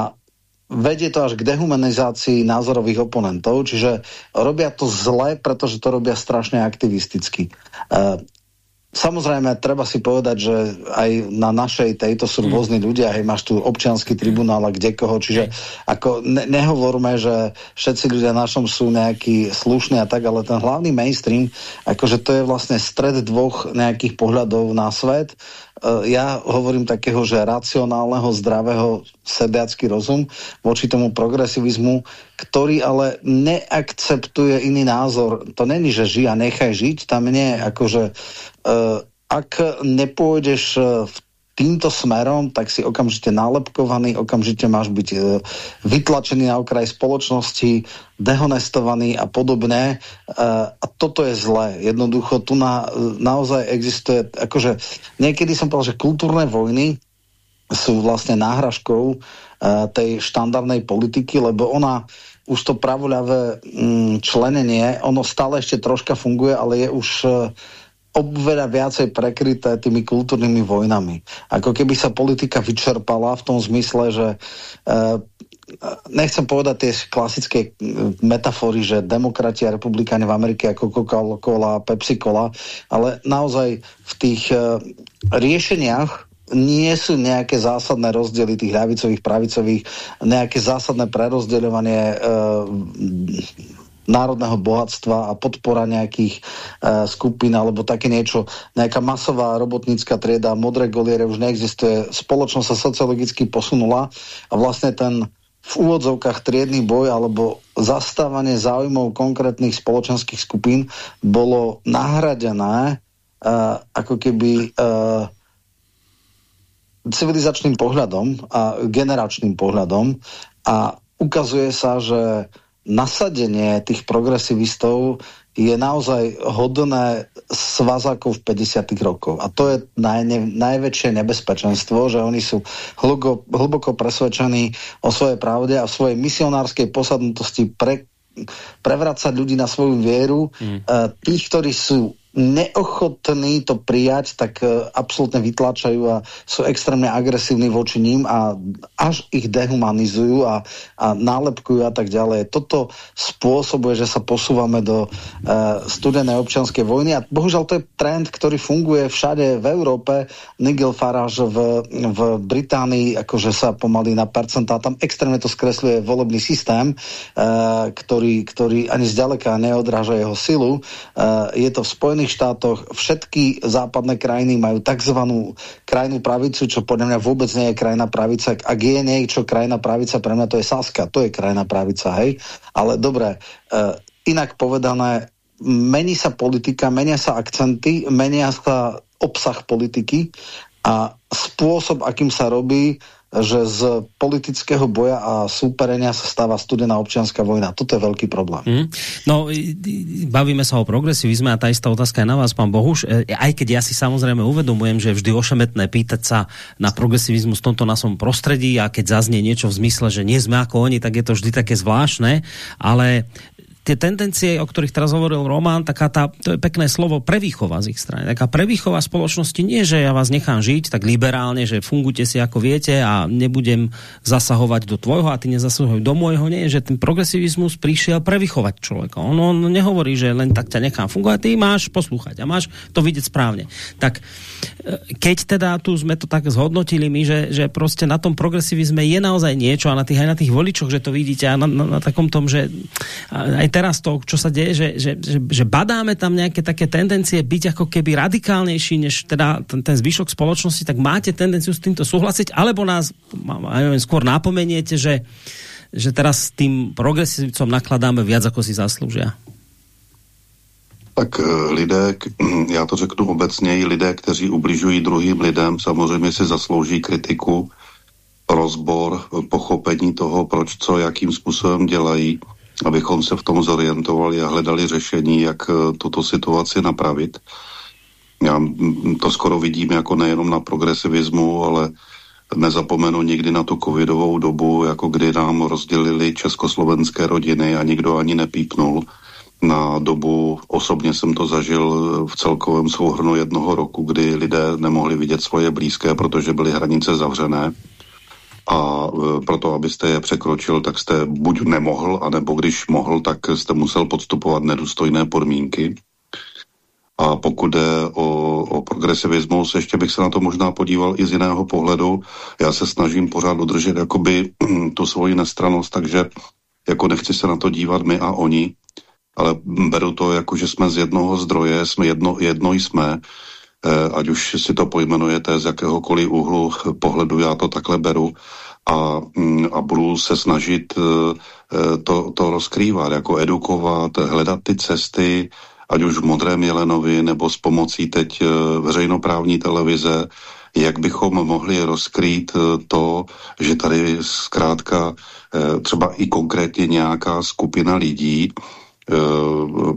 vedie to až k dehumanizácii názorových oponentov, čiže robia to zle, pretože to robia strašne aktivisticky. Samozrejme, treba si povedať, že aj na našej tejto sú mm. rôzni ľudia, hej, máš tu občianský tribunál a kde koho, čiže ako ne, nehovorme, že všetci ľudia na našom sú nejakí slušní a tak, ale ten hlavný mainstream, akože to je vlastne stred dvoch nejakých pohľadov na svet ja hovorím takého, že racionálneho, zdravého sediacký rozum voči tomu progresivizmu, ktorý ale neakceptuje iný názor. To není, že žij a nechaj žiť, tam nie akože uh, ak nepôjdeš e, v týmto smerom, tak si okamžite nálepkovaný, okamžite máš byť e, vytlačený na okraj spoločnosti, dehonestovaný a podobne. E, a toto je zlé. Jednoducho tu na, naozaj existuje, akože niekedy som povedal, že kultúrne vojny sú vlastne náhražkou e, tej štandardnej politiky, lebo ona už to pravoľavé mm, členenie, ono stále ešte troška funguje, ale je už e, obveľa viacej prekryté tými kultúrnymi vojnami. Ako keby sa politika vyčerpala v tom zmysle, že uh, nechcem povedať tie klasické e, metafory, že demokrati a republikáni v Amerike ako Coca-Cola, Pepsi-Cola, ale naozaj v tých uh, riešeniach nie sú nejaké zásadné rozdiely tých ľavicových, pravicových, nejaké zásadné prerozdeľovanie uh, národného bohatstva a podpora nejakých e, skupín alebo také niečo, nejaká masová robotnícka trieda, modré goliere už neexistuje, spoločnosť sa sociologicky posunula a vlastne ten v úvodzovkách triedny boj alebo zastávanie záujmov konkrétnych spoločenských skupín bolo nahradené uh, ako keby uh, civilizačným pohľadom a generačným pohľadom. A ukazuje sa, že nasadenie tých progresivistov je naozaj hodné svazákov v 50 rokoch. A to je najne, najväčšie nebezpečenstvo, že oni sú hlboko, hlboko presvedčení o svojej pravde a svojej misionárskej posadnutosti pre, prevracať ľudí na svoju vieru. Mm. Tých, ktorí sú neochotní to prijať, tak uh, absolútne vytlačajú a sú extrémne agresívni voči ním a až ich dehumanizujú a, a nálepkujú a tak ďalej. Toto spôsobuje, že sa posúvame do uh, studenej občianskej vojny a bohužiaľ to je trend, ktorý funguje všade v Európe. Nigel Farage v, v Británii akože sa pomaly na percentá, tam extrémne to skresľuje volebný systém, uh, ktorý, ktorý ani zďaleka neodráža jeho silu. Uh, je to v Spojených Spojených štátoch všetky západné krajiny majú tzv. krajnú pravicu, čo podľa mňa vôbec nie je krajná pravica. Ak je niečo krajná pravica, pre mňa to je Saska, to je krajná pravica, hej. Ale dobre, uh, inak povedané, mení sa politika, menia sa akcenty, menia sa obsah politiky a spôsob, akým sa robí, že z politického boja a súperenia sa stáva studená občianská vojna. Toto je veľký problém. Mm. No, bavíme sa o progresivizme a tá istá otázka je na vás, pán Bohuš. E, aj keď ja si samozrejme uvedomujem, že je vždy ošemetné pýtať sa na progresivizmus v tomto našom prostredí a keď zaznie niečo v zmysle, že nie sme ako oni, tak je to vždy také zvláštne, ale tie tendencie, o ktorých teraz hovoril Román, taká tá, to je pekné slovo, prevýchova z ich strany. Taká prevýchova spoločnosti nie, že ja vás nechám žiť tak liberálne, že fungujte si ako viete a nebudem zasahovať do tvojho a ty nezasahuj do môjho. Nie, že ten progresivizmus prišiel prevychovať človeka. On, on nehovorí, že len tak ťa nechám fungovať, ty máš poslúchať a máš to vidieť správne. Tak e, keď teda tu sme to tak zhodnotili my, že, že proste na tom progresivizme je naozaj niečo a na tých, aj na tých voličoch, že to vidíte a na, na, na takom tom, že aj teraz to, čo sa deje, že, že, že, že badáme tam nejaké také tendencie byť ako keby radikálnejší než teda ten, ten zvyšok spoločnosti, tak máte tendenciu s týmto súhlasiť, alebo nás neviem, skôr napomeniete, že, že teraz s tým progresívcom nakladáme viac, ako si zaslúžia? Tak eh, lidé, já to řeknu obecně, lidé, kteří ubližují druhým lidem, samozřejmě si zaslouží kritiku, rozbor, pochopení toho, proč co, jakým způsobem dělají abychom se v tom zorientovali a hledali řešení, jak eh, tuto situaci napravit. Já to skoro vidím jako nejenom na progresivismu, ale nezapomenu nikdy na tu covidovou dobu, jako kdy nám rozdělili československé rodiny a nikdo ani nepípnul. Na dobu, osobně jsem to zažil v celkovém souhrnu jednoho roku, kdy lidé nemohli vidět svoje blízké, protože byly hranice zavřené a e, proto, abyste je překročil, tak jste buď nemohl, anebo když mohl, tak jste musel podstupovat nedůstojné podmínky. A pokud jde o, o progresivismus, ještě bych se na to možná podíval i z jiného pohledu. Já se snažím pořád udržet jakoby tu svoji nestranost, takže jako nechci se na to dívat my a oni, ale beru to jako, že jsme z jednoho zdroje, jsme jedno, jedno jsme, ať už si to pojmenujete z jakéhokoliv úhlu pohledu, já to takhle beru. A, mm, a budu se snažit eh, eh, to, to rozkrývat, jako edukovat, hledat ty cesty ať už v Modrém Jelenovi nebo s pomocí teď eh, veřejnoprávní televize, jak bychom mohli rozkrýt eh, to, že tady zkrátka eh, třeba i konkrétně nějaká skupina lidí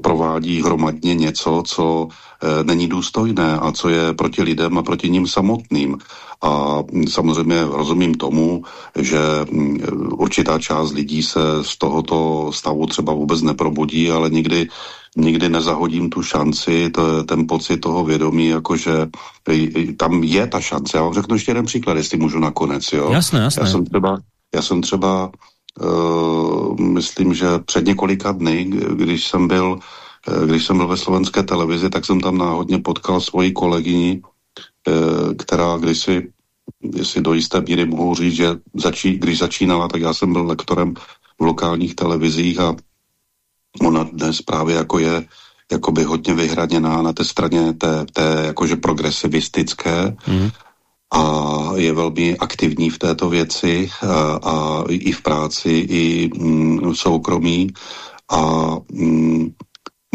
provádí hromadně něco, co není důstojné a co je proti lidem a proti ním samotným. A samozřejmě rozumím tomu, že mm, určitá část lidí se z tohoto stavu třeba vůbec neprobudí, ale nikdy nikdy nezahodím tu šanci, to, ten pocit toho vědomí, jakože tam je ta šance. Já vám řeknu ještě jeden příklad, jestli můžu nakonec. Jo? Jasné, jasné. Já jsem třeba, já jsem třeba uh, myslím, že před několika dny, když jsem byl uh, když jsem byl ve slovenské televizi, tak jsem tam náhodně potkal svoji kolegyni, uh, která kdysi, jestli do jisté míry mohu říct, že začí, když začínala, tak já jsem byl lektorem v lokálních televizích a ona dnes právě jako je jakoby hodně vyhraněná na té straně té, té jakože progresivistické mm. a je velmi aktivní v této věci a, a i v práci, i mm, v soukromí a mm,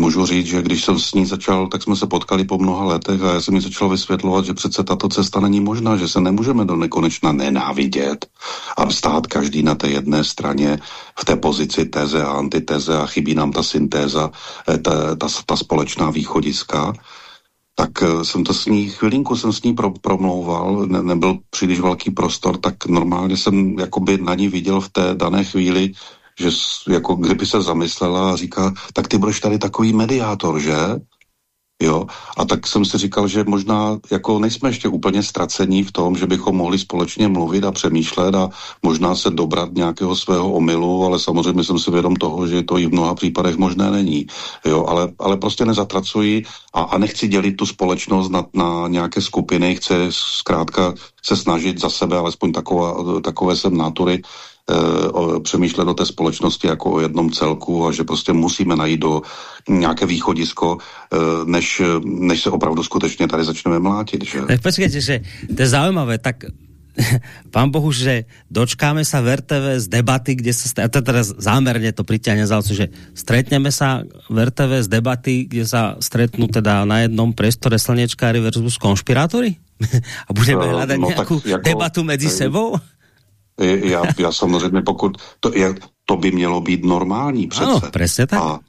můžu říct, že když jsem s ní začal, tak jsme se potkali po mnoha letech a já jsem mi začal vysvětlovat, že přece tato cesta není možná, že se nemůžeme do nekonečna nenávidět a stát každý na té jedné straně v té pozici teze a antiteze a chybí nám ta syntéza, eh, ta, ta, ta společná východiska. Tak eh, jsem to s ní, chvilinku jsem s ní pro, promlouval, ne, nebyl příliš velký prostor, tak normálně jsem jakoby na ní viděl v té dané chvíli, že jako kdyby se zamyslela a říká, tak ty budeš tady takový mediátor, že? Jo? A tak jsem si říkal, že možná jako nejsme ještě úplně ztracení v tom, že bychom mohli společně mluvit a přemýšlet a možná se dobrat nějakého svého omylu, ale samozřejmě jsem si vědom toho, že to i v mnoha případech možné není. Jo? Ale, ale prostě nezatracuji a, a nechci dělit tu společnost na, na nějaké skupiny, chci zkrátka se snažit za sebe, alespoň taková, takové jsem nátory, e, přemýšlet o té společnosti jako o jednom celku a že prostě musíme najít do nějaké východisko, e, než, než se opravdu skutečně tady začneme mlátit. Že? Tak počkejte, že to je zaujímavé, tak pán Bohu, že dočkáme sa v RTV z debaty, kde sa, a teraz zámerne to priťahne za že stretneme sa v RTV z debaty, kde sa stretnú teda na jednom priestore slnečkári versus konšpirátori? a budeme no, hľadať no, nejakú jako, debatu medzi sebou? Já, já samozřejmě pokud, to, je, to by mělo být normální přece. Ano, přesně tak. A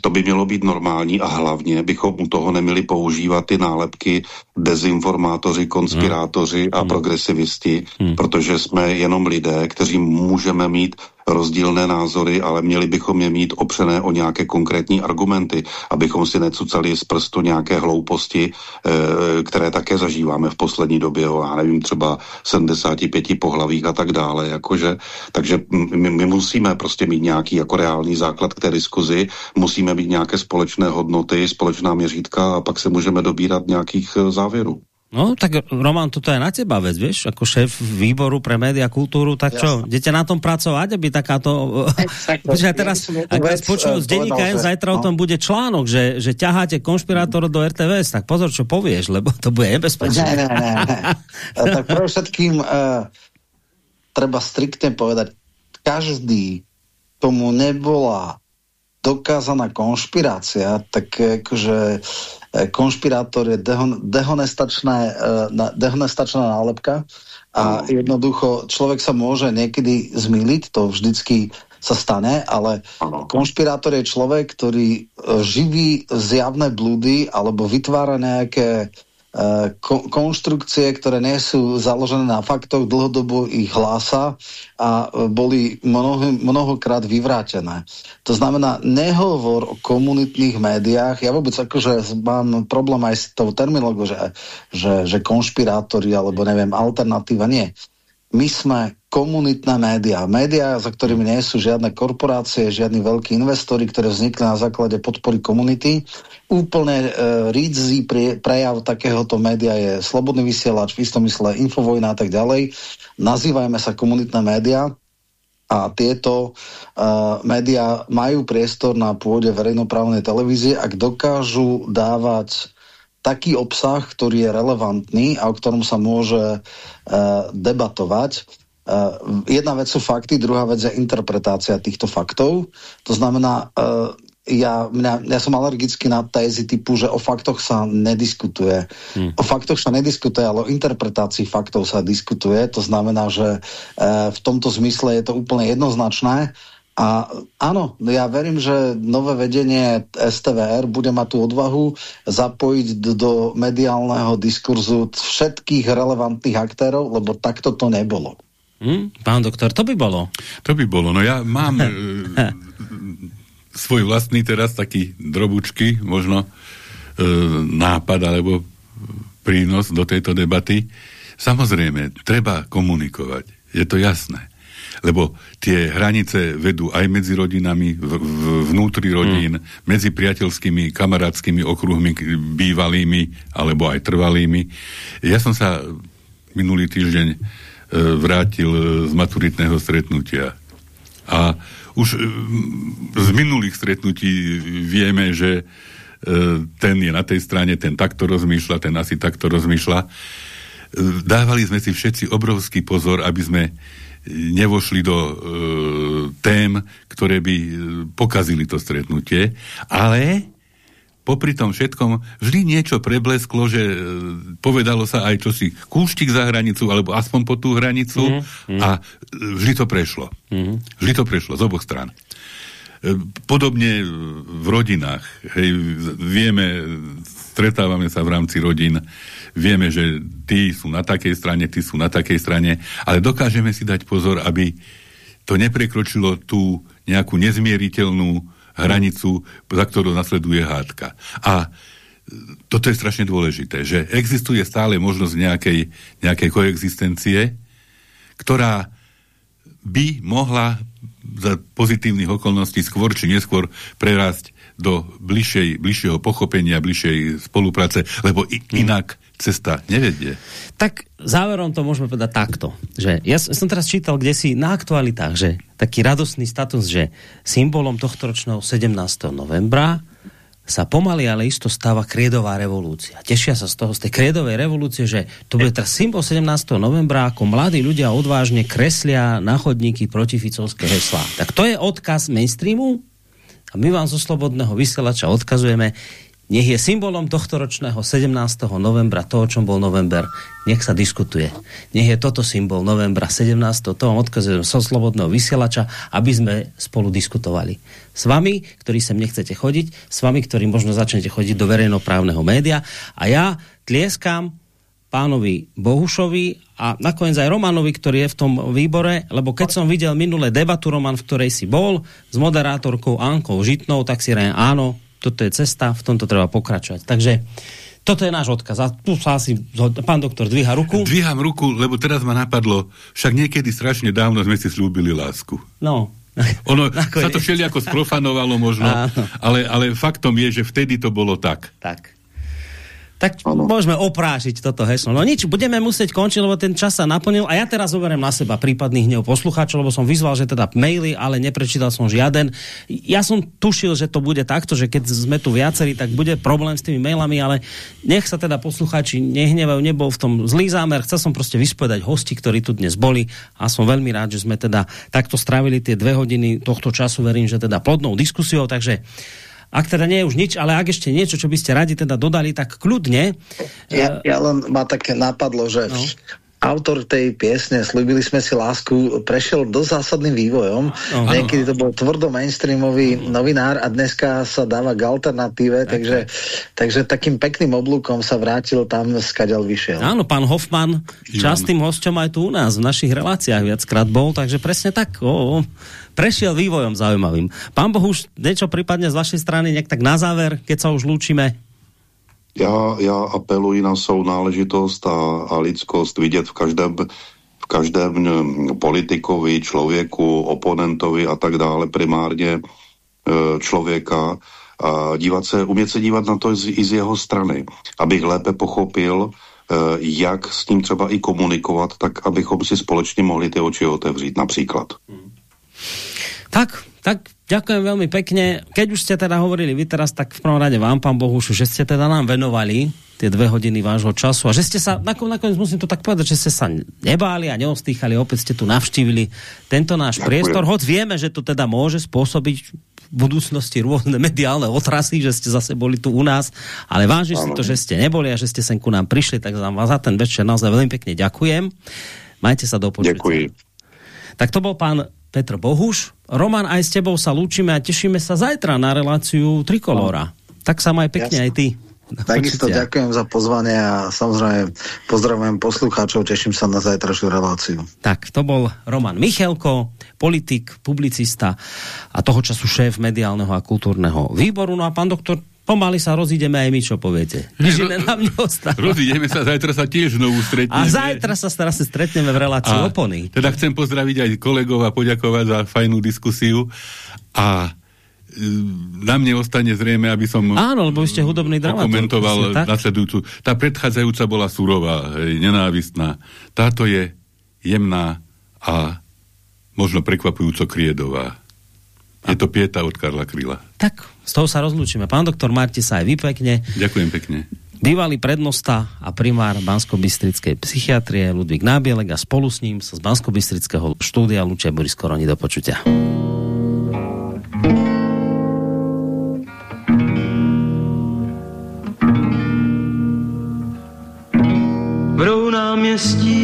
to by mělo být normální a hlavně bychom u toho neměli používat ty nálepky dezinformátoři, konspirátoři hmm. a progresivisti, hmm. protože jsme jenom lidé, kteří můžeme mít rozdílné názory, ale měli bychom je mít opřené o nějaké konkrétní argumenty, abychom si necucali z prstu nějaké hlouposti, e, které také zažíváme v poslední době, já nevím, třeba 75 pohlaví a tak dále, jakože, takže my, my musíme prostě mít nějaký jako reálný základ k té diskuzi, musíme mít nějaké společné hodnoty, společná měřítka a pak se můžeme dobírat nějakých e, závěrů. No, tak Roman, toto je na teba vec, vieš, ako šéf výboru pre média a kultúru, tak čo, idete na tom pracovať, aby takáto... Pretože teraz, ak vás počujú z denníka N, zajtra o no. tom bude článok, že, že ťaháte konšpirátorov do RTVS, tak pozor, čo povieš, lebo to bude nebezpečné. Ne, ne, ne, ne. tak pre všetkým uh, treba striktne povedať, každý tomu nebola dokázaná konšpirácia, tak akože E, konšpirátor je dehon, dehonestačná, dehonestačná nálepka a jednoducho človek sa môže niekedy zmýliť, to vždycky sa stane, ale konšpirátor je človek, ktorý e, živí zjavné blúdy alebo vytvára nejaké ko konštrukcie, ktoré nie sú založené na faktoch, dlhodobo ich hlása a eh, boli mnoho, mnohokrát vyvrátené. To znamená, nehovor o komunitných médiách, ja vôbec akože mám problém aj s tou terminológiou, že, že, že konšpirátori alebo neviem, alternatíva, nie. My sme komunitné médiá. Médiá, za ktorými nie sú žiadne korporácie, žiadni veľkí investori, ktoré vznikli na základe podpory komunity. Úplne e, rídzí pre, prejav takéhoto média je slobodný vysielač, v istom mysle infovojna a tak ďalej. Nazývajme sa komunitné médiá a tieto uh, médiá majú priestor na pôde verejnoprávnej televízie, ak dokážu dávať taký obsah, ktorý je relevantný a o ktorom sa môže uh, debatovať. Uh, jedna vec sú fakty, druhá vec je interpretácia týchto faktov. To znamená, uh, ja, mňa, ja som alergický na tézy typu, že o faktoch sa nediskutuje. Hmm. O faktoch sa nediskutuje, ale o interpretácii faktov sa diskutuje. To znamená, že e, v tomto zmysle je to úplne jednoznačné. A áno, ja verím, že nové vedenie STVR bude mať tú odvahu zapojiť do, mediálneho diskurzu všetkých relevantných aktérov, lebo takto to nebolo. Hmm? Pán doktor, to by bolo. To by bolo. No ja mám e, svoj vlastný teraz taký drobučky, možno e, nápad alebo prínos do tejto debaty. Samozrejme, treba komunikovať. Je to jasné lebo tie hranice vedú aj medzi rodinami, v, v, vnútri rodín, mm. medzi priateľskými, kamarátskými okruhmi, bývalými alebo aj trvalými. Ja som sa minulý týždeň e, vrátil z maturitného stretnutia a už e, z minulých stretnutí vieme, že e, ten je na tej strane, ten takto rozmýšľa, ten asi takto rozmýšľa. E, dávali sme si všetci obrovský pozor, aby sme nevošli do e, tém, ktoré by e, pokazili to stretnutie, ale popri tom všetkom vždy niečo preblesklo, že e, povedalo sa aj čosi kúštik za hranicu, alebo aspoň po tú hranicu mm, mm. a vždy to prešlo. Mm. Vždy to prešlo z oboch stran. E, podobne v rodinách. Hej, vieme, stretávame sa v rámci rodín, vieme, že tí sú na takej strane, tí sú na takej strane, ale dokážeme si dať pozor, aby to neprekročilo tú nejakú nezmieriteľnú hranicu, za ktorú nasleduje hádka. A toto je strašne dôležité, že existuje stále možnosť nejakej, nejakej koexistencie, ktorá by mohla za pozitívnych okolností skôr či neskôr prerásť do bližšej, bližšieho pochopenia, bližšej spolupráce, lebo hm. inak cesta nevedie. Tak záverom to môžeme povedať takto, že ja som teraz čítal kde si na aktualitách, že taký radostný status, že symbolom tohto ročného 17. novembra sa pomaly, ale isto stáva kriedová revolúcia. Tešia sa z toho, z tej kriedovej revolúcie, že to bude teraz symbol 17. novembra, ako mladí ľudia odvážne kreslia na chodníky proti Ficovské heslá. Tak to je odkaz mainstreamu a my vám zo Slobodného vysielača odkazujeme, nech je symbolom tohto ročného 17. novembra, to, o čom bol november, nech sa diskutuje. Nech je toto symbol novembra 17. To vám odkazujem so slobodného vysielača, aby sme spolu diskutovali. S vami, ktorí sem nechcete chodiť, s vami, ktorí možno začnete chodiť do verejnoprávneho média a ja tlieskam pánovi Bohušovi a nakoniec aj Romanovi, ktorý je v tom výbore, lebo keď som videl minulé debatu, Roman, v ktorej si bol, s moderátorkou Ankou Žitnou, tak si rejem, áno, toto je cesta, v tomto treba pokračovať. Takže toto je náš odkaz. A tu sa asi, pán doktor, dvíha ruku. Dvíham ruku, lebo teraz ma napadlo, však niekedy strašne dávno sme si slúbili lásku. No. Ono sa to všelijako sprofanovalo možno, ale, ale faktom je, že vtedy to bolo tak. Tak tak ano. môžeme oprášiť toto heslo. No nič, budeme musieť končiť, lebo ten čas sa naplnil a ja teraz zoberiem na seba prípadných hnev poslucháčov, lebo som vyzval, že teda maily, ale neprečítal som žiaden. Ja som tušil, že to bude takto, že keď sme tu viacerí, tak bude problém s tými mailami, ale nech sa teda poslucháči nehnevajú, nebol v tom zlý zámer, chcel som proste vyspovedať hosti, ktorí tu dnes boli a som veľmi rád, že sme teda takto strávili tie dve hodiny tohto času, verím, že teda plodnou diskusiou, takže ak teda nie je už nič, ale ak ešte niečo, čo by ste radi teda dodali, tak kľudne. Ja, ja len ma také napadlo, že no autor tej piesne Slúbili sme si lásku prešiel dosť zásadným vývojom. Oh, Niekedy to bol tvrdo mainstreamový novinár a dneska sa dáva k alternatíve, okay. takže, takže takým pekným oblúkom sa vrátil tam, skaďal vyšiel. Áno, pán Hoffman, častým hosťom aj tu u nás v našich reláciách viackrát bol, takže presne tak. Oh, oh prešiel vývojom zaujímavým. Pán Bohuš, niečo prípadne z vašej strany, nejak tak na záver, keď sa už lúčime? Já, já apeluji na sounáležitost a, a lidskost vidět v každém, v každém hm, politikovi, člověku, oponentovi a tak dále primárně e, člověka a dívat se, umět se dívat na to i z jeho strany, abych lépe pochopil, e, jak s ním třeba i komunikovat, tak abychom si společně mohli ty oči otevřít například. Tak, tak ďakujem veľmi pekne. Keď už ste teda hovorili vy teraz, tak v prvom rade vám, pán Bohušu, že ste teda nám venovali tie dve hodiny vášho času a že ste sa, nakoniec musím to tak povedať, že ste sa nebáli a neostýchali, opäť ste tu navštívili tento náš Ďakujem. priestor, hoď vieme, že to teda môže spôsobiť budúcnosti rôzne mediálne otrasy, že ste zase boli tu u nás, ale vážne si to, že ste neboli a že ste sem ku nám prišli, tak za, za ten večer naozaj veľmi pekne ďakujem. Majte sa do počutia. Ďakujem. Tak to bol pán Petr Bohuš. Roman, aj s tebou sa lúčime a tešíme sa zajtra na reláciu Trikolora. Tak sa maj pekne Jasne. aj ty. Takisto ďakujem za pozvanie a samozrejme pozdravujem poslucháčov, teším sa na zajtrašiu reláciu. Tak, to bol Roman Michelko, politik, publicista a toho času šéf mediálneho a kultúrneho výboru. No a pán doktor, pomaly sa rozídeme aj my, čo poviete. Nič iné nám neostáva. Rozídeme sa, zajtra sa tiež znovu stretneme. A zajtra sa teraz stretneme v relácii A opony. Teda chcem pozdraviť aj kolegov a poďakovať za fajnú diskusiu a e, na mne ostane zrejme, aby som Áno, lebo ste hudobný dramaturg. komentoval nasledujúcu. Tá predchádzajúca bola surová, nenávistná. Táto je jemná a možno prekvapujúco kriedová. Je to pieta od Karla Kryla. Tak, z toho sa rozlúčime. Pán doktor, máte sa aj vy pekne. Ďakujem pekne. Bývalý prednosta a primár Bansko-Bystrickej psychiatrie Ludvík Nábielek a spolu s ním sa z Bansko-Bystrického štúdia Lučia Boris Koroni do počutia. Vrou náměstí,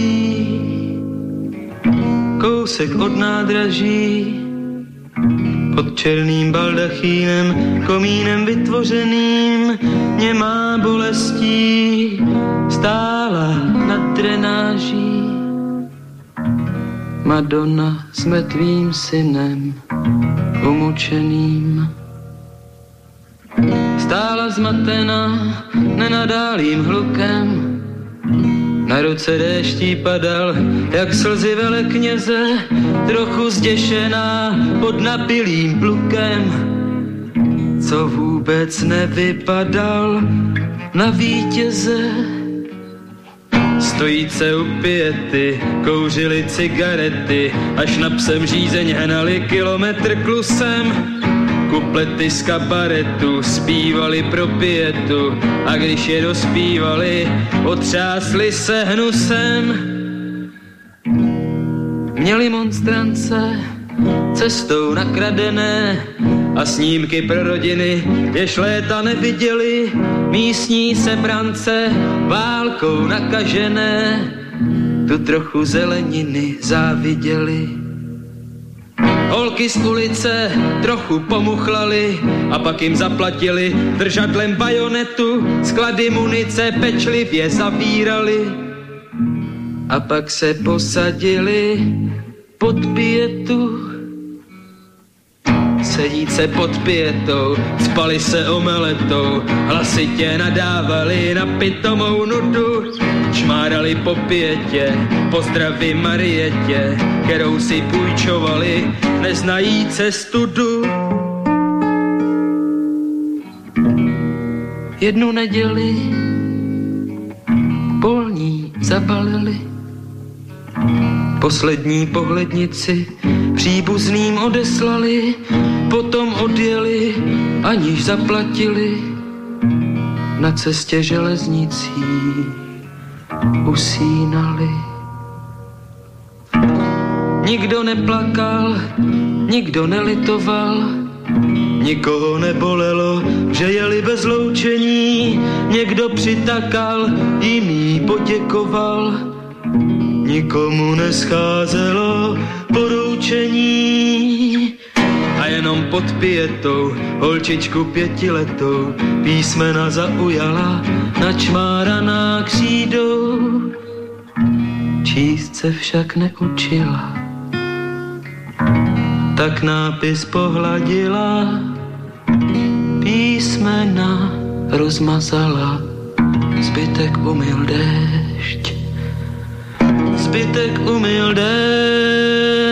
kousek od nádraží, pod černým baldachínem, komínem vytvořeným, nemá bolestí, stála nad drenáží. Madonna s mrtvým synem, umučeným. Stála zmatena nenadálým hlukem, na ruce déští padal, jak slzy velekněze, trochu zděšená pod napilým plukem, co vůbec nevypadal na vítěze. Stojíce u piety, kouřili cigarety, až na psem žízeň hnali kilometr klusem. Kuplety z kabaretu zpívali pro pietu a když je dospívali, otřásli se hnusem. Měli monstrance cestou nakradené a snímky pro rodiny, jež léta neviděli, místní sebrance válkou nakažené, tu trochu zeleniny záviděli. Holky z ulice trochu pomuchlali a pak jim zaplatili držadlem bajonetu, sklady munice pečlivě zavírali a pak se posadili pod pětu. Sedíce pod pětou, spali se omeletou, hlasitě nadávali na pitomou nudu, čmárali po pětě, pozdraví Marietě, kterou si půjčovali, neznají cestu. Jednu neděli polní zabalili, poslední pohlednici příbuzným odeslali, potom odjeli, aniž zaplatili, na cestě železnicí usínali. Nikdo neplakal, nikdo nelitoval, nikoho nebolelo, že jeli bez loučení, někdo přitakal, jiný poděkoval, nikomu nescházelo poroučení. Jenom pod pětou, holčičku pětiletou, písmena zaujala, načmáraná křídou. Číst se však neučila, tak nápis pohladila, písmena rozmazala, zbytek umyl déšť. Zbytek umyl déšť.